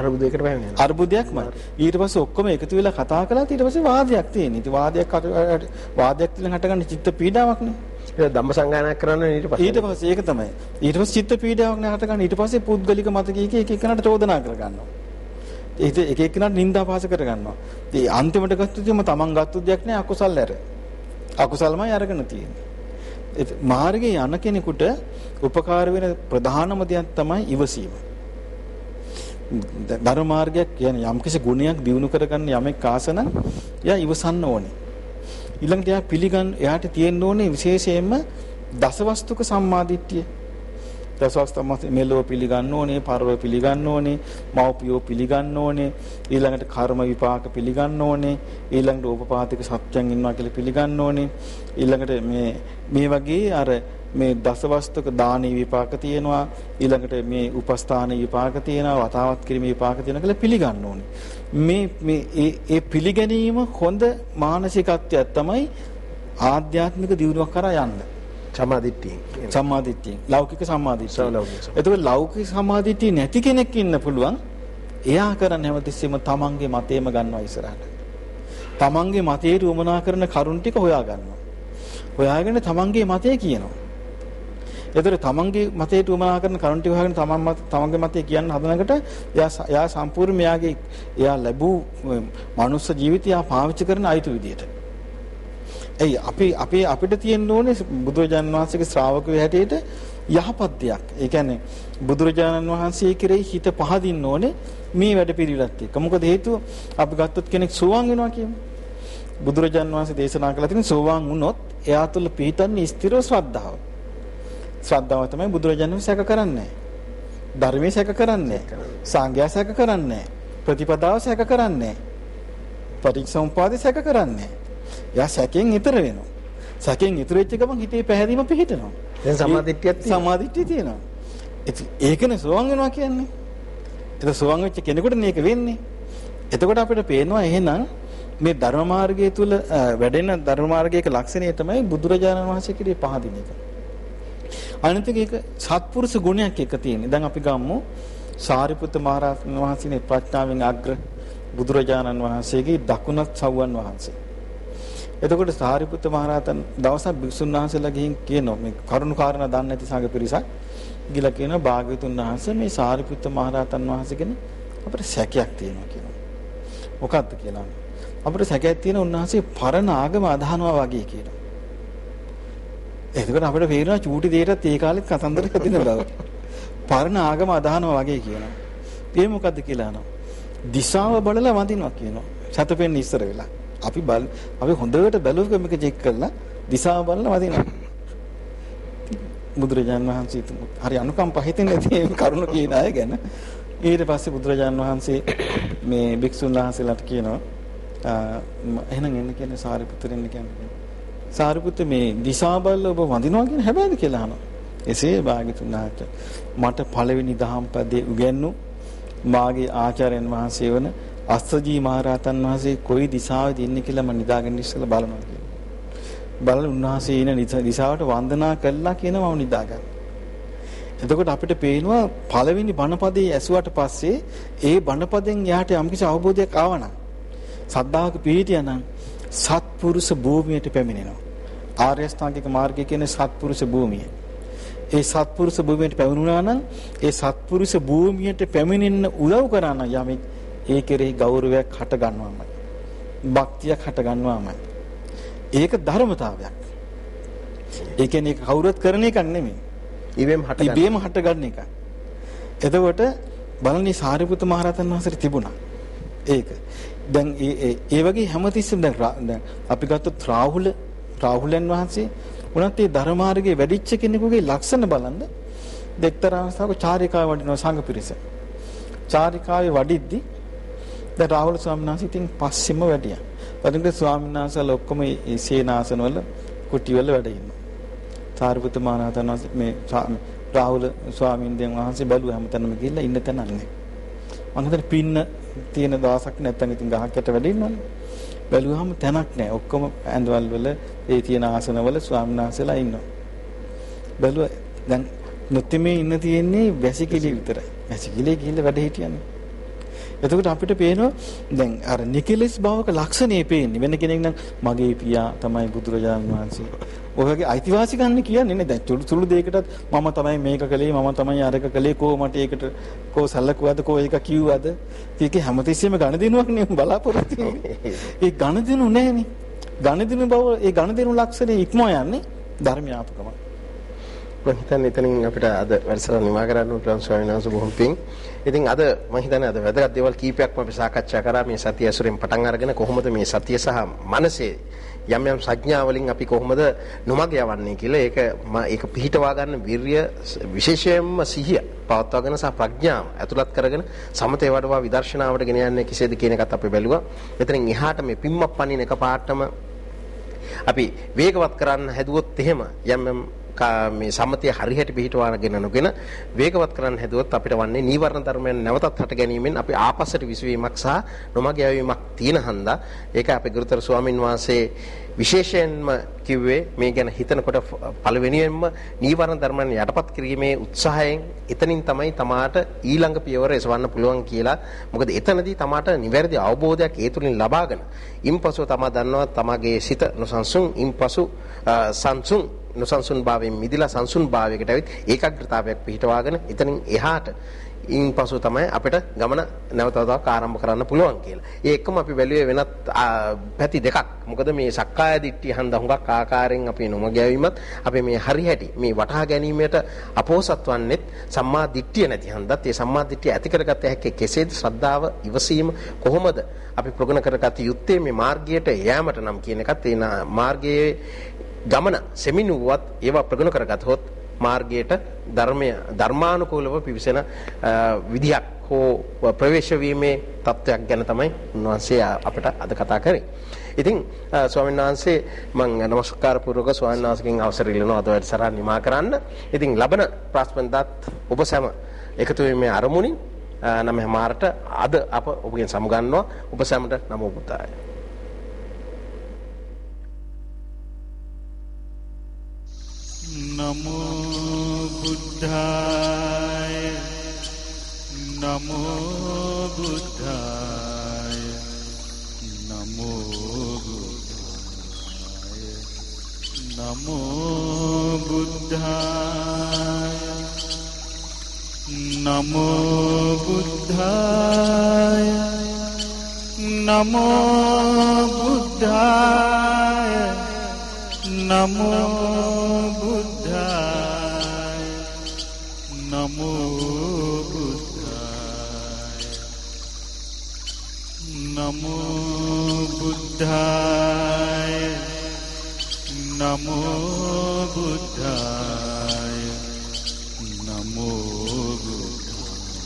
S2: අරුබුදයකට
S3: වෙනවා. අරුබුදයක්මයි. ඊට පස්සේ ඔක්කොම එකතු වෙලා කතා කළාත් ඊට පස්සේ වාදයක් තියෙන. ඉතින් වාදයක් වාදයක් තුළින් හටගන්න චිත්ත පීඩාවක් නේ.
S2: ඒක ධම්ම සංගායනා කරන්න ඊට පස්සේ.
S3: ඊට පස්සේ ඒක තමයි. ඊට පස්සේ චිත්ත පීඩාවක් නේ හටගන්න. ඊට පස්සේ පුද්ගලික මත කීක එක එකනට චෝදනා කරගන්නවා. ඒක එක එකනට නින්දා පාස කරගන්නවා. ඉතින් අන්තිමට ගත්තොත්ම තමන් ගත්ත දෙයක් නෑ අකුසල් ඇර. අකුසල්මයි අරගෙන තියෙන්නේ. මාර්ගයේ යන කෙනෙකුට උපකාර වෙන ප්‍රධානම දෙයක් තමයි ඉවසීම. ධර්ම මාර්ගයක් කියන්නේ යම්කිසි ගුණයක් දිනු කරගන්න යමෙක් ආසන එයා ඉවසන්න ඕනේ. ඊළඟට එයා පිළිගන්න එයාට තියෙන්න ඕනේ විශේෂයෙන්ම දසවස්තුක සම්මාදිට්ඨිය. දසවස්තම මෙලොව පිළිගන්න ඕනේ, පරලොව පිළිගන්න ඕනේ, මෞපියෝ පිළිගන්න ඕනේ, ඊළඟට කර්ම විපාක පිළිගන්න ඕනේ, ඊළඟට ඕපපාතික සත්‍යයන් ඉන්නවා කියලා පිළිගන්න ඕනේ. ඊළඟට මේ මේ වගේ අර මේ දසවස්තුක දානී විපාක තියෙනවා ඊළඟට මේ උපස්ථාන විපාක තියෙනවා වතාවත් කිරීම විපාක තියෙනවා කියලා පිළිගන්න ඕනේ මේ මේ ඒ ඒ පිළිගැනීම හොඳ මානසිකත්වයක් තමයි ආධ්‍යාත්මික දියුණුවක් කරා යන්න
S2: සමාධිත්‍යයෙන්
S3: සම්මාදිට්ඨියෙන් ලෞකික සම්මාදිට්ඨිය එතකොට ලෞකික සම්මාදිට්ඨිය නැති කෙනෙක් ඉන්න පුළුවන් එයා කරන්නේ හැමතිස්සෙම තමන්ගේ මතේම ගන්නවා ඉස්සරහට. තමන්ගේ මතයට උමනා කරන කරුණ ටික හොයා ගන්නවා. හොයාගෙන තමන්ගේ මතය කියනවා. ඒතර තමන්ගේ මතයට උමනා කරන කරුණ ටික හොයාගෙන තමන් තමන්ගේ මතය කියන්න හදනකොට එයා එයා සම්පූර්ණ මෙයාගේ එයා ලැබූ මනුස්ස ජීවිතය පාවිච්චි කරන අයිතු විදියට. එයි අපි අපි අපිට තියෙන්න ඕනේ බුදුරජාන් වහන්සේගේ ශ්‍රාවකයෝ හැටියට යහපත් දෙයක්. ඒ කියන්නේ බුදුරජාණන් වහන්සේ කෙරෙහි හිත පහදින්න ඕනේ මේ වැඩ පිළිවෙලත් එක්ක. මොකද හේතුව අපි ගත්තොත් කෙනෙක් සෝවාන් වෙනවා කියමු. බුදුරජාණන් වහන්සේ දේශනා කළ තියෙන සෝවාන් වුණොත් එයා තුළ පිහිටන්නේ ස්ථිර ශ්‍රද්ධාව. ශ්‍රද්ධාව තමයි බුදුරජාණන් වහන්සේ සැක කරන්නේ. ධර්මයේ සැක කරන්නේ. සංඝයා සැක කරන්නේ. ප්‍රතිපදාව සැක කරන්නේ. පටිච්චසමුපාදේ සැක කරන්නේ. එයා සැකෙන් ඈතර වෙනවා. සැකෙන් ඈතර වෙච්ච ගමන් හිතේ පැහැදීම පිහිටනවා.
S2: දැන් සමාධිත්‍යයක් තියෙනවා.
S3: සමාධිත්‍ය තියෙනවා. ඒකනේ සෝවන් වෙනවා කියන්නේ. ඒක සෝවන් වෙච්ච කෙනෙකුට මේක වෙන්නේ. එතකොට අපිට පේනවා එහෙනම් මේ ධර්ම මාර්ගය තුල වැඩෙන ධර්ම මාර්ගයක ලක්ෂණය තමයි බුදුරජාණන් වහන්සේ කිරේ පහදින එක. අනිත් එක සත්පුරුෂ ගුණයක් එක තියෙන්නේ. දැන් අපි ගමු සාරිපුත්ත මහරහතන් වහන්සේනේ ප්‍රඥාවෙන් අග්‍ර බුදුරජාණන් වහන්සේගේ දකුණත් සව්වන් වහන්සේ. එතකොට සාරිපුත්ත මහරහතන් දවසක් භික්ෂුන් වහන්සේලා ගිහින් කියනවා මේ කරුණු කාරණා දන්නේ නැති සංඝ පිරිසක් ගිලා කියනවා භාග්‍යවතුන් වහන්සේ මේ සාරිපුත්ත මහරහතන් වහන්සේගෙන අපිට සැකයක් තියෙනවා කියනවා. මොකක්ද කියලා. අපිට සැකයක් තියෙන උන්වහන්සේ පරණ ආගම අදහනවා වගේ කියනවා. එතකොට අපිට පේනවා චූටි දෙයටත් ඒ කාලෙත් කතන්දර හදින බව. පරණ ආගම අදහනවා වගේ කියනවා. ඒ මොකද්ද කියලා අහනවා. දිශාව බලලා වඳිනවා කියනවා. සතපෙන්න ඉස්සර වෙලා. අපි බල අපි හොඳට බැලුවක මේක චෙක් කරලා දිශාව බලලා වදිනවා. බුදුරජාන් වහන්සේ හරි අනුකම්ප හිතෙන්නේ නැති කරුණ කියන අය ගැන. ඊට පස්සේ බුදුරජාන් වහන්සේ මේ භික්ෂුන් වහන්සේලාට කියනවා එහෙනම් එන්න කියන්නේ සාරිපුත්‍රෙන්න කියන්නේ. සාරිපුත්‍ර මේ දිශා බලලා ඔබ වඳිනවා කියන හැබැයිද කියලා අහනවා. එසේ භාග්‍යතුන් වහන්සේ මට පළවෙනි දහම් පදේ උගන්වු මාගේ ආචාර්යයන් වහන්සේ වන අස්සජී මහරහතන් වහන්සේ කොයි දිශාවෙද ඉන්නේ කියලා මම නිදාගෙන ඉස්සෙල්ලා බලනවා කියලා. බලලා උන්වහන්සේ ඉන දිශාවට වන්දනා කළා කියනවා මම නිදාගන්න. එතකොට අපිට පේනවා පළවෙනි බණපදේ ඇසුවට පස්සේ ඒ බණපදෙන් යාට යම්කිසි අවබෝධයක් ආවනම් සද්ධාවක පිහිටියනම් සත්පුරුෂ භූමියට පැමිණෙනවා. ආර්ය ස්ථාංගික මාර්ගය කියන්නේ සත්පුරුෂ භූමිය. ඒ සත්පුරුෂ භූමියට පැමිණුණා නම් ඒ සත්පුරුෂ භූමියට පැමිණෙන්න උදව් කරන යමෙක් ඒ කෙරෙහි ගෞරවයක් හට ගන්නවාමයි. භක්තියක් හට ගන්නවාමයි. ඒක ධර්මතාවයක්. ඒ කියන්නේ කවුරුත් කරන එකක් නෙමෙයි.
S2: ඉබේම හට ගන්න.
S3: ඉබේම හට ගන්න එක. එතකොට බලන්නේ සාරිපුත්ත මහරහතන් වහන්සේට තිබුණා. ඒක. දැන් ඒ ඒ වගේ හැමතිස්සෙම දැන් දැන් අපි ගත්තොත් රාහුල රාහුලයන් වහන්සේ උනත් ඒ ධර්මාර්ගයේ වැඩිච්ච කෙනෙකුගේ ලක්ෂණ බලන්න දෙක්තරා අවස්ථාවක චාරිකාව වඩිනවා සංඝ පිරිස. චාරිකාවේ වඩිද්දි දැන් රාහුල ස්වාමීන් වහන්සේ ඉතින් පස්සෙම වැඩියා. පදින්ක ස්වාමීන් වහන්සේලා ඔක්කොම මේ සේනාසනවල කුටිවල වැඩ ඉන්නවා. සාරිපුත්ත මහරහතන් වහන්සේ මේ රාහුල ස්වාමීන් වහන්සේ බැලුවා හැමතැනම ගිහිල්ලා ඉන්න තැනක් නැහැ. මම හිතන්නේ පින්න තියෙන දවසක් නැත්තම් ඉතින් ගහක් යට වැඩ ඉන්නවනේ. බැලුවාම තැනක් නැහැ. ඔක්කොම ඇඳවල වල ඒ තියෙන ආසනවල ස්වාමීන් වහන්සේලා ඉන්නවා. බැලුවා දැන් නොතෙමේ ඉන්න තියෙන්නේ වැසිකිලි විතරයි. වැසිකිලි ගිහිල්ලා වැඩ හිටියන්නේ. එතකොට අපිට පේනවා දැන් අර නිකලස් භවක ලක්ෂණේ පේන්නේ වෙන කෙනෙක් නම් මගේ පියා තමයි බුදුරජාණන් වහන්සේ. ඔයගේ අයිතිවාසිකම් කියන්නේ නේ දැන් චුළු චුළු දෙයකටත් මම තමයි මේක කළේ මම තමයි අරක කළේ කෝ මට ඒකට කෝ සැලකුවද කෝ ඒක කිව්වද ඒකේ හැමතිස්සෙම ගණදිනුවක් නේ බලාපොරොත්තු වෙන්නේ. ඒ ගණදිනු නැහැනේ. ගණදිනු බව ඒ ගණදිනු ලක්ෂණේ ඉක්ම යන්නේ ධර්මයාපකම.
S2: මම හිතන්නේ එතනින් අපිට අද වැඩසටහන නිමා කරන්න පුළුවන් ස්වාමීන් වහන්සේ බොහොම පිං. ඉතින් අද මම හිතන්නේ අද වැදගත් දේවල් කීපයක්ම අපි සාකච්ඡා කරා මේ සතිය ඇසුරෙන් පටන් අරගෙන කොහොමද මේ සතිය සහ මනසේ යම් යම් සංඥා වලින් අපි කොහොමද නොමග යවන්නේ කියලා ඒක ඒක පිහිටවා ගන්න විරිය විශේෂයෙන්ම සිහිය පවත්වාගෙන සහ ප්‍රඥාව ඇතුළත් කරගෙන සමතේ වඩවා විදර්ශනාවට ගෙන යන්නේ කෙසේද කියන එකත් අපි බැලුවා. එතනින් එහාට මේ පිම්මක් පනින එක පාටම අපි වේගවත් කරන්න හැදුවොත් එහෙම යම් යම් මේ සම්මතිය හරියට පිළිටවාගෙන නොගෙන වේගවත් කරන්න හැදුවොත් අපිට වන්නේ නීවරණ ධර්මයන් නැවතත් හට ගැනීමෙන් අපි ආපස්සට විසවීමක් සහ නොමග යැවීමක් තියෙන හන්දා ඒක අපේ ගුරුතර ස්වාමින් වහන්සේ විශේෂයෙන්ම කිව්වේ මේ ගැන හිතනකොට පළවෙනියෙන්ම නීවරණ ධර්මයන් යටපත් කිරීමේ උත්සාහයෙන් එතනින් තමයි තමාට ඊළඟ පියවර එසවන්න පුළුවන් කියලා. මොකද එතනදී තමාට නිවැරදි අවබෝධයක් ඒ තුලින් ලබාගෙන ඉන්පසු තමා දන්නවා තමාගේ සිත නොසන්සුන් ඉන්පසු සංසුන් නොසන්සුන් භාවයෙන් මිදිලා සංසුන් භාවයකට ඇවිත් ඒකාග්‍රතාවයක් පිහිටවාගෙන එතනින් එහාට ඉන්පසු තමයි අපිට ගමන නැවත තවක් ආරම්භ කරන්න පුළුවන් කියලා. ඒ එක්කම අපි බැලුවේ වෙනත් පැති දෙකක්. මොකද මේ සක්කාය දිට්ඨිය හන්ද හුඟක් ආකාරයෙන් අපි නොම ගැවීමත් අපි මේ හරි හැටි මේ වටහා ගැනීමට අපෝසත් වන්නේත් සම්මා දිට්ඨිය නැති හන්දත් ඒ සම්මා දිට්ඨිය ඇති කරගත හැකි කෙසේද ශ්‍රද්ධාව ඉවසීම කොහොමද අපි ප්‍රගුණ කරගත යුත්තේ මේ මාර්ගයට යෑමට නම් කියන එකත් ඒ මාර්ගයේ ගමන සෙමිනුවත් ඒවා ප්‍රගුණ කරගතහොත් මාර්ගයට ධර්මය ධර්මානුකූලව පිවිසෙන විදියක් හෝ ප්‍රවේශ වීමේ තත්වයක් ගැන තමයි උන්වහන්සේ අපට අද කතා කරේ. ඉතින් ස්වාමීන් වහන්සේ මම নমස්කාර පූර්වක ස්වාමීන් වහන්සේගෙන් අවසර ඉල්ලනවා අද වැඩසටහන නිමා කරන්න. ඉතින් ලබන ප්‍රාස්පන්දත් ඔබ සැම එකතු වීමේ අරමුණින් නම් හැමාරට අද අප ඔබගෙන් සමුගන්නවා. ඔබ සැමට නමෝ බුද්දාය.
S3: නමෝ බුද්ධාය නමෝ බුද්ධාය නමෝ බුද්ධාය නමෝ බුද්ධාය නමෝ බුද්ධාය නමෝ බුද්ධාය namo buddhaya namo buddhaya namo buddhaya namo buddhaya namo buddhaya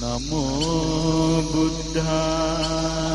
S3: namo buddhaya